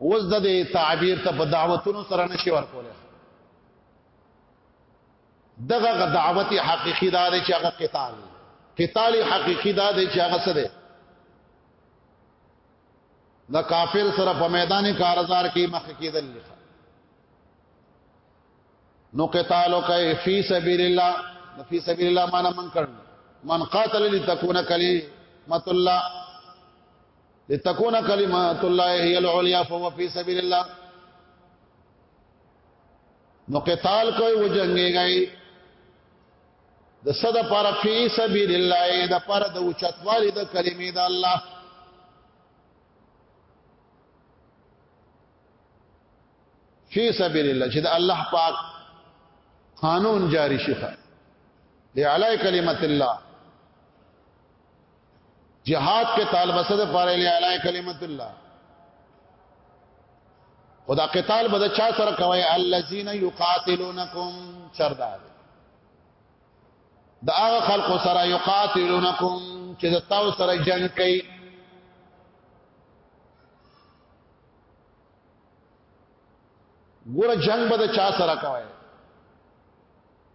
اوس د دې تعبیر ته په دعوتونو سره نشي ورکوله دغه دعوت حقيقي دا دی چې هغه قتال قتال حقيقي دا دی چې هغه څه دی د کافر سره په میدان کارزار کې مخ کېدل لخوا نو قتالو کوي فی سبیل الله فی سبیل الله معنا من کړ من قاتل لتكون کلمت الله لتكون كلمات الله هي العليا فهو في سبيل الله نو قتال کوي وجنګيږي د صد پر فی سبیل الله د پر د اوچتوالي د کلمې د الله فی سبیل الله چې د الله پاک قانون جاری شي لعلی کلمت الله جهاد کې طالب سره د پاره لې اعلی کلمت الله خدا قتال به چا سره کوي الذين يقاتلونكم سردار دا هغه خلق سره يقاتلونكم چې د تاسو سره جنگ کوي ګور جنگ به چا سره کوي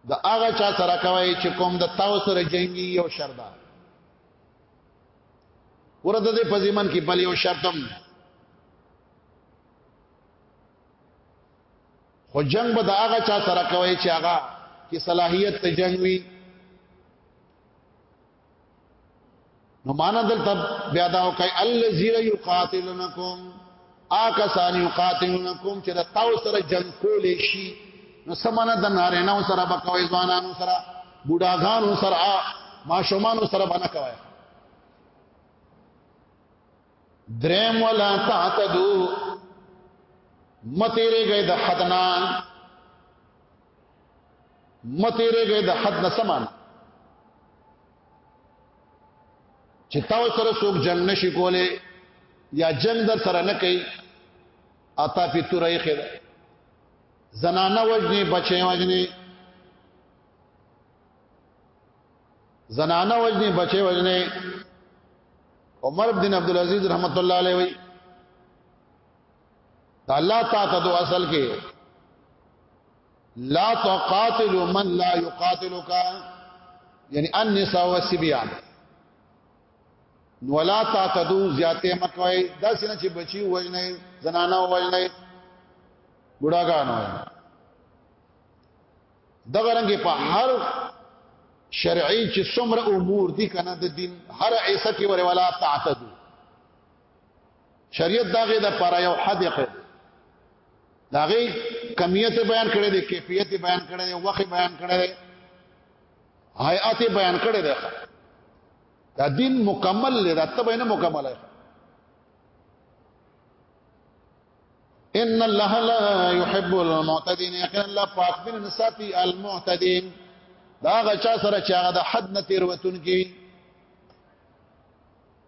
د هغه چا سره کوي چې کوم د تاو سره جنگي یو شردا ورته دې په ځمن کې بل یو شرطم خو جنگ به د هغه چا سره کوي چې هغه کې صلاحيت ته جنگ وي نو معنا دلته بیا دا وکي الذين يقاتلونكم آکسان یقاتلونکم چې د تاو سره جنگ کولې شي نو سمانه د نارینه سره بکوي ځوانانو سره بوډاګانو سره ماشومانو سره باندې کوي درم ولا تعتدو متیرې گئے د حدنا متیرې غې د حد نه سمان چې تاسو سره څوک جنگ نشي کوله یا جنگ در سره نه کوي اتا په تورې خې زنانه وجني بچي وجني زنانه وجني بچي وجني عمر بن عبد العزيز رحمت الله عليه وي دا الله تعالی د اصل کې لا تقاتل من لا يقاتلك یعنی النساء والصبيان ولا تعتدو زیاته مکوي دا څنګه چې بچي وژنې زنانه وژنې بډاګانو دغه رنګ په هر شرعي چې څومره امور دي کنه د دین هر ایسه کې وره ولا تعتدو شریعت داغه د پر یو حد خو داغه کمیت بیان کړي دي کیفیت بیان کړي دي وخت بیان کړي دي حیات بیان کړي دي دا دین مکمل دی دا ته نه مکمل دی ان الله لا يحب المعتدين يقين الله پاک بن نساتی المعتدين دا غچا سره چې هغه د حد نه تیر وتون کی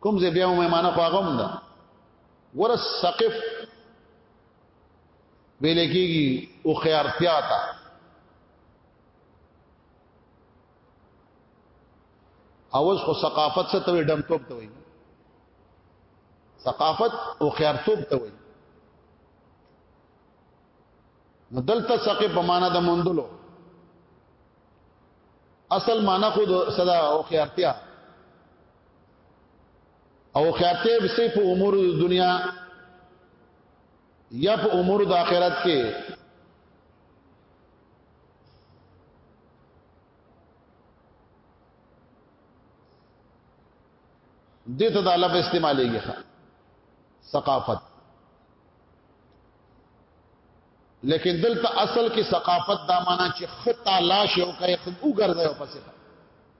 کوم ځای بیا مې معنا خواغم ده ور سقف ویل کېږي او خيارتیا تا اوس خو ثقافت څه ته وي ډم ټوب ته وي ثقافت او خيارتوب ته وي نو دلته سقه په معنا د مندلو اصل معنا خود صدا او خيارتیا او خیاته به سي په امور د دنیا یا په امور د آخرت کې دې ته د الله په استعمالېږي ثقافت لیکن دلته اصل کې ثقافت دا معنا چې خطا لاش او کوي خو ګرځي او پسې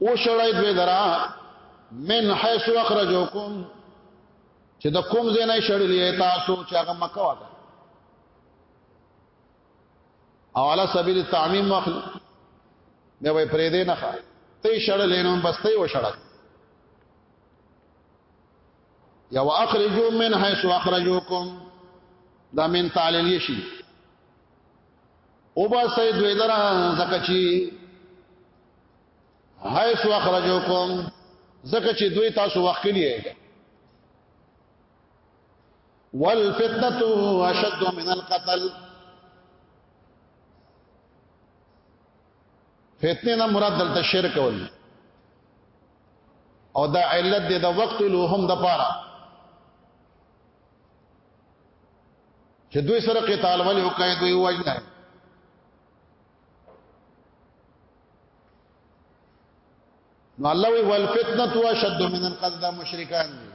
او شړای دوی درا من حيث اخرجوکم چې د کوم ځای نه شړلې تاسو چې هغه مکه وکړه او علا سبیل تعمیم واخلي مې وای پرې دې نه ښه ته شړلې نو بس ته و شړل یا واخرجوا من حيث اخرجوکم دا من تعلیل شي او با سي دوی لرا زکچی حيث اخرجوکم زکه چې دوی تاسو وخکلی والفتنه اشد من القتل فتنه نه مراد دلته شرک ول او دا علت دی د وقت لهم د پاره چې دوی سره قتال ولې وکړي دوی وژنه نو الله وی ول فتنه تو اشد من القتل مشرکان دي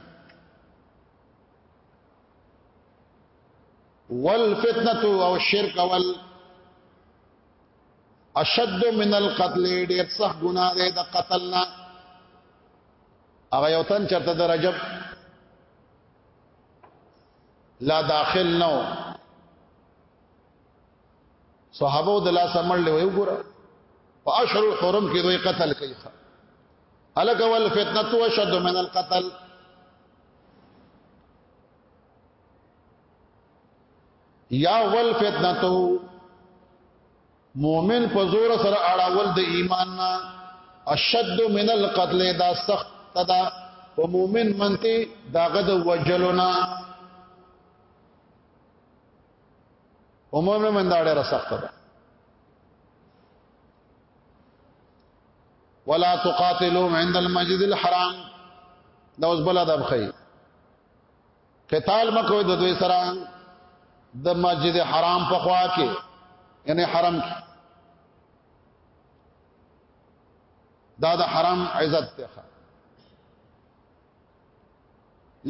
ول فتنه او شرک ول اشد من القتل ډیر سخت ګناه ده د قتل نه هغه یو تن چرته د رجب لا داخل نو صحابه د لا سمړ له یو ګره په اشهر الحرم کې دوی قتل کوي الک ول فتنه اشد من القتل یا ول فتنه مؤمن په زور سره اړول د ایمان نه اشد من القتل دا سخت دا په مؤمن منته داغه د وجلونا په مؤمن من دا ډیره سخت ده ولا تقاتلوا عند المسجد الحرام دا اوس بل ادب خي قتال مکو د دوی سره د مسجد حرام په خوا کې یعنی حرم کې دا د حرام عزت ته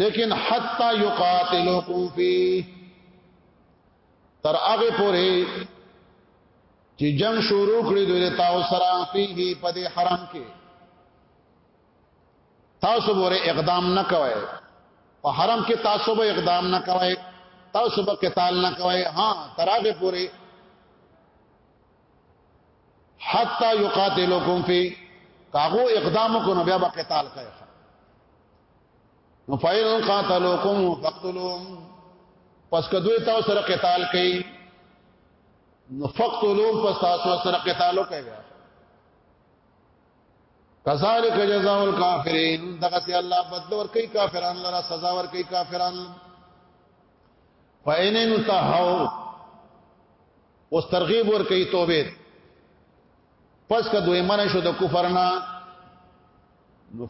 لیکن حتا یقاتلوکم فی تر هغه پورې چې جنگ شروع کړی دوی تاسو سره فيه په دې حرم کې تاسو بوره اقدام نه کوي په حرم کې تاسو به اقدام نه کوي تاسو به قتال نه کوي ها تراغه پوره حتا یقاتلکم فی کاغو اقدام کو نو بیا به قتال کوي نو فایل قاتلکم فقتلهم پس کدوې تاسو سره قتال کوي نو فقتلهم پس تاسو سره قتال کوي کذالک جزاء الکافرین دغه سي الله بدل ور کوي کافران لرا سزا ور کوي کافران فاین انتهو اوس ترغیب ور کوي توبه پس که دوی منه شو د کفرنا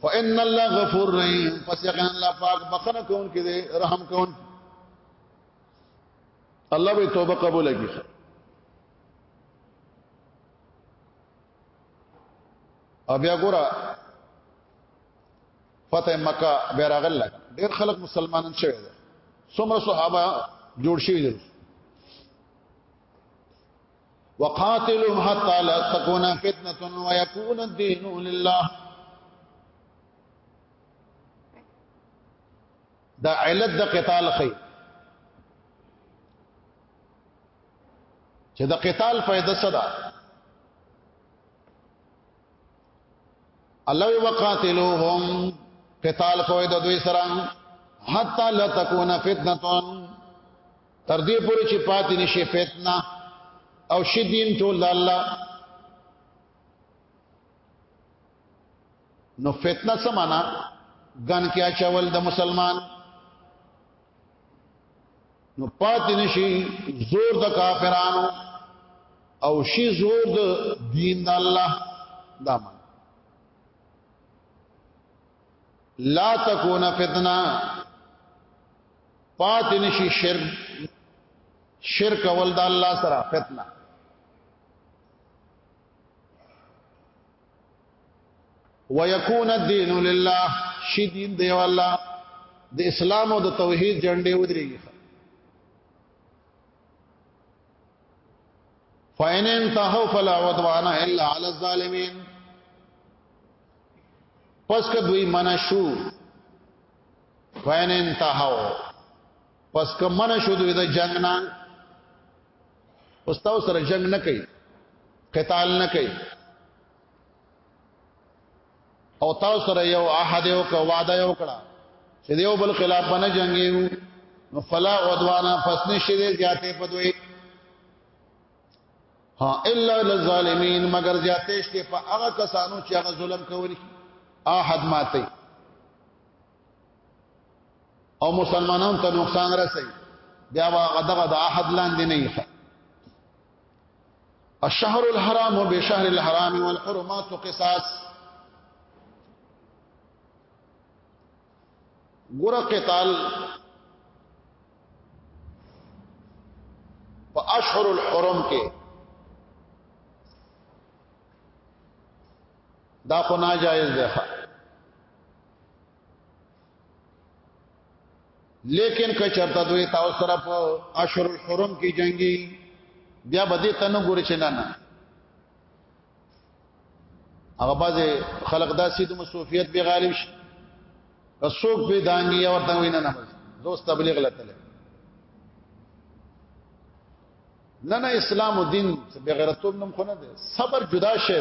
فإن الله غفور رحیم پس یقینا الله پاک بخنه کون کې دي رحم کون الله به توبه قبول کړي او بیا ګوره فتح مکه بیا راغله ډېر خلک مسلمانان شوي دي څومره صحابه جوړ شوي دي وقاتلهم حتى لا تكون فتنه ويكون الدين لله دا علت د قتال خي چې د قتال فائدہ څه ده الله وقاتلوهم قتال کوي د دوی سره حتا لا تكون فتنه تر دې پورې چې پاتې نشي فتنه او شدین ټول د الله نو فتنه سمانا ګن کې اچول د مسلمان نو پاتې نشي زور د کافرانو او شي زور د دین د الله دا من لا تکون فتنه پاتې نشي شرک شرک ول د الله سره فتنه ويكون الدين لله شي دین دی والله د اسلام او د توحید جنډې ودرېږي فاین انتهوا فلا عدوان الا على الظالمين پس که دوی منع شو فاین انتهوا پس که منع شو دوی د جنگ نه استاو سره جنگ نه کوي قتال نه کوي او تاسو سره یو عهد یو کو وعده یو کړه چې دیو بل خلاف نه جنگیو نو فلا عدوانا پس نشي دې زیاتې پدوي ها الا للظالمین مگر زیاتې شته په هغه کسانو چې هغه ظلم کوي عهد ماته او مسلمانان ته نقصان رسي بیا هغه دغه د احد لاندې نه یې الشهر الحرام بشهر الحرام والحرمات قصاص ګور قتال په اشهر الحرم کې دا خو ناجایز دی لیکن که چرته دوی تاسو سره په اشهر الحرم کې جنگي بیا به دې تنه ګوري چې نه نه هغه باز خلق داسې د مصوفیت به غالب شي رسوک به دانګي او ته وینه نه دوست تبلیغ لته نه نه اسلام او دین بغیرتوب نم خو نه ده صبر جدا شی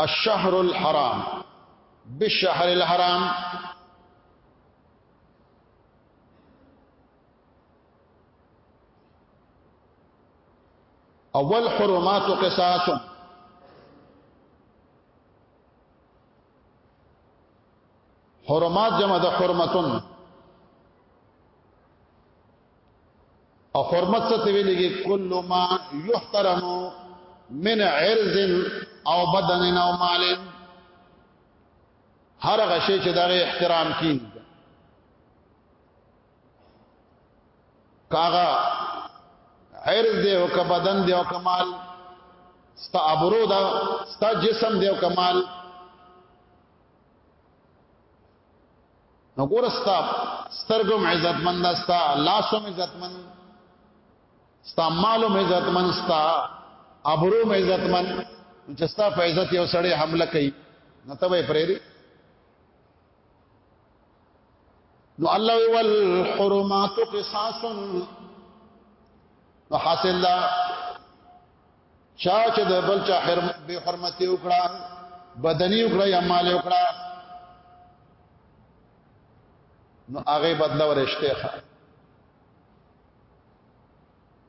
الشهر الحرام بالشهر الحرام اول حرمات قصاص حرمات جمع د حرمتن او حرمت څه ته ویلږي کل ما يحترم من عرض او بدن او مال هر غشي چې دغه احترام کین کاغه عرض دی او که بدن دی او کمال ستا ابرو دا ستا جسم دی او کمال نو ګور ستا سترګم عزتمند ستا لاسم عزتمند ستا مالم عزتمند ستا ابروم عزتمند چې ستا په عزت یو سړی حمله کوي نه ته به پرېری نو الله ول حرمات قصاص نو حاصل دا چا چې د بل چا حرمت به حرمت وکړه بدني وکړه یا مال وکړه نو هغه بدله ورشته ښه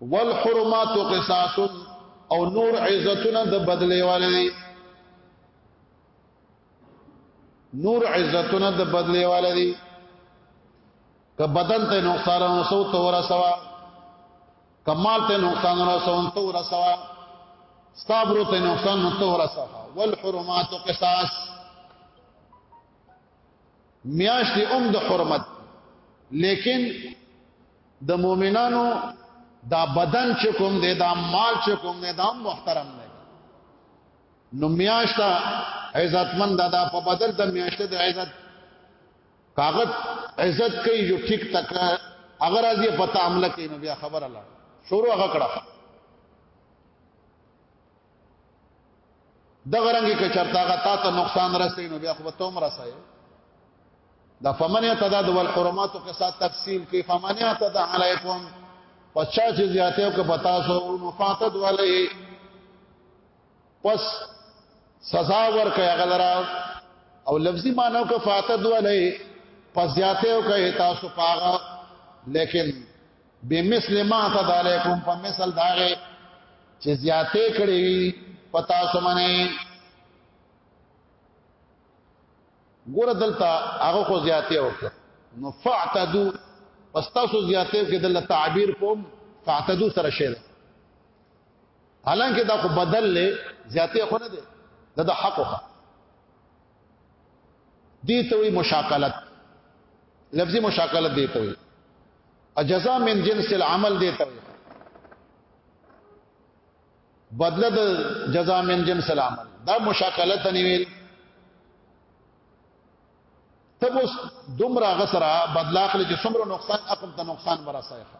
والحرمات قصاص او نور عزتونه د بدلې والي نور عزتونه د بدلې والي دي که بدن ته نقصان نو سو تو ورسوا کمال ته نقصان رسون تو رسوا ستابرو ته نقصان تو رسوا والحرمات قصاص میاشت ام د حرمت لیکن د مؤمنانو دا بدن چې کوم دی دا مال چې کوم دی دا محترم دی نو میاشت عزتمند ده په بدل د میاشت د عزت کاغت عزت کوي جو ټیک تک اگر از یې پتا عمل کوي نو بیا خبر الله شروع هغه کړه د غرنګي کې چرتا غا تا ته نقصان رسې نو بیا خو ته عمر رسې دا فمنه تدا د ول حرمات او قصه تفصیل کې فمنه تدا علیکم پچا چې زیاته او کې بتا سو نو فاتد ولې پس سزا ورکړه غلرا او لفظي مانو کا فاتد ولې پس زیاته او کوي تاسو پاغه لیکن بمثل ما تد علیکم په مثل داغه چې زیاته کړی وي پتا سمنه ګور دلته هغه خو زیاته وکړه نو فاعتدو پس تاسو زیاته کې دلته تعبیر کوم فاعتدو سره شعر حالانکه دا خو بدل له زیاتې خو نه ده دا د حق خو دي ته وي مشاکلت لفظي مشاکلت دي ته وي اجزاء من جنس العمل دي ته وي بدله د جزاء من جنس العمل دا مشاکلت نه ویل تب اوس دومره غسرہ بدلا خل چې څومره نقصان اقم ته نقصان برا سایخه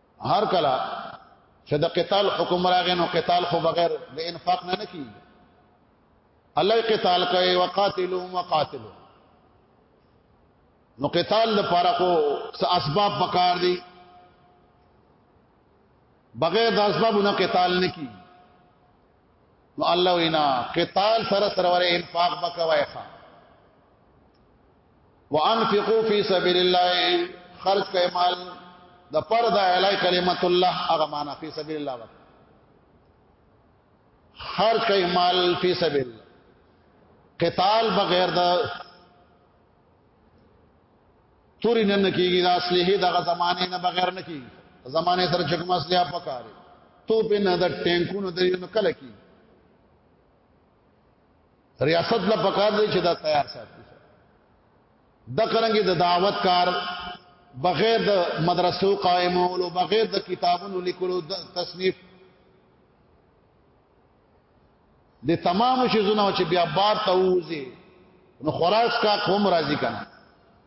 هر کله چې د قتال حکم راغی نو قتال خو بغیر د انفاق نه نه کیږي الله قتال کوي وقاتلوا وقاتلوا نو قتال لپاره خو څه اسباب پکار دي بغیر د اسبابو نه قتال نه کیږي نو الله وینا قتال سره سره ور انفاق بکوي ښا وانفقوا فی سبیل الله خرج کئ مال د پر د اعلی کلمت الله هغه معنا فی سبیل الله وکړه خرج کئ مال فی سبیل قتال بغیر د توري نن کیږي د اصلي دغه زمانه نه بغیر نه کیږي زمانه سره چې کوم اصلي اپ پکاره تو په نه د ټینکونو د یو کله کی ریاست لا پکار دی چې دا تیار ساتي د قرنګي د دعوت کار بغیر د مدرسو قائمولو بغیر د کتابونو لیکلو د تصنیف د تمام شیزونه چې بیا بار ته وځي نو خراج کا قوم راضی کنه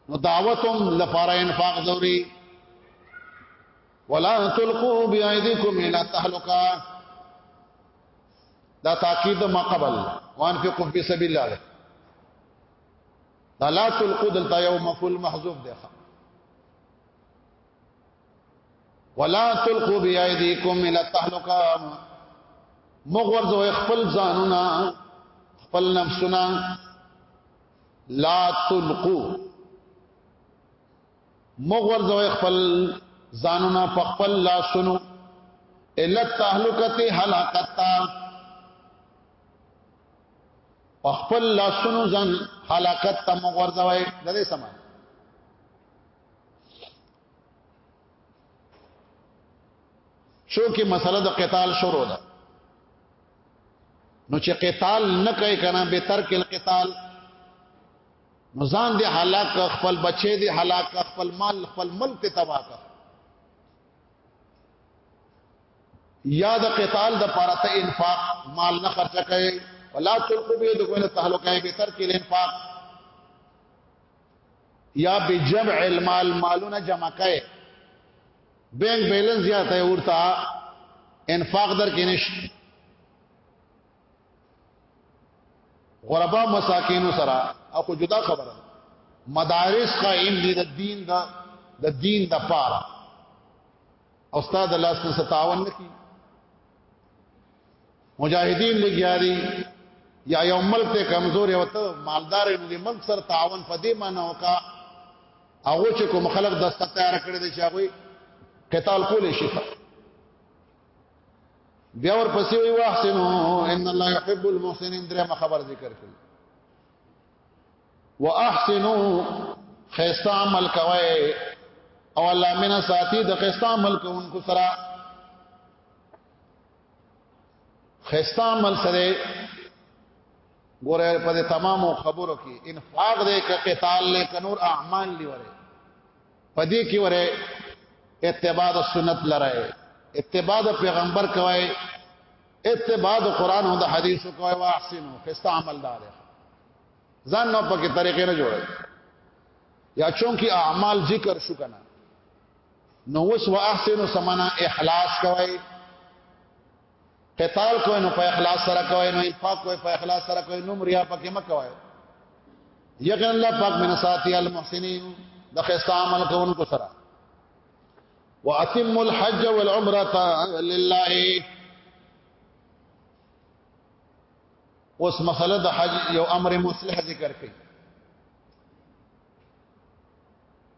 نو دعوتم لپاره انفاق ضروري ولا تلقوا بأيديكم الى التهلكه دا تاکید د ما قبل وانفقوا فی سبیل الله دا لا تلقوا دلتا یو مفعول محذوف دی ولا تلقوا بأيديكم الى التهلكه مغور زو خپل ځانونه خپل نفسونه لا تلقوا مغورځوي خپل ځانونه په خپل لاسونو الا تهلکته هلاکتا په خپل لاسونو ځان هلاکت ته مغورځوي د دې سمه چونکه مسله د قتال شروع ده نو چې قتال نه کوي کنه به ترک القتال ځان دې هلاک خپل بچي دې هلاک خپل مال خپل ملک تباہ کړ یا د قتال د پاره ته انفاق مال نه خرچ کړي ولا تلقوا بيدكم الى التهلكه به ترک الانفاق یا بجمع المال مالونه جمع کړي بینک بیلنس زیاته ورته انفاق در کې نشته غربا مساکینو سره اخو جدا خبره مدارس قائم دي د دین د د دین د پاره استاد الله سن ستاون نکی مجاهدین لګیا دي یا یو ملک ته کمزور یو ته مالدار دی ملک سره تعاون پدې معنی وکا هغه چې کوم خلک د ستاره کړی دی چې هغه قتال کولې شي بیا ور پسې وی واحسنو ان الله يحب المحسنين درې خبر ذکر کړ واحسنو خيستا عمل کوي او الله منا ساتي د خيستا عمل کوونکو سره خيستا عمل سره ګوره په تمامو خبرو کې انفاق دې ک قتال له کنور اعمال لري پدې کې وره اتباع د سنت لره اتباع د پیغمبر کوي اتباع د قران او د حدیثو کوي واحسنو خسته عمل دار ځان نو پکې طریقې نه جوړي یا چونکی اعمال ذکر شو کنه نو وس واحسنو سمانا اخلاص کوي قتال کوی نو په اخلاص سره کوی نو انفاق کوی په اخلاص سره کوی نو مریا پکې مکوای یقین الله پاک من ساتي المحسنین د خستا عمل کوونکو سره واتم الحج والعمره لله اوس مسله د حج یو امر مصلح ذکر کړي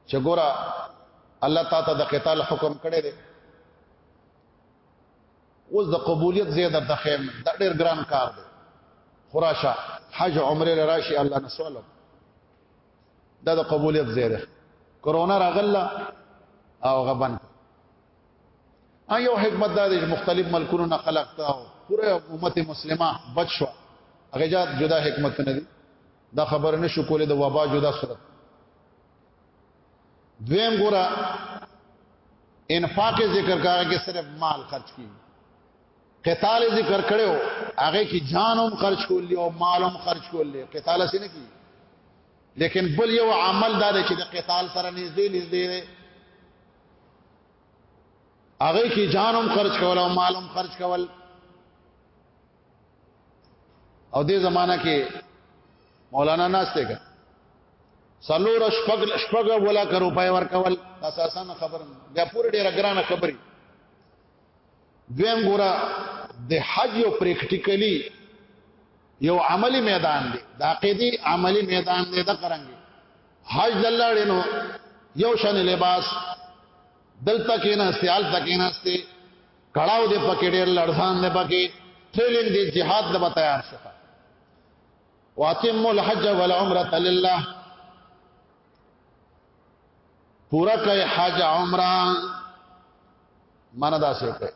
چې ګوره الله تعالی د قتال حکم کړی دی اوس د قبولیت زید د خیم د ډیر ګران کار دی خراشه حج عمره لراشي الله نسوالم دا د قبولیت زید کرونا راغله او غبن ان یو حکمت دا دی مختلف ملکونو نه خلق تا پوره امت مسلمه بچ شو هغه جات جدا حکمت نه دی دا خبر نشو کولې د وبا جدا صورت دویم ګره انفاق ذکر کاغه کې صرف مال خرج کی قتال ذکر کړو هغه کې جان هم خرج کول او مال هم خرج کول قتال سي نه کی لیکن بل یو عمل دا دی چې د قتال سره نږدې نږدې دی هغه کې جان هم خرج کول او مال هم خرج کول او دې زمانہ کې مولانا ناشته کړ سلور شپګ شپګ ولا کرو پای ور کول اساسا خبر بیا پوره ډیره ګرانه خبري دویم ګورا د حج یو پریکټیکلی یو عملی میدان دی د عقیدی عملی میدان دی د قرانګي حج دلاړې نو یو شان لباس دلته کې نه استعال تکې نه استي کړهو دې پکې ډېر لړزان دې پکې ترلین دې jihad د تیار شته واتم الحج والعمره لله پورا کوي حج عمره معنا دا څه کوي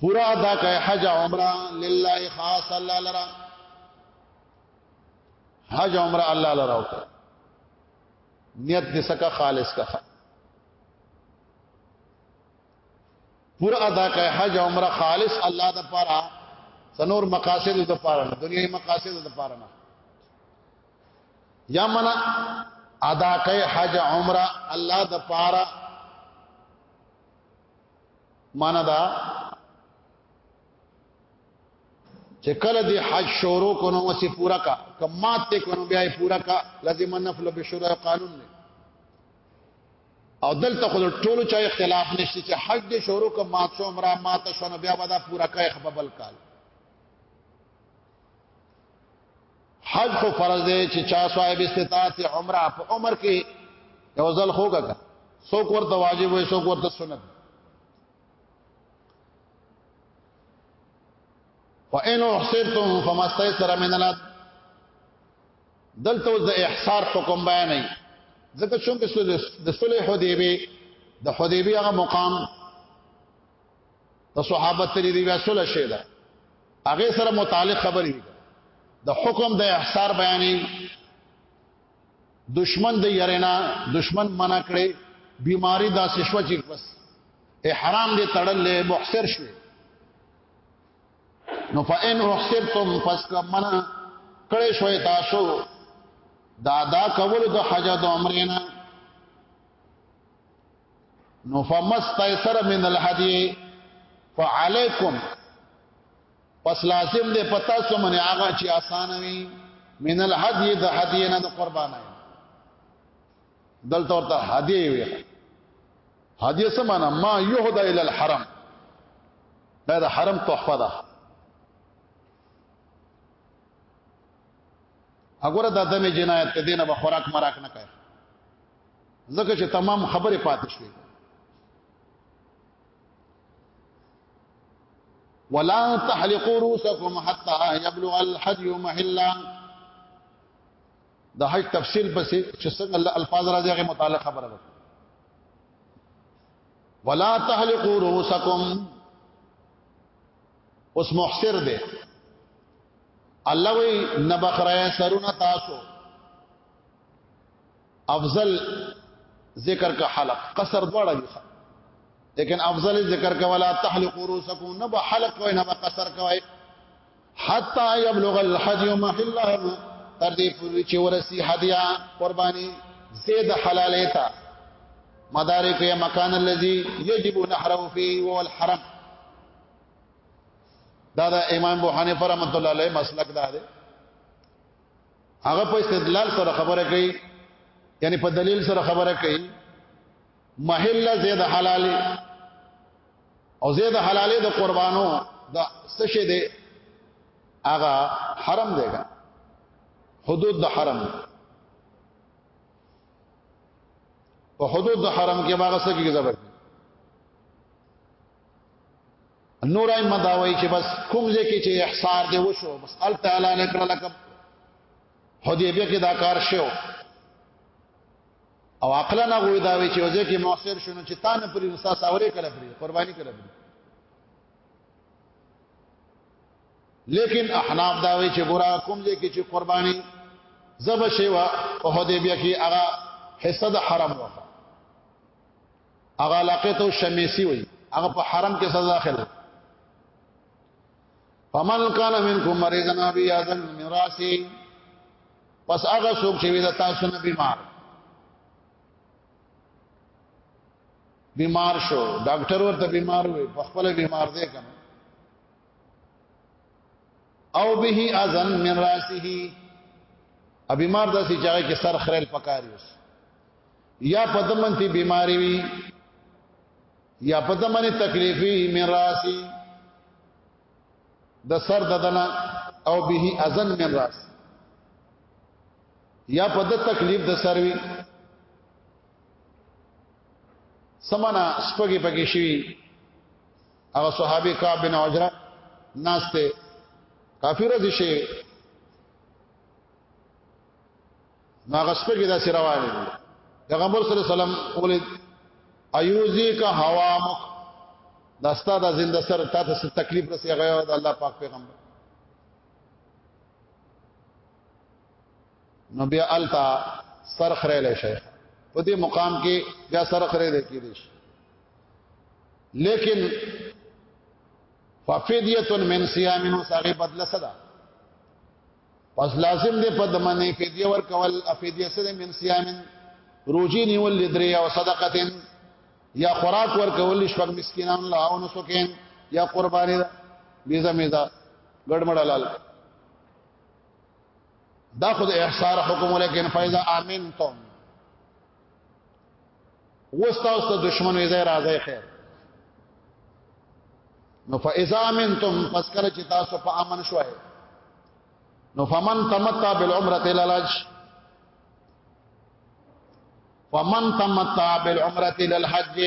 پورا ادا کوي حج عمره لله خاص الله لرا حج عمره الله لرا وکړه نیت دې سکه خالص کا پورا ادا کړه حج عمره خالص الله د پاره سنور مقاصد د پاره نه دنیوي مقاصد د پاره نه یا منا ادا کړه حج عمره الله د پاره معنا دا چې کله دې حج شروع کونو وسی پورا کا کمات ته کونو بیا پورا کا لازم نفل بشرع قانون نه او دلته خو ټولو چا اختلاف نشته چې حج دې شروع کوم مات شو عمره مات شو نو بیا به دا پورا کوي خپل کال حج خو فرض دی چې چا صاحب استطاعت عمره په عمر کې یو ځل خوګه څوک ورته واجب وي څوک ورته سنت وان احسرتم فما استيسر من الهدي دلته د احصار حکم بیان نه ځکه چې د صلح حدیبی د حدیبی هغه مقام د صحابه تری دی وسول شه ده هغه سره متعلق خبرې دي د حکم د احصار بیانې دشمن د يرینا دشمن منع کړي بیماری دا سشوه چې بس احرام دې تړلې محصر شوه نو فإن احسرتم پس کمنا کړې شوې تاسو دا دا کول د حج د عمرې نه نو فمستيسر من الهدي فعليكم پس لازم دې پتا سو من هغه چې آسان وي من الهدي د هدي نه د قربانای دلته ورته هدیه وي هدیه سمانا ما یهدا ال الحرم دا د حرم تحفه ده وګوره د دمه جنایت ته دینه به خوراک مراک نه کوي ځکه چې تمام خبره پاتې شوې ولا تحلقوا رؤوسكم حتى يبلغ الحدي محلا د حج تفصیل پسې چې څنګه الله الفاظ راځي هغه متعلق خبره وکړه ولا تحلقوا رؤوسکم اوس محصر دی الله وی نبخره سرونه تاسو افضل ذکر کا حلق قصر دواړه دي لیکن افضل ذکر کا ولا تحلقوا رؤوسکم نبا حلق کوي نبا قصر کوي حتا یبلغ الحدی محله تر دې پورې چې ورسی هدیا قربانی زید حلالې تا مدارک یا مکان الذي یجب نحره فيه هو الحرم دا دا امام ابو حنیفه رحمۃ اللہ علیہ مسلک دا دی هغه په استدلال سره خبره کوي یعنی په دلیل سره خبره کوي محله زید حلالې او زید حلالې د قربانو د سشه دی هغه حرم دی کا حدود د حرم په حدود د حرم کې باغ سکه کې زبر نور ایم مداوی چې بس کوم ځای کې چې احصار دی وشو بس ال تعالی نه کړل کب حدیبیه کې دا کار شو او عقل نه غوي دا وی چې وځي کې موثر شونه چې تا نه پرې نستا ساورې کړه پرې قرباني کړه پرې لیکن احناف دا وی چې ګورا کوم دې کې چې قرباني زب شوا په هدی بیا کې هغه حصہ د حرم وکړه هغه علاقه ته شمیسی وی هغه په حرم کې سزا خل فمن کان منکم مریضا او بیاذا من راسه پس هغه څوک چې وي د تاسو نه بیمار بیمار شو ډاکټر ورته بیمار وي په خپل بیمار دی کنه او به اذن من راسه ا بیمار داسې چاغه کې سر خړل پکاري اوس یا پدمنتی بیماری وي یا په زمانه تکلیفی میراثی د سر ددنه او به اذن من راس یا په د تکلیف د سروي سمانا سپګي پګي شي هغه صحابي کعب بن عجره ناشته کافر دي شي ما غسپه کې دا سره وایي پیغمبر صلی الله علیه وسلم ولید ایوزی کا هوامک دا ستا دا زنده سر تا ته تکلیف رسې غیا د الله پاک پیغمبر نو بیا التا سر خره لې شیخ په دې مقام کې بیا سر خره لې کې دي لیکن ففدیه من صيام نو ساغه بدله صدا پس لازم دی په دمنه فدیه ور کول افدیه سره من صيامن روزي نیول لدري او صدقه یا خوراک ور کول شپږ مسکینان لا او نسکین یا قربانی دا بیزه میزه ګډمړ لال دا خود احصار حکم ولیکن فیضا امنتم وستاسو ته دشمن وي ځای راځي خیر نو فاذا منتم پس کله چې تاسو په امن شوئ نو فمن تمتع بالعمره الى الحج فمن تمتع بالعمره الى الحج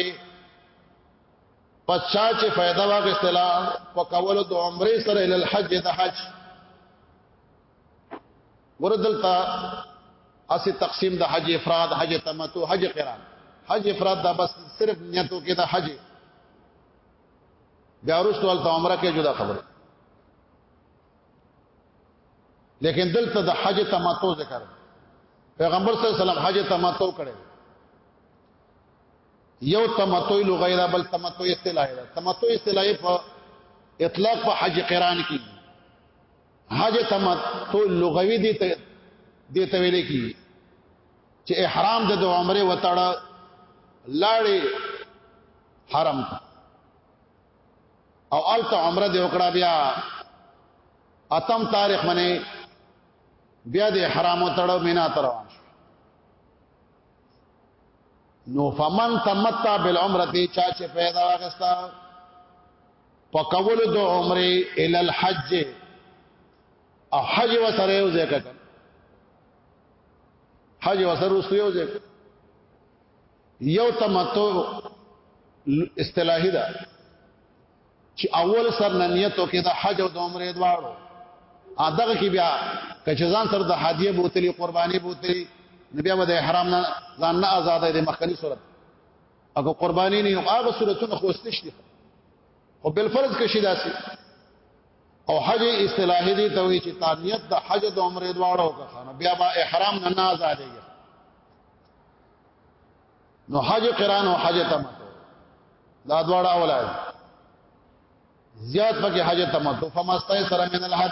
پس چا چې فائدہ واغستلا په کولو د عمره سره الى الحج د حج ګور دلته اسی تقسیم د حج افراد حج تمتع حج قران حج افراد دا بس صرف نیتو کې د حج بیا ورسته ول عمره کې جدا خبره لیکن دلته د حج تمتع ذکر پیغمبر صلی الله علیه وسلم حج تمتع کړي یو تمتع لغوی دا بل تمتع اصطلاحي دا تمتع اصطلاحي په اطلاق په حج قران کې حج تمتع لغوي دي ته دي ته ویل کی چې احرام د عمره وتاړه لاړې حرم او الته عمره دی وکړه بیا اتم تاریخ باندې بیا د احرام وتاړه مینا تر نو فمن تمتع بالعمره چا چې پیدا واغستا پکول د عمره ال الحج او حج وسره یو ځای کړ حج وسره رسو یو ځای یو تمتع اصطلاحي ده چې اول سر نیت وکړي د حج او د عمره دواړو اداغه کې بیا کچې ځان سره د هدیه بوتلی قرباني بوتلی نبي به د احرام نه ځان نه آزاد دي مخکنی صورت اګه قرباني نه هم هغه صورتونه خوست نشته او بل فرض کې شي داسي او حج اصطلاحي دي ته وي چې تانیت د حج د عمره دواړو کخانه بیا با احرام نه ناز آدیږي نو حج قران او حج تمتع دا دواړه اولاد زیات پکې حج تمتع فمستای سره من الحج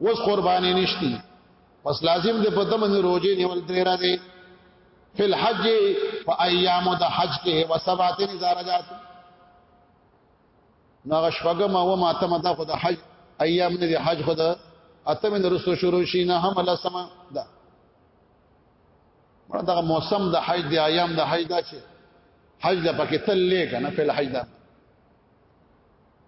وس قرباني نشتی پس لازم دې په دمن روزي نیول درې را دي فی الحج فایام د حج کې و سبات زارجات نو غشفګم او ماتم د خود حج ایام نه حج خود اتم نه رسو شروع شي نه هم الله سما دا مړه دغه موسم د حج دی ایام د حج دا چې حج د پکې تل لې کنه په حج دا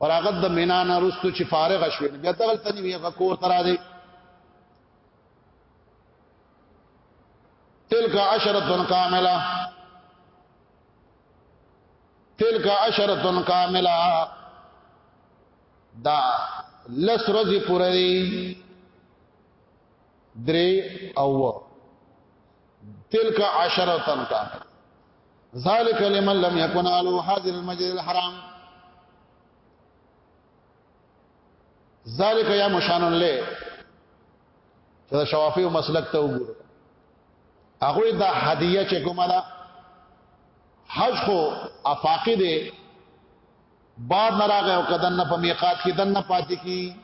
فراغت د مینا نه رستو چې فارغ شوې بیا دغل تنی وی غکور ترا دی تلک عشرتن کاملا تلک عشرتن کاملا دا لس ورځې پوره دی درې او تلک عشرتن کاملا ذالک لمن لم یکن علو حاضر المسجد الحرام ذالک یا مشانن له چې شوافی او مسلک ته وګور هغه دا هدیه چې کومه ده حج خو افاقی دی بار نه راغی او کدن نه په میقات کې دن نه پاتې کی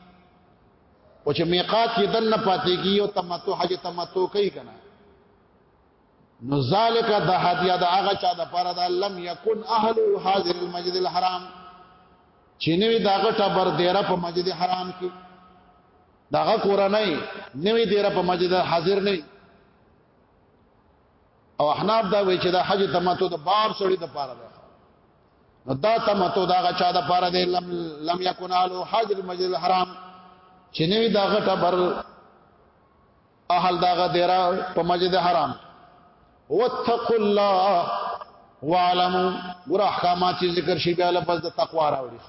او چې میقات کې دن نه پاتې کی او تمتع حج تمتع کوي کنه نو ذالک د هدیه د هغه چا د پاره د لم یکن اهل حاضر المسجد الحرام چې نوی دا غټه بر دیره په مسجد حرام کې داغه کورنۍ نوی دیره په مسجد حاضر نه او احناف دا وی چې د حج تمتع د بار سړي د پاره ده نو دا تمتو دا غچا دا پاره دی لم لم یکن الو حاضر المسجد الحرام چې نوی دا غټه بر اهل داغه دیرا په مسجد حرام واتقوا الله واعلموا ګور احکامات چې ذکر شي بیا لپس د تقوا راوړي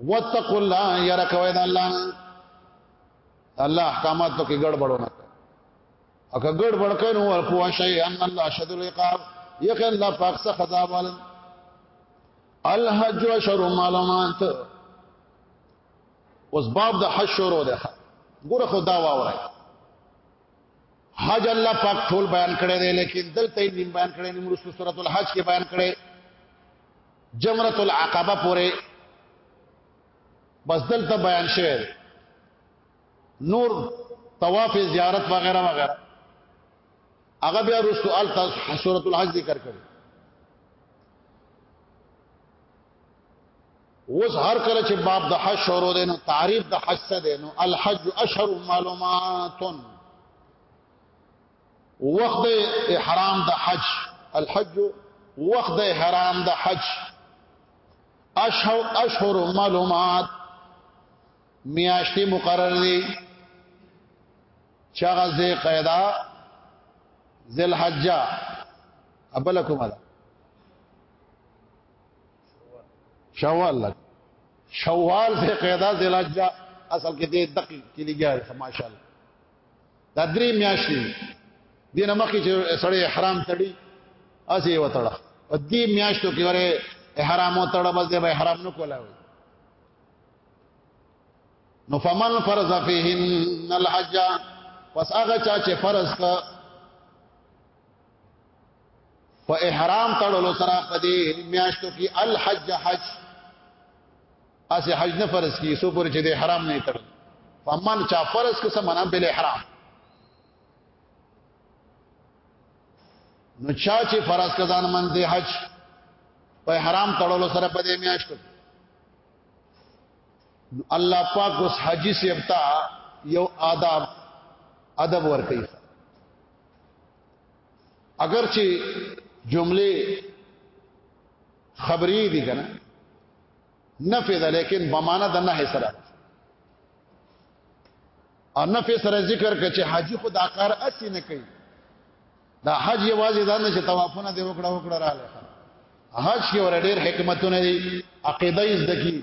واتقوا الله ير کوي د الله الله احکامات ته کې ګډوډو نه اګه ګډوډ کړي نو ورکو شي ان الله شد العقاب یقین الله پاک څخه خدا والن الحج و شر معلومات اوس باب د حج شروع ده ګوره خدا واورای حج الله پاک ټول بیان کړی دی لیکن دلته یې نیم بیان کړی نیم رسو سورۃ الحج کې بیان کړی جمرۃ العقبه پورې بس دلته بیان شوی نور طواف زیارت وغیرہ وغیرہ هغه بیا رسو ال سورۃ الحج ذکر کړی اوس هر کله چې باب د حج شروع دی نو تعریف د حج څه دی نو الحج اشهر معلومات وخت احرام د حج الحج وخت احرام د حج اشهر اشهر معلومات میاشتې مقرر دي چاغه ذی قاعده ذل حجہ ابل کومه شوال لګ شوال سے قیدا زلاجا اصل کې دې دقیق کې لګیا ده ماشاءالله دا درې میاشتې دینه مخکې چې سړی احرام تړي اسی وتړه په دې میاشتو کې وره احرام وتړه بس دې به احرام نه کولا وي نو فمن فرض فيهن الحج پس هغه چا چې فرض کا په احرام تړلو سره په دې میاشتو کې الحج حج اس حج نه فرض کی سو پر چې د احرام نه تړل فمن چا فرض کې سم نه بل احرام نو چا چې فرض کزان من دې حج په احرام تړلو سره په دې میاشتو الله پاک اوس حاجی سیبتا یو آداب ادب ور کوي اگر چې جمله خبرې دي کنه نفي ده لیکن بمانه د نه سره او نفي سره ذکر کچه حاجی خود اقار اسی نه کوي دا حج یوازې دا نه چې طوافونه دی وکړه وکړه رااله حج کې ور ډېر حکمتونه دي عقیده یې ځکه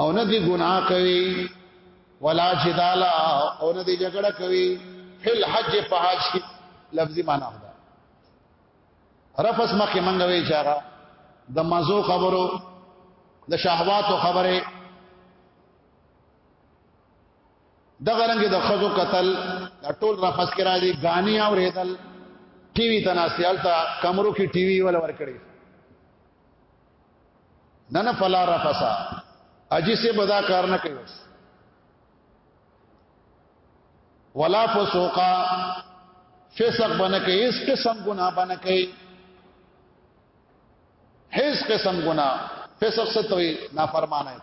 او نه دی ګناه کوي ولا جدال او نه دی جګړه کوي فل حج په حج کې لفظي معنا ده رفس مخه منګه وی چاره د مزو خبرو د شهواتو خبره د غرنګ د خزو قتل د ټول رفس کې راځي غاني او ریدل ټي وي تناسیال تا کمرو کې ټي وي ول ور کړی نه نه فلا رفسا اجي سه بدا کار نه کوي ولا فسوقا فسق بنه کوي اس قسم ګناه بنه کوي هیڅ قسم ګناه فسق څه توي نافرمانه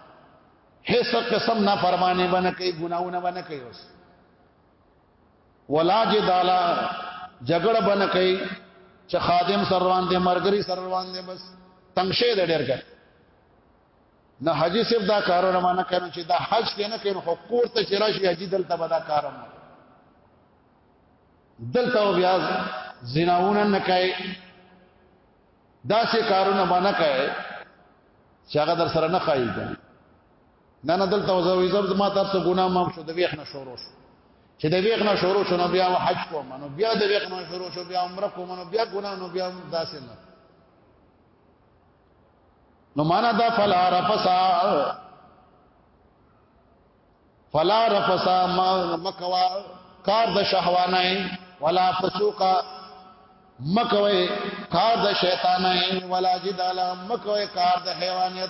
هیڅ قسم نافرمانه بنه کوي ګناونه بنه کوي اوس ولا جدالا جګړه بنه کوي چې خادم سر روان دي مرګري سر روان دي بس تنگ شه دې ډېر کړ نه حاجی صاحب دا کارونه مانه کړو چې دا حج کې نه کړو خو کور ته چې راشي حاجی دلته به دا کارم دلته بیا زناونه نه کوي دا سه کارونه مانه کوي چې هغه در سره نه خایي نه نه دلته وځوي زب ما تاسو ګناه مام شو د ویخ نه شروع شو چې د ویخ نه شروع شو نو بیا حج کوم نو بیا د ویخ نه شروع شو بیا عمره کوم نو بیا ګناه نو بیا داسې نه نو معنا دا فلا رفسا فلا رفسا مکوا کار د شهوانای ولا فسوقا مکوي کار د شیطانای ولا جدال مکوي کار د حیوانیت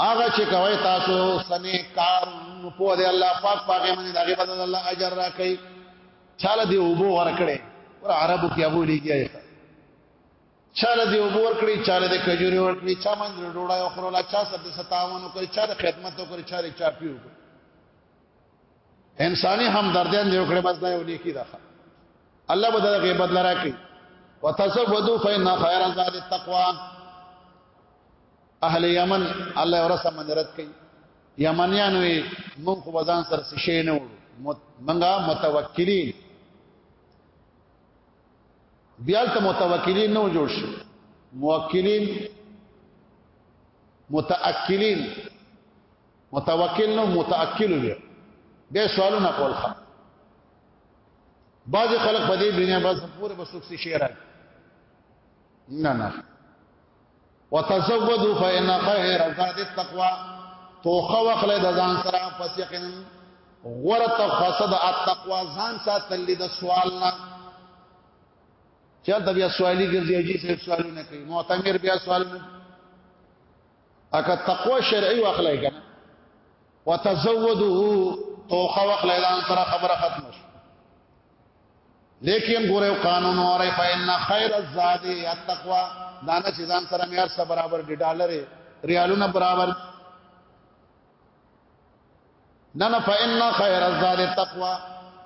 هغه چې کوي تاسو سنې کار نو په دې الله پاک پاګه باندې دغه بدل الله اجر راکړي چاله دی وبو ورکړي ور عربو کې ابو لګي چاله دی وبو ورکړي چاله دی کجوري ورکړي چا من ډوډۍ او خرولا چا سب د ستاونو کوي چا د خدمت کوي چا لري چا پیو انساني همدردیان دی وکړي بس دا یو نیکی ده الله به دغه بدل راکړي وتزودوا فإن خير الزاد التقوى اهل یمن الله ورسه منرت کوي یمنیان وي مونږ خو ځان سره شي نه وړو مونږه متوکلین بیا ته متوکلین نه جوړ شي موکلین متأکلین متوکل نو متأکل بیا به سوالونه کول خان بعض خلک په دې دنیا بس پوره بسوک سي شعر نه نه وتزودوا فإن خير زاد التقوى توخه وخل د ځان سره پس یقین غره توخه د التقوا ځان ساتل د سوال نه چل بیا سوالی ګرځي اجي سه سوالونه کوي معتمر بیا سوالونه اګه تقوا شرعي واخلای کنه وتزودوا توخه وخل د ځان سره خبره ختمه لیکن ګوره قانون وره فإن خیر الزاد التقوا دا نه چې ځان سره معیار سره برابر دي ډالر ریالونه برابر نه نه فإن خیر الزاد التقوا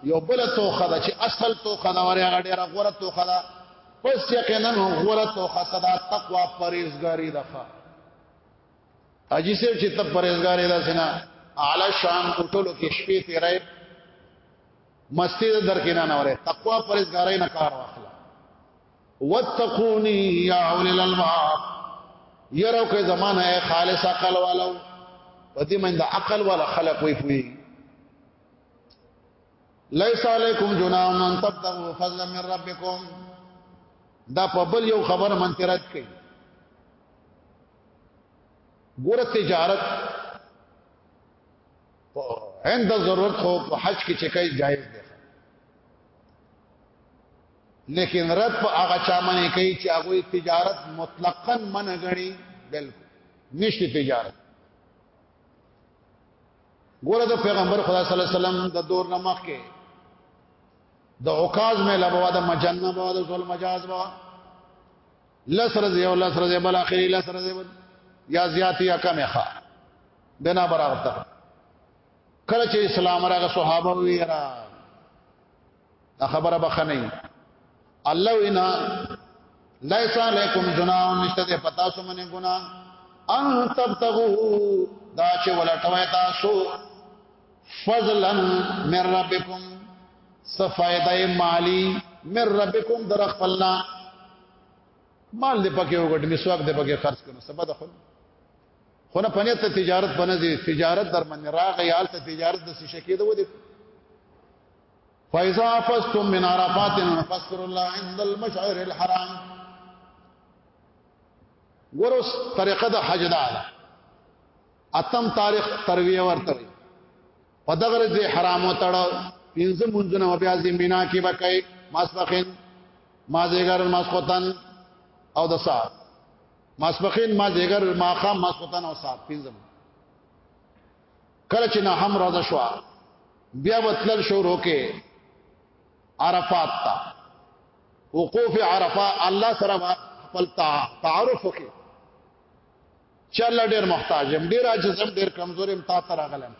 یو بل توخه ده چې اصل توخه دا وره هغه ډیره غوره توخه ده پس یقینا غوره توخه صدا تقوا پرهیزګاری ده اجي سیو چې ته پرهیزګاری ده سینا اعلی شان ټولو کې شپې تیرې مستی د درکینا نه وره تقوا پرېزګارۍ نه کار واخله واتقوني يا اولي الالباب يرو کې زمانه خالص عقل والو پدې مند عقل والا خلق وي پوي ليس عليكم جناح ان تبتغوا فضلا من ربكم دا په بل یو خبر منترت کړي ګوره تجارت عند ضرورت خو په حج کې چې کوي جایز دی لیکن رد په هغه چا باندې کوي چې هغه تجارت مطلقاً منع غني بالکل نشته تجارت ګوره د پیغمبر خدا صلی الله علیه وسلم د دور نمخ کې د عکاز مې لبوا د مجنه بوا د ټول مجاز بوا لسرز یو لسرز بل اخر لسرز یا زیات یا کم ښه بنا برابر تا کله چې اسلام راغ صحابه ویرا دا خبره بخنه الله وینا لیس علیکم جناح نشته ده پتا سو منه ګنا ان تبتغو دا چې ولټوي تاسو فضلا من ربکم صفایده مالی من ربکم در خپلنا مال دې پکې وګټ مسواک دې پکې خرج کړو سبا دخل خو نه پنه ته تجارت بنه دي تجارت در من راغی حال ته تجارت د څه شکی ده ودی فاذا فستم من عرفات فاذكر الله عند المشعر الحرام ورس طریقه د حج ده اتم تاریخ ترویه ورته په دغه ورځ حرام وتړ پنځه منځونه بیا زمینا کې وکای ماسفخین مازیګر ماسخوتن او د سار ماسپخین ما زیګر ما خام ماسوتن او سات پینځم کله چې نه هم راځه شو بیا وتلل شروع کې عرفات تا وقوف عرفه الله سره خپل تعارف وکي چې الله ډېر محتاج يم ډېر عاجز يم ډېر کمزور يم تا تر غلم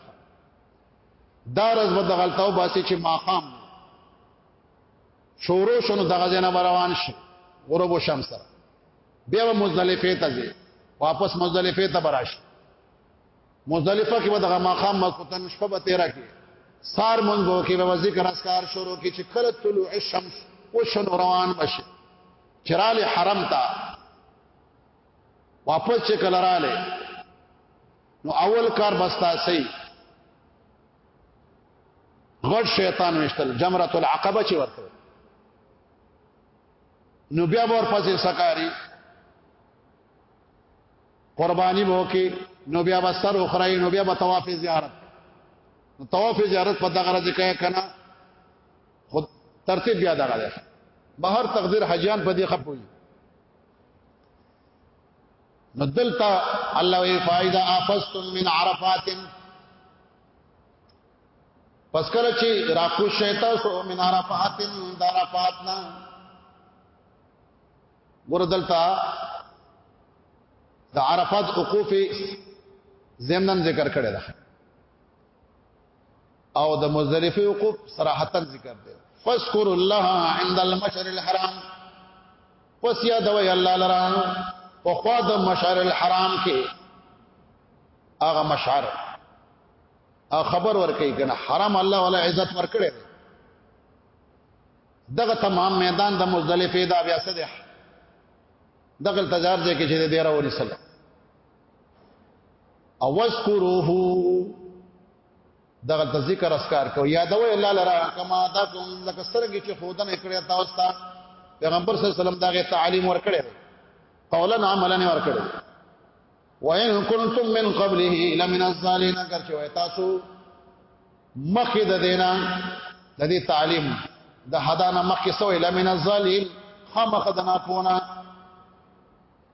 دا رز بدغلتاو باسي چې ماقام شورو شنو دغه ځای نه روان شي غروب او شمس سره بیا به مزدلفه ته ځي واپس مزدلفه ته براشي مزدلفه کې به دغه مقام مسوتن شپه به تیرا کې سار منځو کې به ذکر اسکار شروع کې چې کله طلوع الشمس او شنو روان بشي چرال حرم ته واپس چې کله رااله نو اول کار بستا سي غټ شیطان وشتل جمرۃ العقبه چې ورته نو بیا ور پسې سکاري قرباني مو کې نو بیا بسر اخرای نو بیا طواف زیارت نو طواف زیارت په دغه راځي کوي کنه خود ترتیب بیا دغه ده بهر تقدیر حجان په دې خپوي نو دلته الله وی فائدہ افستم من عرفات پس کله چې راکو شیتا سو من عرفات د عرفات نه ګور دلته د عرفات وقوف زمنن ذکر کړی دا او د مزدلفه وقوف صراحتا ذکر دی فذكر الله عند المشعر الحرام پس یادوي الله لرا په خوا د مشعر الحرام کې هغه مشعر هغه خبر ورکړي کنه حرام الله ولا عزت ورکړي دغه تمام میدان د مزدلفه دا بیا څه دی دغه تجار دې کې چې ډیر اوري سلام او وذکروه دغه د ذکر اسکار کو یادوي الله لرا کما دا کوم لکه سرګي چې خودنه کړی تاسو ته پیغمبر صلی الله علیه وسلم داغه تعلیم ورکړی قولا عملا ورکړی وان کنتم من قبله لمن الظالمین اگر چې وای تاسو مخکې د دینا د دې تعلیم د حدانه مخکې سوې لمن الظالمین خامخ د ناپونه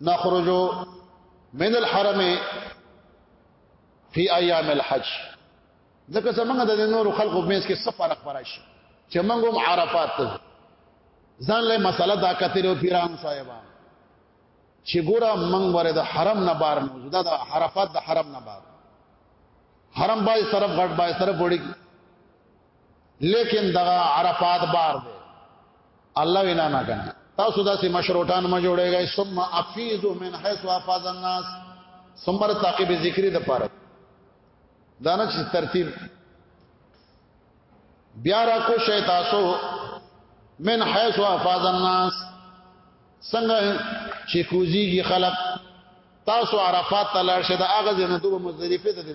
نخرجو من الحرم فی ایام الحج ځکه زمونږ د نورو خلقو په منځ کې څه فرق راشي چې موږ هم عرفات ته ځان له مسله دا کتلو پیران صاحبان چې ګوره موږ ورې د حرم نه بار نه دا د عرفات د حرم نه بار حرم بای طرف غټ بای طرف وړي لیکن دغه عرفات بار دی الله وینا نه کنه تاسو داسې مشروطان ما جوړېږئ ثم افیز من حيث افاز الناس ثم تعقیب ذکری د پاره دانه چې ترتیب بیا را کو شي تاسو من حيث افاز الناس څنګه چې کوزيږي خلق تاسو عرفات ته لار شه د اغه زنه دوه مزدلفه ته دي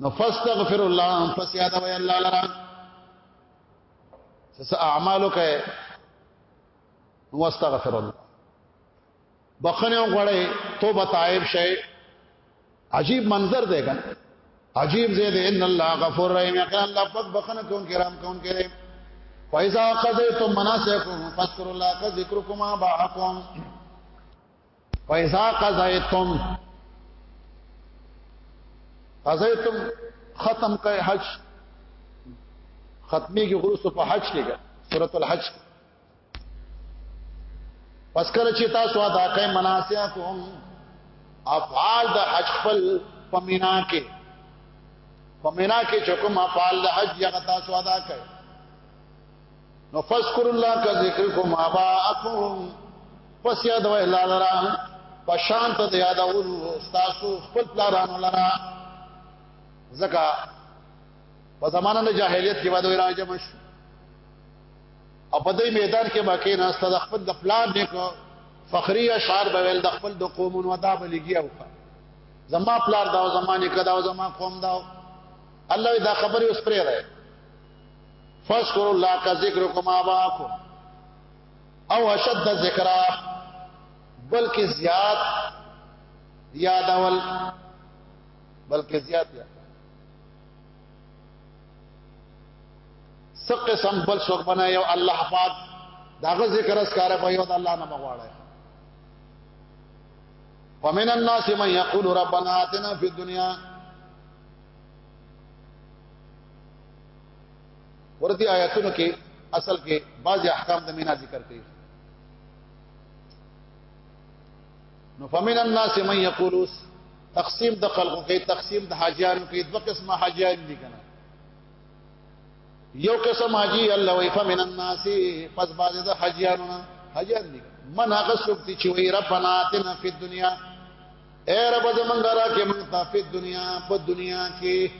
نو فاستغفر الله فسياده وي الله لرا څه اعمالو کې واستغفر الله بخنه غړې توبه تائب شي عجیب منظر دی کنه عجیب زید ان الله غفور رحیم یقین الله پاک بخنه کون کرام کون کریم فایزا قضیتم مناسککم فذكروا الله كذكركم آباءکم فاذا قضيتم قضيتم ختم کئ حج ختمي کې غروس په حج کې سورۃ الحج کې پس کله چې تاسو ادا کړئ مناسککم افعال د حج خپل پمینا کې پمینا کې چې کوم افعال د حج یغ تاسو ادا کړئ نو فذكر الله كذكركم اباءكم پس یاد وای لالرا پشان ته یاد اول تاسو خپل پلارانو لرا زکا په زمانه د جاهلیت کې باندې راځم شو او په دې میدان کې باقی نه ستاسو خپل د پلان نه کو فخری اشعار به ول د خپل د قوم او دا بلګي او زما پلار دا زمانه کدا او زما قوم دا الله دا خبره اوس پرې راځي فذكروا الله كذكركم آباءكم او اشد ذکرا بلکې زیات یاد اول بلکې زیات یاد سق قسم بل څوک بنا یو الله پاک داغه ذکر اس کار په یو د الله نه مغواړي ومن الناس من يقول ربنا آتنا في الدنيا ورته آیاتونو کې اصل کې بعض احکام د مینا ذکر کړي نو فمن الناس من یقول تقسیم د خلقو کې تقسیم د حاجیانو کې دوه قسمه حاجیان دي کنه یو قسم حاجی الله وی فمن الناس پس بعض د حاجیانو نه حاجیان دي من هغه څوک چې وی ربنا اتنا فی الدنیا اے رب زمونږ راکې مونږ ته په دنیا په دنیا کې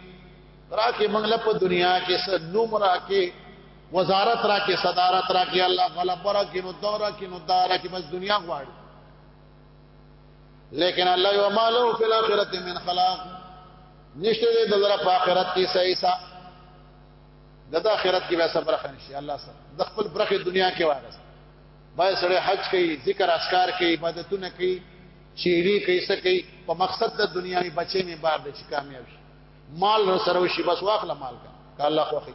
راکه منګل په دنیا کې سنوم راکه وزارت راکه صدارت راکه الله غلا برا کې نو دورا کې نو دارا کې بس دنیا غواړي لیکن الله یو مالو فی الاخرت من خلاق نشته دې دلر په آخرت کې صحیح سا د آخرت کې ویسا برخه نشي الله سره د خپل برخه دنیا کې وارث بای سره حج کوي ذکر اسکار کوي عبادتونه کوي چیری کوي څه کوي په مقصد د دنیا می بچي می بار د کامیاب شي مال را سره وشي بس واخله مال کا الله خوخي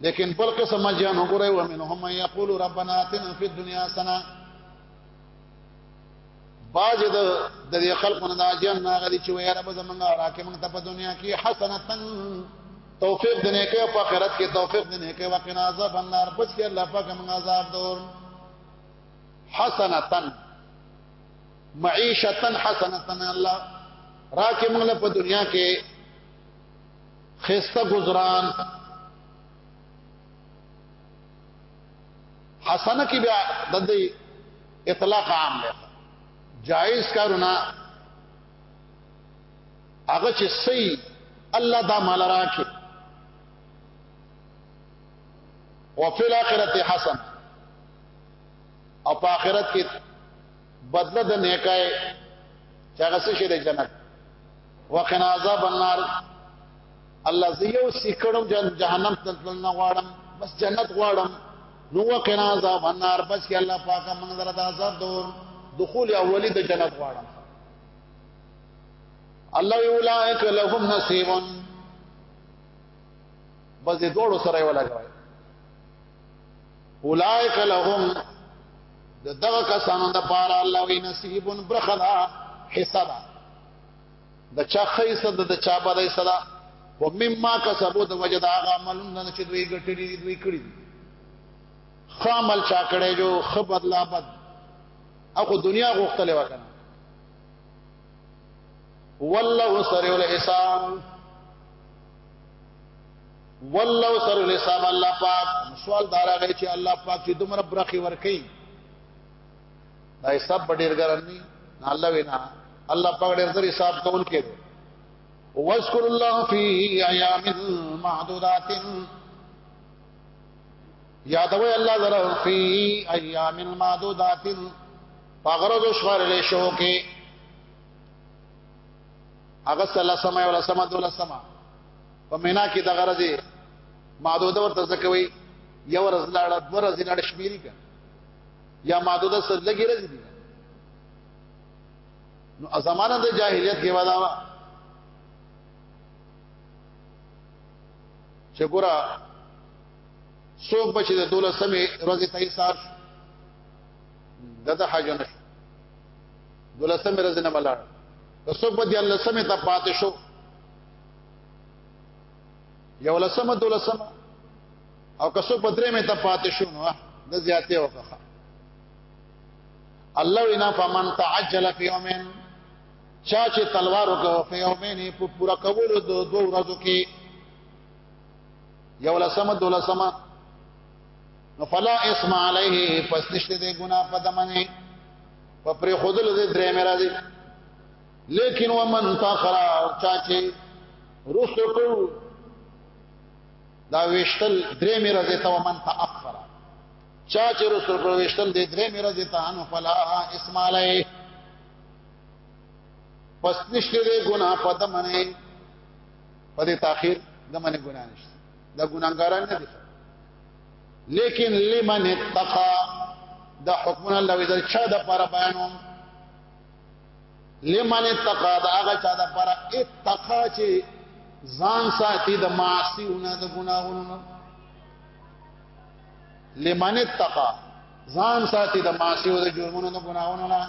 لیکن بل قسم مجان وګوره و منهم یقول ربنا اتنا فی الدنیا حسنه باج د د خلکو نه اجان نه غدي چې وای رب زمونږه راکې مونږ ته په دنیا کې حسنه تن توفیق دنه کې په آخرت کې توفیق دنه کې وقنا عذاب النار بچ کې الله پاک مونږ عذاب دور حسنه تن معیشتن حسنتن الله راکه موږ په دنیا کې خسته گزاران حسنه کې بیا د دې اطلاق عام دی جائز کارونه هغه چې صحیح الله دا مال راکې او فی الاخرته حسن او په اخرت کې بدله د نیکای چې هغه څه شي د جنت وقنا عذاب النار الله زيو سکړم جهنم ته تلل نه غواړم بس جنت غواړم نو وقنا عذاب النار بس کې الله پاک موږ دره د عذاب دور دخول اولی د جنت غواړم الله اولائک لهم نصیب بس دوړو سره ولا کوي اولائک لهم دغه کسانو د پاره الله وی نصیب برخدا حصہ دا د چا خیسه د چا بدای صدا و مما کسبو د وجد هغه عملونه چې دوی ګټلې دي دوی کړی خامل چا کړي جو خبر لا بد اخو دنیا غوښتلې وکړه والله سريع الحساب ولو سر الحساب الله پاک سوال دار هغه چې الله پاک چې دومره برخي ور کوي دا حساب ډیر ګرني نه الله وینا الله پاک ډیر زری حساب کول کې وذكر الله في ايام معدودات یادوي الله زره في ايام معدودات پغرض شوار له شو کې اغه سلام سما ولا سما دولا سما په مینا کې د غرضه معدوده ورته زکوي یو ورځ لاړه دوه ورځې لاړه شمیري کړه یا معدوده سره لګي راځي نو زمانه د جاهلیت کې ودا وا چې ګورا څوک بچي د دوله سمې ورځې ته ایثار دته حاجو نشو دوله سمې ورځې نه ملاړ که څوک به د الله سمې ته پاتې شو یو لسمه دولسمه او کسو پدرې مې ته پاتې شو نو د زیاتې وکړه الله وینا فمن تعجل فی یومین چا چې تلوار وکړ په یومین په پورا کولو دو دوه ورځو کې یو لسمه دولسمه نو فلا اسم علیه پس نشته دې ګنا په دمنه په پر خودل دې درې مې راځي لیکن ومن تاخر چا چې رسو کو دا وشتل درې مې راځي ته ومن تاخر چا چې رسو کو وشتل دې درې مې راځي ته ان فلا اسم علی پس نشته دې ګنا پد منه پدې تاخير د منه ګنا نشته دا ګناګاران نه دي لیکن لمن اتقى دا حکمنا الله اذا چا د پر بیانوم لمن اتقا دا هغه چا د پر اتقا چې ځان ساتي د معاصیونه د ګناهونو لمن اتقا ځان ساتي د معاصیو د جرمونو د ګناهونو نه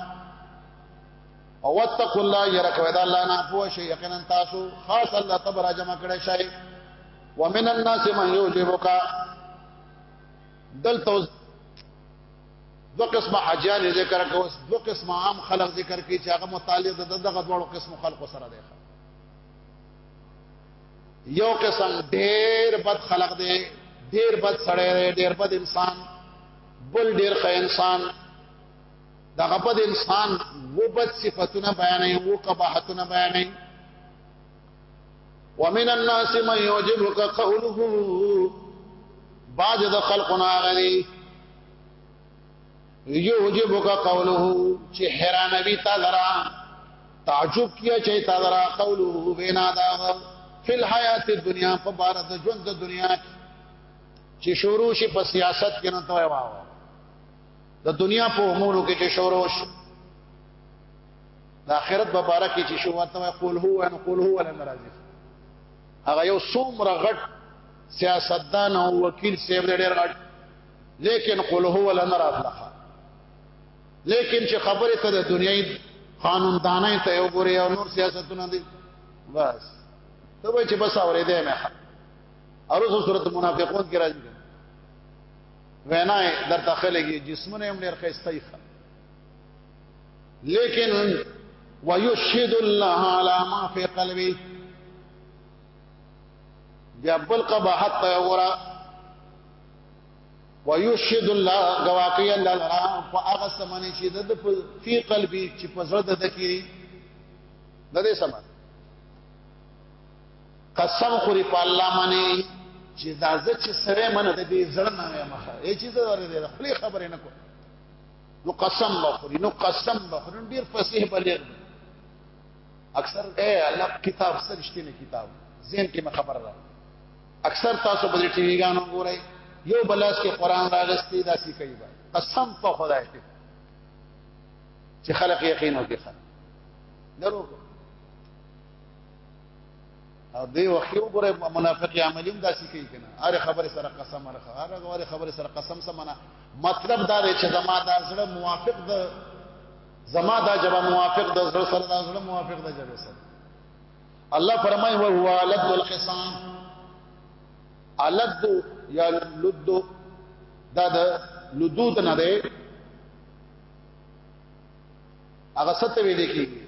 او واتقوا الله يرکوا دا الله نه پوه شي یقینا تاسو خاص الله تبر جمع کړی شي ومن الناس من يعجبك دلته دو قسمه حجیان ذکر کوي دو قسمه عام خلق ذکر کوي چې هغه متعلق ده دغه دوه قسم خلق سره دی یو قسم ډیر بد خلق دی ډیر بد سړی دی ډیر بد انسان بل ډیر ښه انسان دغه بد انسان وو بد صفاتونه بیانې وو قباحتونه بیانې ومن الناس من يعجبك قوله باج د خلقنا غني يعجبك قوله چې حیران وي تا درا تعجب کیا چې تا درا قوله بنا دا فی الحیات الدنیا په بار د ژوند د دنیا چې شروع شي په سیاست کې نه توای واو د دنیا په امور کې چې شروع شي د اخرت په باره کې چې شو ورته قول هو ان قول هو لن راځي هغه یو څومره غټ سیاستدان او وکیل سیب ډېر غټ لیکن قول هو لن راځي لیکن چې خبره ته د دنیاي قانون دانه ته یو ګوري او نور سیاستونه دي بس ته به چې بس اورې دې مې اروز صورت منافقون کې راځي وینا در تخلګي جسمونه هم ډېر خسته لیکن ويشهد الله على ما في قلبي بیا بل قباحت ته ورا ويشهد الله گواکي الله لرا فاغه سمنه چې د په قلبي چې په زړه د دکی د دې سم قسم خوري په الله باندې چې دا زه چې سره منه د دې زړه نه مخه ای چې زه ورته خپل خبرې نه کوم نو قسم بخوري نو قسم بخوري ډیر فصیح بلیغ دی اکثر اے الله کتاب سرشتي نه کتاب زین کې ما خبر را اکثر تاسو په ټي وی غانو ګورئ یو بلاس کې قران راغستې دا سی کوي قسم په خدای کې چې خلق یقین وکړي درو او دی وخت یو ګره منافق عملیم داسې کوي کنه اره خبره سره قسم اره اره خبره سره قسم سمنا مطلب دا دی چې زما دا زړه موافق ده زما دا جواب موافق ده زړه سره دا زړه موافق ده جواب سره الله فرمای هو هو لد الخصام الد یا لد دا د لدود نه دی هغه ست ویل کیږي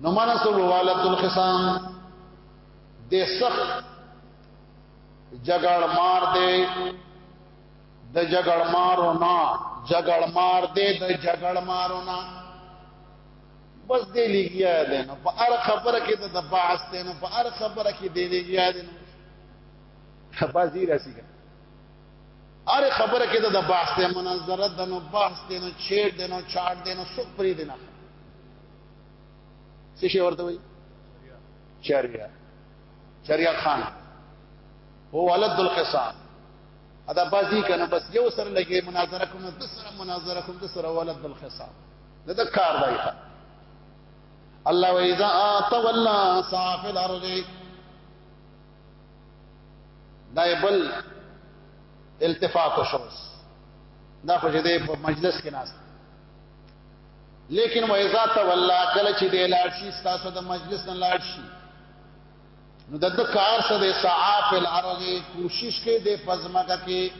نو معنا سره والد الخصام د سخت جګړ مار دی د جګړ مارو نه جګړ مار دی د جګړ مارو نه بس دی لګیا دی نو په هر خبره کې د باعث دی نو په هر خبره کې دی لګیا دی نو خبازي راسي اره خبره کې د بحث ته مناظره د نو بحث د نو چیر د نو چاټ د نو سوق پری دی نه څه شي ورته وي چریا چریا خان هو ولد القصام ادا بازی کنه بس یو سره لګي مناظره کوم د سره مناظره کوم د سره ولد القصام دا د کار دی الله وإذا تولى صاف الأرض دا بل التفات شو دا خو چې په مجلس کې ناست لیکن وایذا تولا کله چې د لاړ شي تاسو د مجلس نه لاړ شي نو د د کار سره د صعاف الارض کوشش کې د پزماګه کې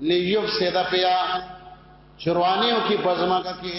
لیوب سیدا پیا چروانیو کې پزماګه کې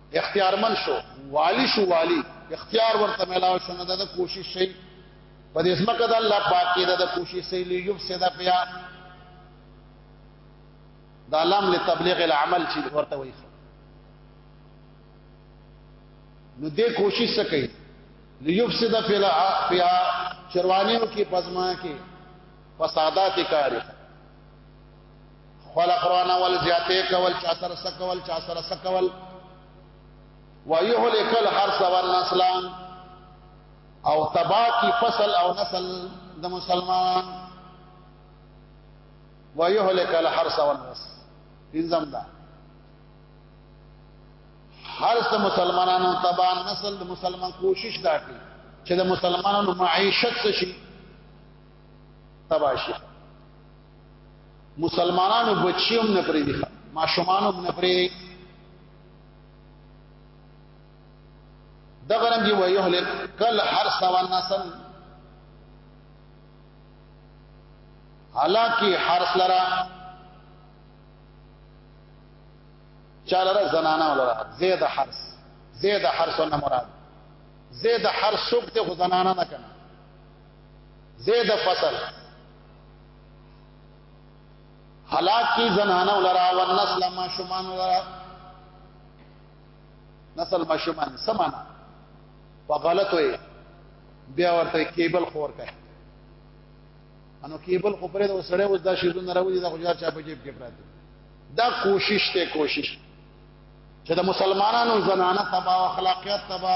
اختیارمن شو والی شو والی اختیار ورته ملاو شو نه د کوشش شي په دې سمکه د الله پاک کې د کوشش سي لې یو سدا بیا دا لام لتبلیغ العمل چې ورته وایي نو دې کوشش وکړي ليفسد فی الافیا چروانیو کې پزما کې فسادات کاری خپل قران ول زیاتې کول چا سره سکول چا سره سکول ويهلك الحرث والنسل او تبا کی فصل او نسل د مسلمان ويهلك الحرث والنسل انزم دا حرث مسلمانانو تبا نسل د مسلمان کوشش دا کوي چې د مسلمانانو معیشت څه شي تباشي مسلمانانو بچیوم نه پرې دي ماشومانو نه پرې دغه رنګي ويهلك کل هر سوا نسل حالانکه حرس لرا چالره زنانه ولرا زید حرس زید حرس نه مراد زید حرس سوک ته زنانه نه کنه زید فصل هلاک کی زنانه ولرا او نسل ما شومان ولرا نسل ما شومان سمان په غلط وي بیا ورته کیبل خور کوي انو کیبل خو پرې د سړې وځ دا شیزونه راوځي دا خو جار چا په جیب کې پراته دا کوشش ته کوشش چې د مسلمانانو زنانه تبا او اخلاقیات تبا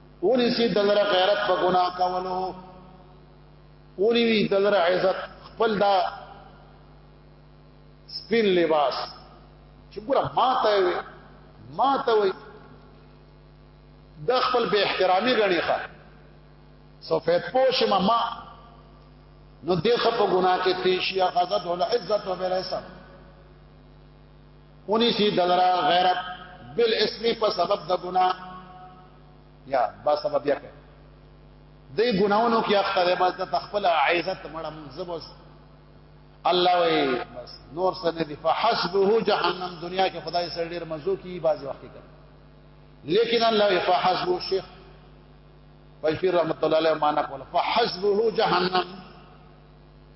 ونیسی دلره غیرت په ګناه کولو ونیوی دلره عزت خپل دا سپین لباس چې ګوره ماته وي ماته وي د خپل به احترامي غني ښه سفید پوش ما ما نو دغه په ګناه کې تیشیا غضب ول عزت او بلسم ونیسی دلرا غیرت بل اسمی په سبب د ګناه یا با سبب یا کوي د ګناونو کې اخته ده بس د تخپل عزت مړه منزبوس الله وی بس نور سره دی فحسبه جهنم دنیا کې خدای سره ډیر مزو کی بازي وخت کې لیکن الله وی فحسبه شیخ بشیر رحمت الله علیه معنا کوله فحسبه جهنم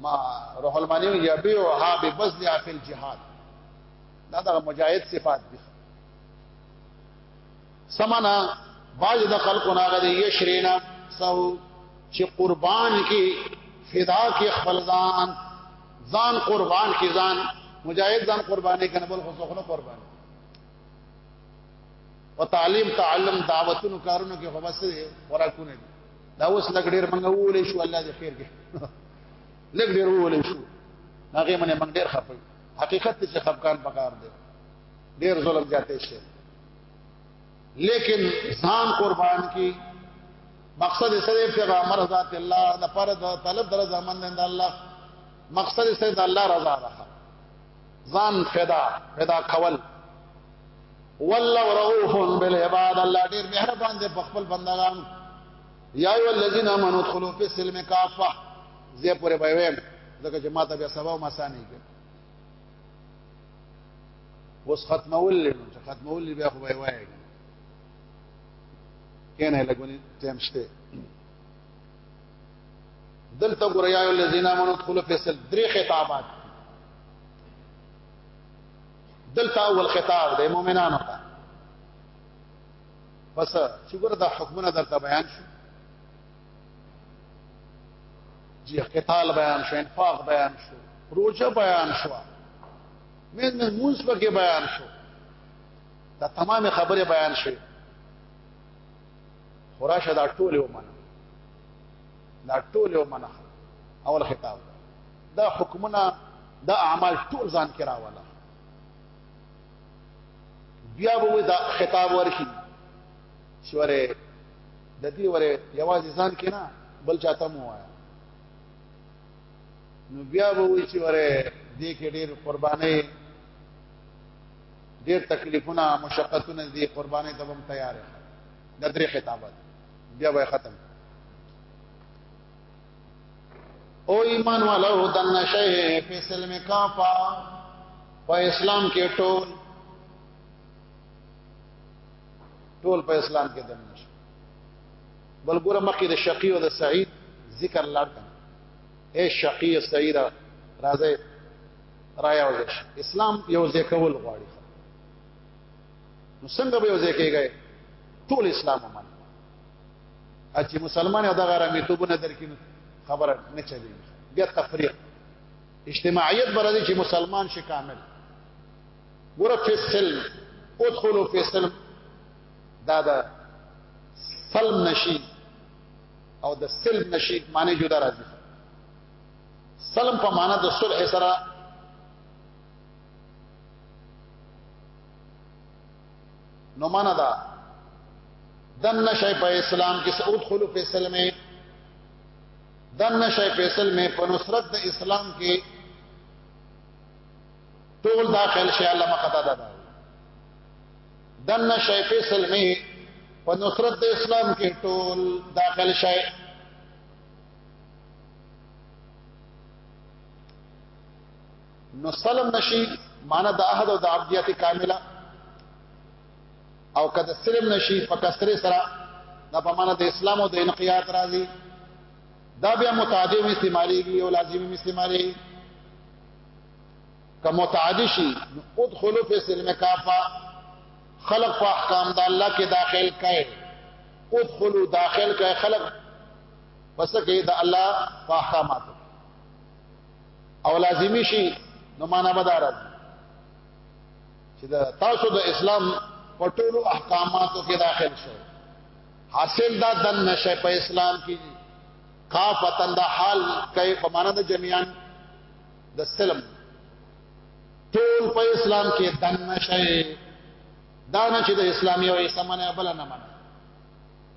ما روح المانی یبیعها ببذلها فی الجهاد دا د مجاهد صفات دي سمانا باج د خلقنا غد یشرینا سو چې قربان کی فدا کی خپل ځان ځان قربان کی ځان مجاهد ځان قربانې کنه بل خو څوخنه قربان او تعلیم تعلم دعوتونو کارونو کې خو بس خوراکونه دي دا اوس لګ ډیر منګه ولې شو الله دې خیر کې لګ ډیر ولې شو هغه منه منګ ډیر خپل حقیقت ته خپکان پکار دی ډیر ظلم جاتے شي لیکن ځان قربان کی مقصد سره پیغمبر ذات الله د پر د طلب در زمان د الله مقصد سره د الله رضا ده ځان فدا فدا کول والله رؤوف بالعباد الله ډیر مهربان دی په خپل بندگان یا ای الذین آمنوا ادخلوا فی السلم کافه زه پورې بایوم ځکه چې ماته بیا سبا ما سانه کړ اوس ختمول لینو چې ختمول بیا خو بای وای کینه لګونی تیم شته دلته ګوریا الذین آمنوا ادخلوا فی السلم درې خطابات دلته اول خطاب د مؤمنانو ته پس چې ګره دا حکمونه درته بیان شو جی قتال بیان شو انفاق بیان شو روزه بیان شو مې مې موږ پکې بیان شو دا تمام خبره بیان شي خراشه دا ټول ومنه دا ټول ومنه اول خطاب دا حکمونه دا اعمال ټول ځان کې راواله بیا به دا خطاب ورکی شوره د دې وره یوازې ځان کې نه بل چاته مو وایا نو بیا به وی چې وره دې کې ډېر قربانې ډېر تکلیفونه مشقتونه دې قربانې ته هم تیار ده د درې خطابات بیا به ختم او ایمان والو دن شیء فی سلم کافا په اسلام کې ټول ټول په اسلام کې دن نشي بل ګوره مخکې د شقی او د سعید ذکر لاړ اے شقی او سعید راځي رایا ولش اسلام یو ځکول غواړي نو څنګه به یو ځکیږي ټول اسلام ومني اچي مسلمان او دغه رمې توبونه درکې خبره نه چلي بیا تفریق اجتماعیت برادي چې مسلمان شي کامل ګوره په سلم ادخلوا في سلم دا دا سلم نشي او د سلم نشي معنی جدا راځي سلم په معنی د صلح سره نو معنا دا دن نشای په اسلام کې ادخلوا فی السلم دن نشای په اسلام په نصرت د اسلام کې ټول داخل شي الله مخدا دا دن نشای په اسلام په نصرت د اسلام کې ټول داخل شي نو سلم نشي معنا د احد او د عبدیت کامله او کده سلم نشي په کسره سره دا په معنا د اسلام او د انقیاد راځي دا بیا متعدی استعماليږي او لازمي استعمالي که متعدی شي ادخلوا فی سلم کافه خلق په احکام د الله کې داخل کړي ادخلوا داخل کړي خلق پس کې د الله په احکاماتو او لازمی شي نو معنا بدار چې دا تاسو د اسلام په ټولو احکاماتو کې داخل شئ حاصل دا دن نشه په اسلام کې کافتن دا حال کوي په معنا د جميعان د سلم ټول په اسلام کې دن نشه دا نه چې د اسلامي او اسلامانه بل نه منه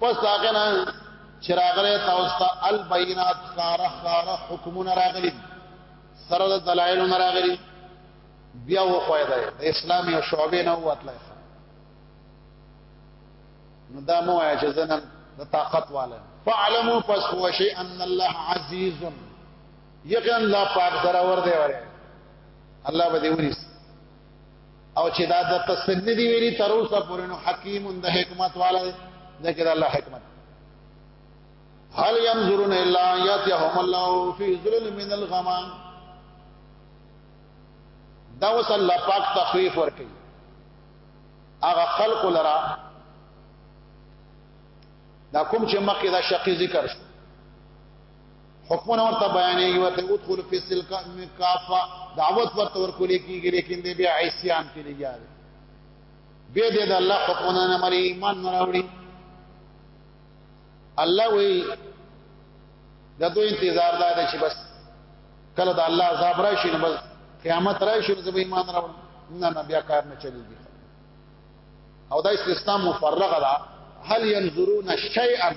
پس داغه نه چراغره تاسو ته البینات خار خار حکمونه راغلي سره د دلایل نه راغلي بیا و خوایده د اسلامي او شعبې نه وتلای نو دا مو یا چې زنن د طاقت والا فعلموا پس هو شی ان الله عزیز یقینا الله پاک درور دی وره الله به دې ونیسي او چې دا د قصد دی ویلي تر اوسه پورې نو حکیم د حکمت والا دی ذکر الله حکمت هل ينظرون الا ياتيهم الله في ظلل من الغمام دا وس الله پاک تخفیف ور کوي هغه خلق لرا دا کوم چې مخکې دا شقي ذکر شو حکمونه ورته بیانېږي ورته ادخل فی سلک کافه دعوت ورته ورکول کیږي لیکن دی بیا عیسیان کې دی یاد به دې د الله حکمونه نه مری ایمان نه راوړي الله وی د دوی انتظار دا دی چې بس کله د الله عذاب راشي نو بس قیامت راشي نو زموږ ایمان راوړي نه نه بیا کار نه چلیږي او دا استثناء مفرغه ده هل ينظرون شيئا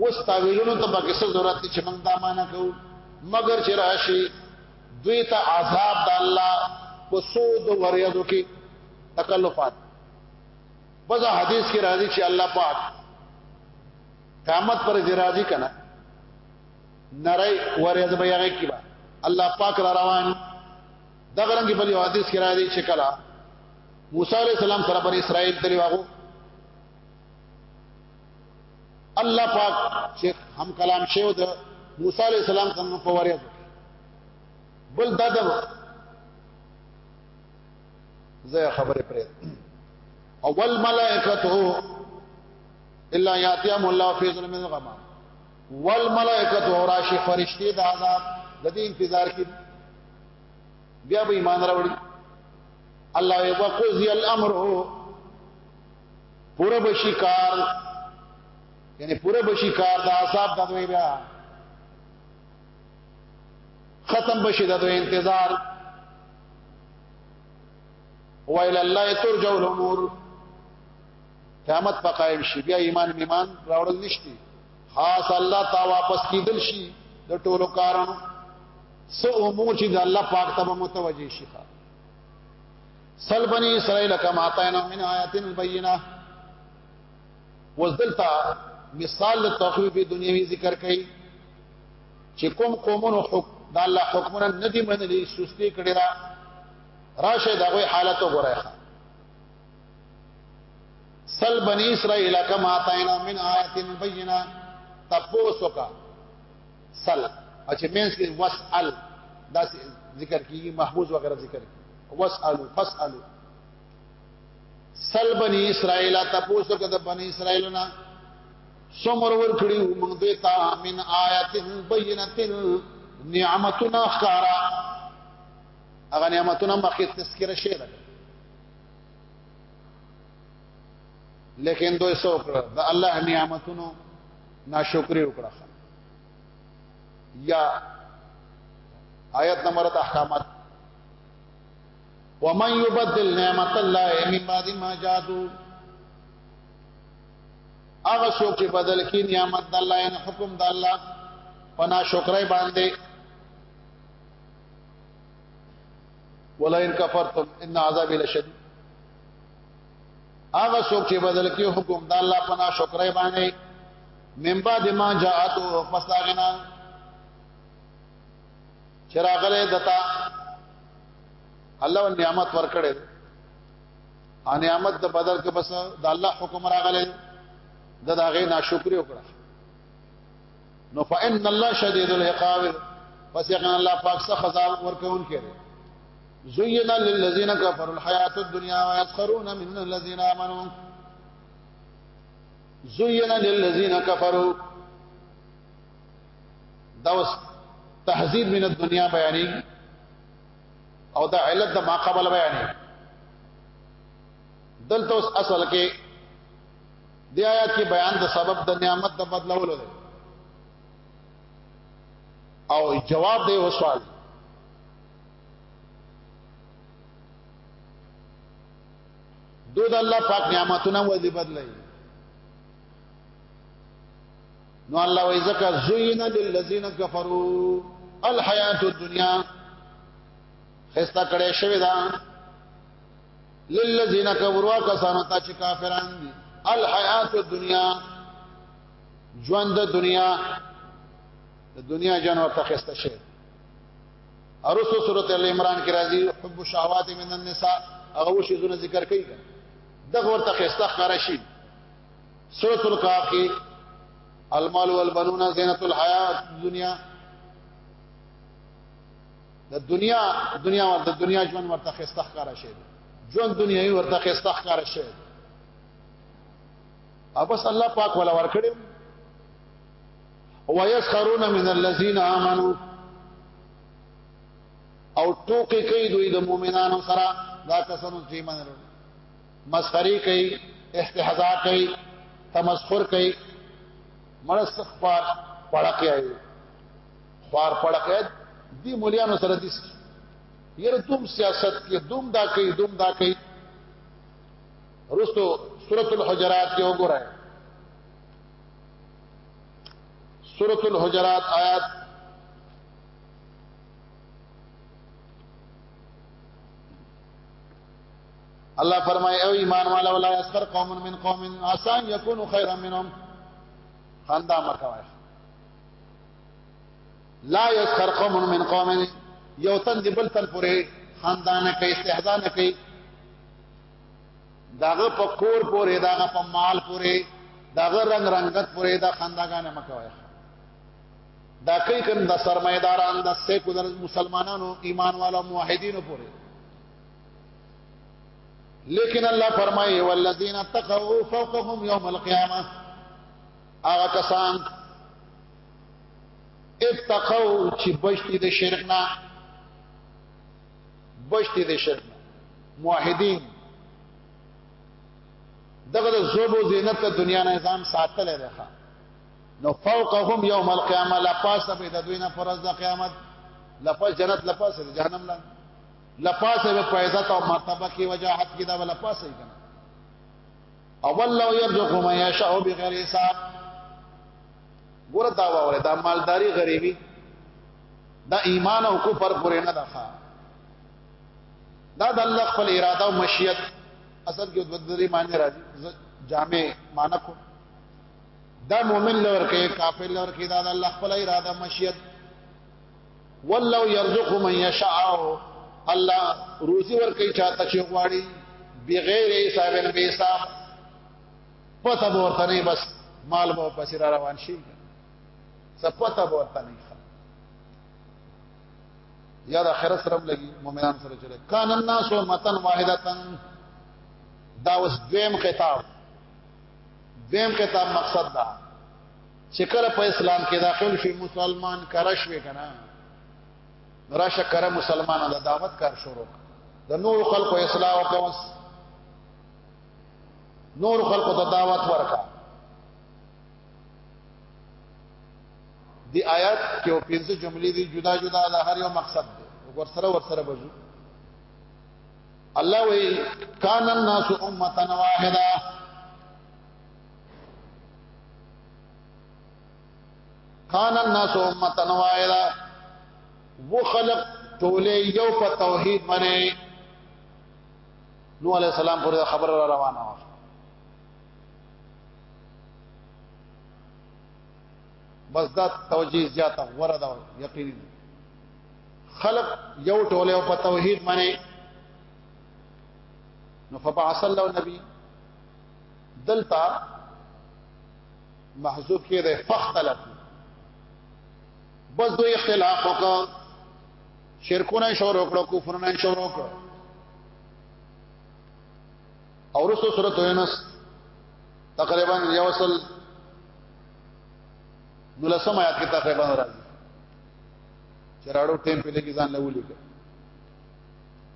وس تاویلونو ته پکې څه ضرورت چې موږ دا معنا کوو مگر چې راشي دوی ته عذاب د الله په سود وریادو کې تکلفات بس حدیث کې راځي چې الله پاک قیامت پر راځي کنه نړۍ وریاد به یې کیبا الله پاک را روان دغه رنګ په حدیث کې راځي چې کلا موسی علی السلام سره پر اسرائیل تللی واغو الله پاک چې هم کلام شیو د موسی علی السلام څنګه په وریاض بل دا د زه خبره پرې اول ملائکته الا یاتیم الله فی ظلم الغمام والملائکه راشی فرشتي د عذاب د دې انتظار کې بیا به ایمان راوړي الله یې وقضی الامر پوره بشي کار یعنی پوره بشي کار د عذاب د دوی بیا ختم بشي د دوی انتظار ویل الله ترجع الامور قیامت په قائم شي بیا ایمان میمان راوړل نشتی خاص الله تا واپس کیدل شي د ټولو کارونو سو امور چې د الله پاک ته متوجي شي سل بني اسرائيل كما اتينا من آيات بينه وزدلتا مثال التخويف دنیوي ذکر کړي چې کوم قومونو حق د الله حکمونه ندي منلي سستی کړي را راشه دغه حالت وګورئ سل بني اسرائيل كما اتينا من آيات بينه تپوس وکا سل اچھا مینس کې وسال دا ذکر کیږي محفوظ وغیرہ ذکر کیږي واسالو فاسالو سل بنی اسرائیل تاسو کده بنی اسرائیل نه سمر ور کړی موږ دیتا من آیات بینات نعمتنا خارا هغه نعمتونه مخکې تذکرہ شوی ده لیکن دوی سو کړ د الله نعمتونو ناشکری وکړه یا آیت نمبر د احکامات ومن يبدل نعمت الله من بعد ما جاءتو هغه څوک چې بدل کی نعمت د الله ان حکم د الله پنا شکرای باندې ولئن کفرتم ان عذابي لشدید هغه څوک چې بدل کی حکم د الله پنا شکرای باندې من بعد ما جاءتو پس دا غنا چراغله دتا الله نعمت ورکړي ا نعمت د بدر کې بس د الله حکم راغله د داغه ناشکری وکړه نو فإن الله شدید العقاب پس یقینا الله پاک سخت عذاب ورکون کړي زینا للذین کفروا الحیات الدنیا ويسخرون من الذین آمنوا زینا للذین کفروا دا وس تحذير من الدنيا بیانې او دا علت د ما قبل بیانې دلته اوس اصل کې د آیات کې بیان د سبب د نعمت د بدلولو دی او جواب دی او سوال دو د الله پاک نعمتونه ولې بدلای نو الله وای زکه زوین للذین کفروا الحیات الدنیا خستا کړه شوی دا للذین کفروا کسانو ته چې کافران دي الحیات الدنیا ژوند د دنیا د دنیا جن ورته خسته شي ارسو سورۃ ال عمران کې راځي حب الشهوات من النساء هغه شی زونه ذکر کوي دغه ورته خسته خره شي سورۃ الکهف کې المال والبنون زینت الحیات دنیا د دنیا دنیا ور د دنیا ژوند ورته خسته ښکارا شي ژوند دنیاي ورته خسته ښکارا شي ابس الله پاک ولا ور کړی ويسخرون من الذين امنوا او ټوکې کوي دوی د مؤمنانو سره دا کسانو چې ایمان لري مسخري کوي استهزاء کوي تمسخر کوي مرس خبر پړقیا وي خبر پړقیا دی مليانو سره دي یره دوم سیاست کې دوم دا کوي دوم دا کوي رستو سورۃ الحجرات کې وګورئ سورۃ الحجرات آیات الله فرمای او ایمان والا ولا یسخر قوم من قوم عسان یکونو خیرا منهم خندا مکوای لا یسخر قوم من قوم یو تن دی بل تن پورې خندا نه کوي استهزاء نه کوي داغه په کور پورې داغه په مال پورې داغه رنگ رنگت پورې دا خنداګانه مکوای دا کوي کوم د سرمایداران د سیکولر مسلمانانو ایمان والو موحدینو پورې لیکن الله فرمایي والذین اتقوا فوقهم یوم القیامه هغه کسان اتقوا چې بچی د شرک نه بچی د شرک موحدین دغه د زوب او زینت د دنیا نه ځان ساتل دی نو فوقهم یوم القیامه لا پاسه به د دوی نه پرز د قیامت لپس جنت لپس جهنم لاندې لپاسه به په عزت او مرتبه کې وجاهت کې دا لپاسه کنه او الله يرزق من يشاء بغیر حساب ګور دا وره دا مالداری غریبی دا ایمان او کفر پورې نه ده دا د الله خپل اراده او مشیت اصل کې د دې معنی راځي جامع معنی کو دا مؤمن لور کې کافر لور کې دا د الله خپل اراده مشیت والله يرزق من يشاء الله روزي ور کوي چاته چې غواړي بغیر حساب نه به حساب پته ورته نه بس مال به پسې را روان شي سپته ورته نه یا د اخرت سره لګي مؤمنان سره چلے کان الناس متن واحدتن دا اوس دویم خطاب دویم خطاب مقصد دا چې کله په اسلام کې داخل شي مسلمان کړه شوی کنه راشه کړه مسلمانانو د دعوت کار شروع د نور خلکو اصلاح او کوس نور خلکو ته دعوت ورکا دی آیات کې او پنځه جملې دي جدا جدا د هر یو مقصد دی ورسره ورسره بزو الله وی کان الناس امه واحده کان الناس امتا واحدا و خلق ټوله یو په توحید باندې نو علی السلام پر خبر را روانه و بس دا توجیه زیاته غوړه دا یقین خلق یو ټوله په توحید باندې نو فبعث الله نبی دلته محذوب کې ده فختلف بس دوی اختلاف وکړ شرکونه شروع کړو کفرونه شروع کړو او رسو سورته یونس تقریبا یو سل نلسم آیات کې تقریبا راځي چراړو ټیم په لګي ځان لولې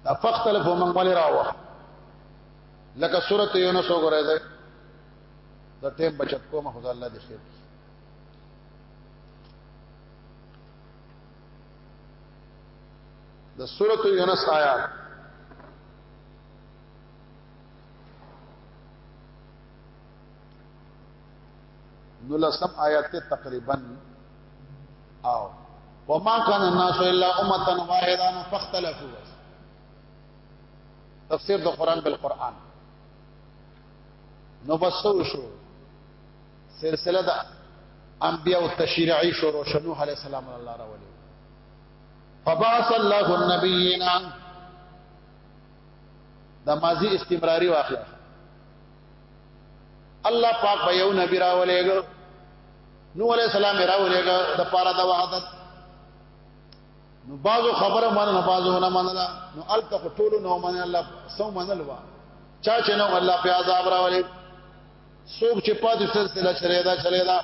دا فختلف ومن ولې راوه لکه سورۃ یونس وګورئ دا د ټیم بچت کوم خدای الله دې خیر کړي د سورۃ یونس آیات نو لسم آیات تقریبا او وما كان الناس الا امه واحده فاختلفوا تفسیر د قران بل قران نو بسو شو سلسله د انبیاء او تشریعی شروع شنو علی السلام الله راولي فبعث الله النبیین دا ماضی استمراری واخله الله پاک به یو نبی راولېګو نو علی السلام راولېګو د پاره د وحدت نو بازو خبره مانه نه بازو نه مانه نو الته ټولو نو مانه الله سو مانه لوا چا چې نو الله په عذاب راولي څوک چې پاتې سلسله چلے دا چلے دا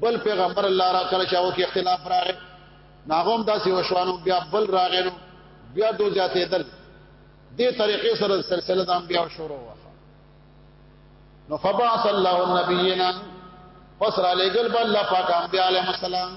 بل پیغمبر الله را کړ چې او کې اختلاف راغی ناغوم داسې وشوانو بیا بل راغی نو بیا دو زیاتې دل دې طریقې سره سلسله د انبیاء شروع وکړه نو فبعث الله النبینا پس را لګل بل الله پاک انبیاء علیهم السلام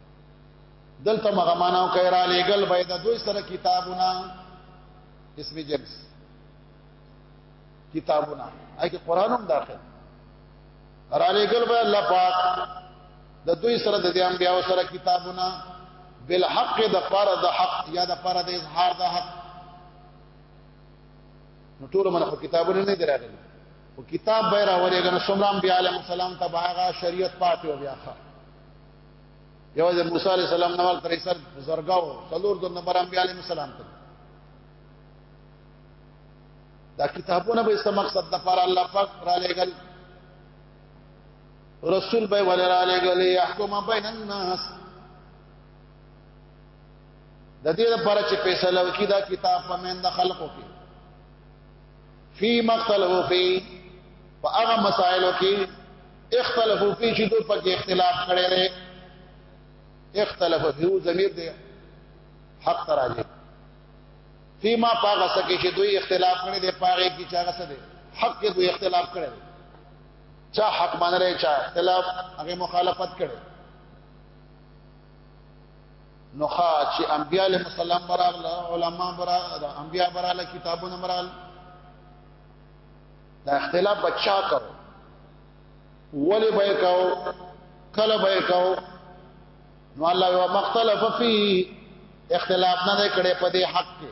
دلته مغه ماناو کایرا لګل به د دوی سره کتابونه اسم جنس کتابونه اګه قران هم داخل را لګل به الله پاک د دوی سره د انبیاء سره کتابونه بالحق د پاره د حق یا د پاره د اظهار د حق نو ټول من په کتابونه نه دراغلي او کتاب به راولېګنه سمرام بیا علیه السلام ته باغه شریعت پاتې او بیا ښه یو د موسی علی السلام نه ور ترې سر زرګاو څلور د نمبر انبیاء علی السلام ته دا کتابونه به سم مقصد د پر الله پاک را لګل رسول به ول را لګل يحكم بین الناس د دې لپاره چې فیصله وکړي دا کتاب په من د خلقو کې فی مقتله فی فاغه مسائلو کې اختلافو په چې دوی په اختلاف کړي دي اختلاف هو ضمیر دی حق تراجه فيما پاغه سکه چې دوی اختلاف کړي دي پاغه کی چاغه سره حق کې دوی اختلاف کړي چا حق مان رہے چا اختلاف هغه مخالفت کړي نو خا چې انبیاء علیهم السلام برابر علماء برابر انبیاء برابر کتابونه برابر دا اختلاف بچا کو ولی به کو کله به کو نو الله یو مختلف فی اختلاف نه کړي په دې حق کې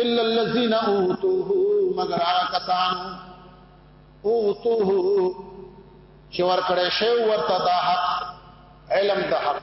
الا الذين اوتوه مگر هغه کسان اوتوه چې ور کړې شی ورته دا حق علم د حق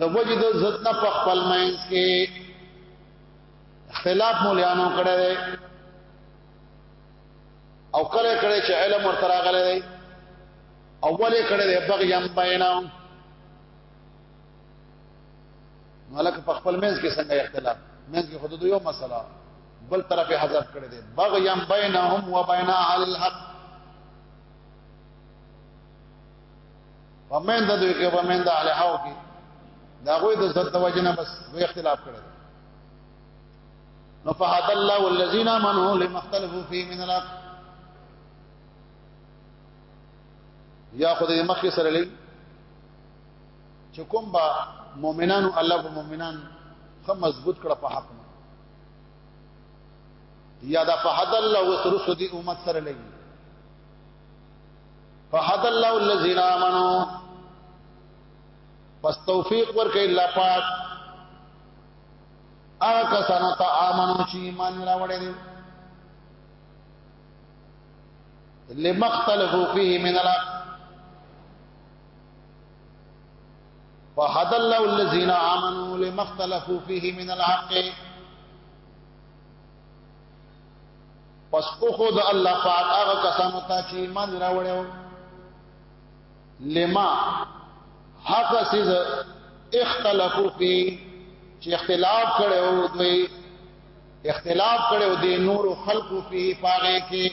د وجد عزت نه په خپل مینس کې اختلاف مولیانو کړه دی او کله کله چې علم ورته راغلی دی اول کړه دی بغیم بینهم ملک په خپل مینس کې څنګه اختلاف مینس کې خود یو مسله بل طرف حذف کړی دی بغیم بینهم و بین اهل الحق ومن د دوی کې ومن د الهاو کې دا غوې د زړه وجنه بس دوی اختلاف کړي نو فهد الله الذين امنوا لما اختلفوا فيه من الحق یا خدای مخې سره لې چې کوم با مؤمنانو الله په مؤمنان خو مضبوط کړه په حق یا دا فهد الله وسرسدي امت سره لې فحد الله الذين امنوا پس توفیق ورکړي الله پاک هغه کسانو ته امنو چې ایمان راوړي دي لمختلفو فيه من الحق فحد الله الذين امنوا لمختلفو فيه من الحق پس او خود الله پاک هغه کسانو ته چې ایمان راوړیو لما هغه سیز اختلافو فی چې اختلاف کړو دوی اختلاف کړو دی نور خلق فی پاره کې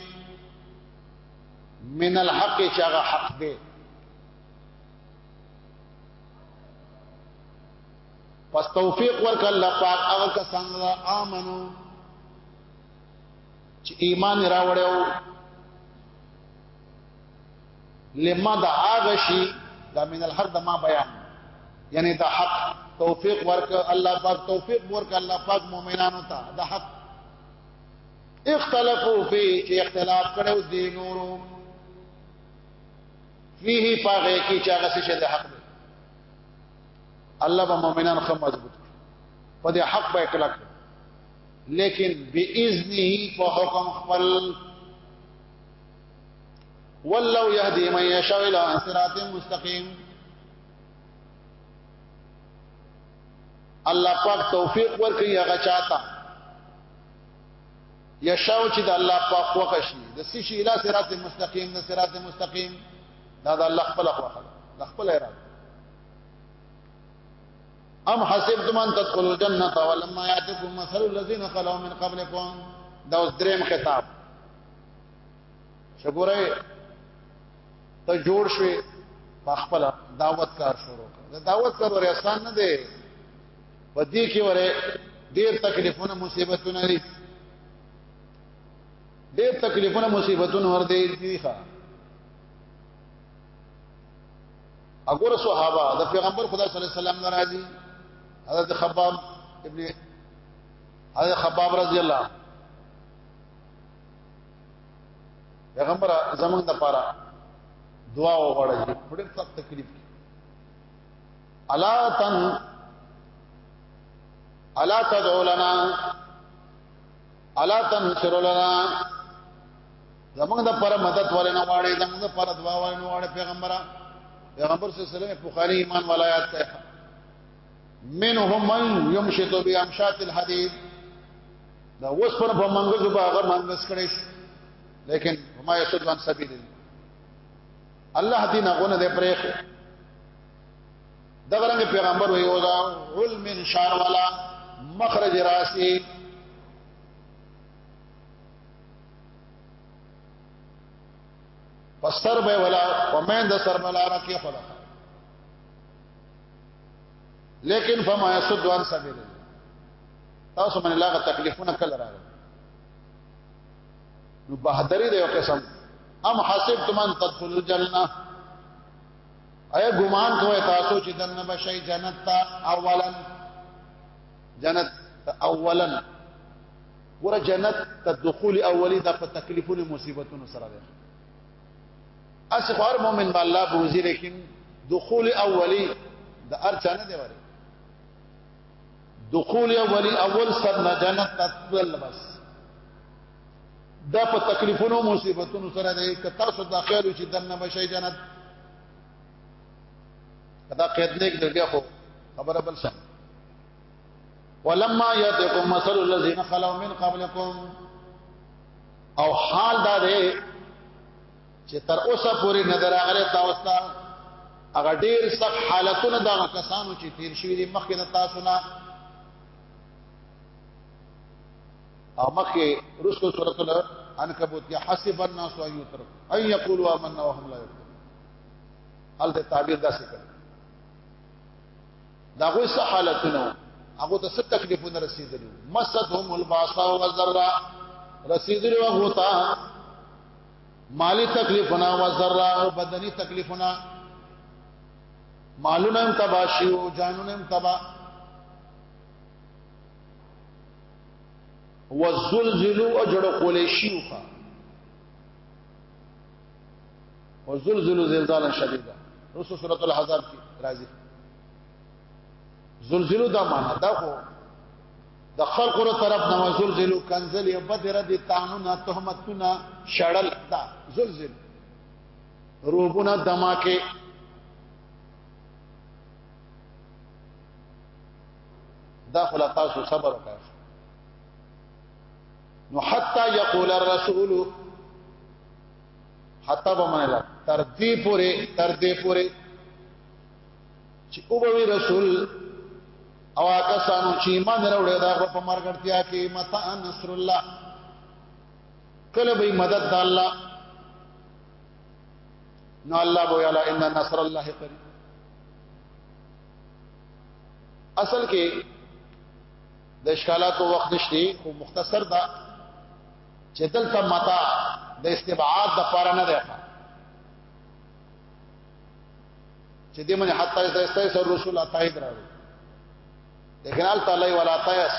من الحق چې هغه حق دی پس توفیق ورک الله پاک هغه کسان امنو چې ایمان راوړیو لما دا هغه شي دا من الحر د ما بیان یعنی دا حق توفیق ورک الله پاک توفیق ورک الله پاک مؤمنانو ته دا حق اختلافو فی چې اختلاف کړو دی نورو فيه پاغه کی چې هغه څه د حق دی الله به مؤمنان خو مضبوط په دې حق به کلک لیکن باذنه په حکم خپل والله يهدي من يشاء الى صراط مستقيم الله پاک توفیق ورکړي هغه چاته یشاو چې د الله پاک وکشي د سشي اله صراط مستقیم د صراط مستقیم دا د الله خپل خواخه د خپل اراده ام حسبتم ان تدخلوا الجنه ولما ياتكم مثل الذين خلو من قبلكم دا اوس دریم خطاب شګوره ته جوړ شوي په خپل دعوت کار شروع کړ دا دعوت کار ور آسان نه دی په دې کې وره ډېر تکلیفونه مصیبتونه دي ډېر تکلیفونه مصیبتونه ور دي دي ښا اګوره صحابه د پیغمبر خدا صلی الله علیه وسلم ناراضي حضرت خباب ابن حضرت خباب رضی الله پیغمبر زمنګ د پاره دعا وغوړی په ډېر سخت تکلیف کې الا تن الا تدعو لنا الا تنصر لنا زمونږ د پر مدد ولې نه واړې زمونږ د پر دعا ولې نه واړې پیغمبره پیغمبر صلی الله علیه وسلم بخاری ایمان ولایات ته منهم من يمشط بامشات الحديد دا اوس پر په منګزو به هغه منګز کړي لیکن ما يسد عن سبيل الله دین غونه دې پرېخ دا غرنګ پیغمبر وی او دا علم من شار والا مخرج راسي پستر به ولا ومن د سر ملاره کې خلا لیکن فما يسد عن سبيل تاسو باندې لاغه تکلیفونه کله راغلي نو بهادری دی یو قسم ام حسبتم ان تدخلوا الجنه ایا ګمان کوی تاسو چې دنه بشي جنت ته اولا جنت اولا ګوره جنت ته دخول اولی دا په تکلیفونو مصیبتونو سره ده اس خو هر مؤمن با الله بوزي لیکن دخول اولی د ارچا نه دی وره دخول اولی اول سر نه جنت تدخل بس دا په تکلیفونو مصیبتونو سره ده که تاسو د خیال چې دنه بشي جنت کدا قید نه کړ بیا خو خبره بل څه ولما ياتكم مثل الذين خلو من قبلكم او حال دا دی چې تر اوسه پورې نظر اغله تاسو ته هغه ډیر سخت حالتونه دا کسانو چې تیر شوی دي مخکې د تاسو نه او مخکې رسو سورۃ العنکبوت یا حسب الناس ان يترك ان يقولوا آمنا وهم لا يفتنون هل د تعبیر داسې کړ دا غوي څه حالتونه هغه ته څه تکلیفونه رسیدل مسدهم الباسا والذرا رسیدل هغه ته مالی تکلیفونه والذرا او بدني تکلیفونه مالونه هم تبا شیو جانونه هم تبا وزلزلو اجړ قولی شیو او زلزلوا زلزالا شديدا رسو سورۃ الاحزاب کې راځي زلزلوا دا معنا دا خو د خلق له طرف نه زلزلوا کنزل بدر دي تانونا تهمتنا شړل دا زلزل روبنا دماکه دا خلا تاسو صبر وکړئ نو حتا یقول الرسول حتی به معنی لګ تر دې پورې تر دې پورې چې او به رسول او هغه سانو چې ایمان راوړی دا په مرګړتیا کې متا نصر الله کله به مدد د الله نو الله بو یالا ان نصر الله قریب اصل کې د اشکالاتو وخت نشته خو مختصر دا چې دلته متا د استبعاد د پاره نه ده چې دې من حتی استایس الرسول اتاید راوي لیکن ال تعالی ولا تایس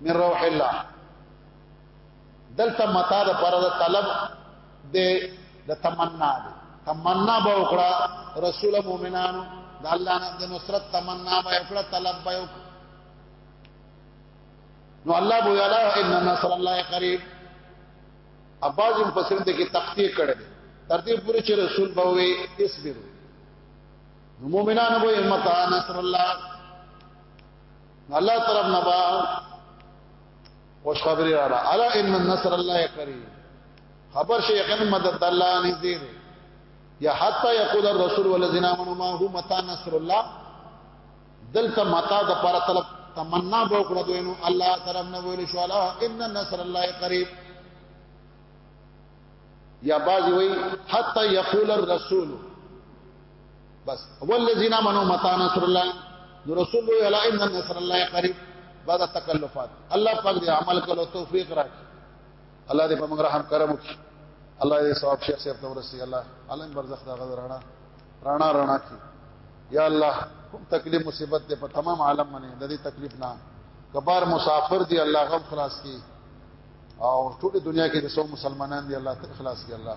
من روح الله دلته متا د پاره د طلب د د تمنا دی تمنا به وکړه رسول مؤمنانو د الله نه د نصرت تمنا به وکړه طلب به وکړه نو الله بو یالا ان نصر الله قریب اباظم پسند کې تقطیع کړي تر دې پورې چې رسول به وي اصبر نو مؤمنان به متا نصر الله الله طرف نه با خوش خبری را الا ان نصر الله قریب خبر شي یقین مدد الله نذیر یا حتا یقول الرسول والذین آمنوا ما هو متا نصر الله دلته متا د پر طلب تمنا به وکړه دوی نو الله طرف نه ویل شو الا ان نصر الله قریب یا باز وی حتا یقول الرسول بس والذین امنوا متا نصر الله نو رسول وی الا ان نصر الله قریب بعد تکلفات الله پاک دې عمل کولو توفیق راکړي الله دې په موږ رحم کرم وکړي الله دې ثواب شیخ صاحب ته ورسي الله علم برزخ دا غذر رانا رانا رانا کی یا الله کوم تکلیف مصیبت دې په تمام عالم باندې د دې تکلیف نه کبار مسافر دي الله غم خلاص کی او ټول دنیا کې د څو مسلمانان دي الله ته خلاص کی الله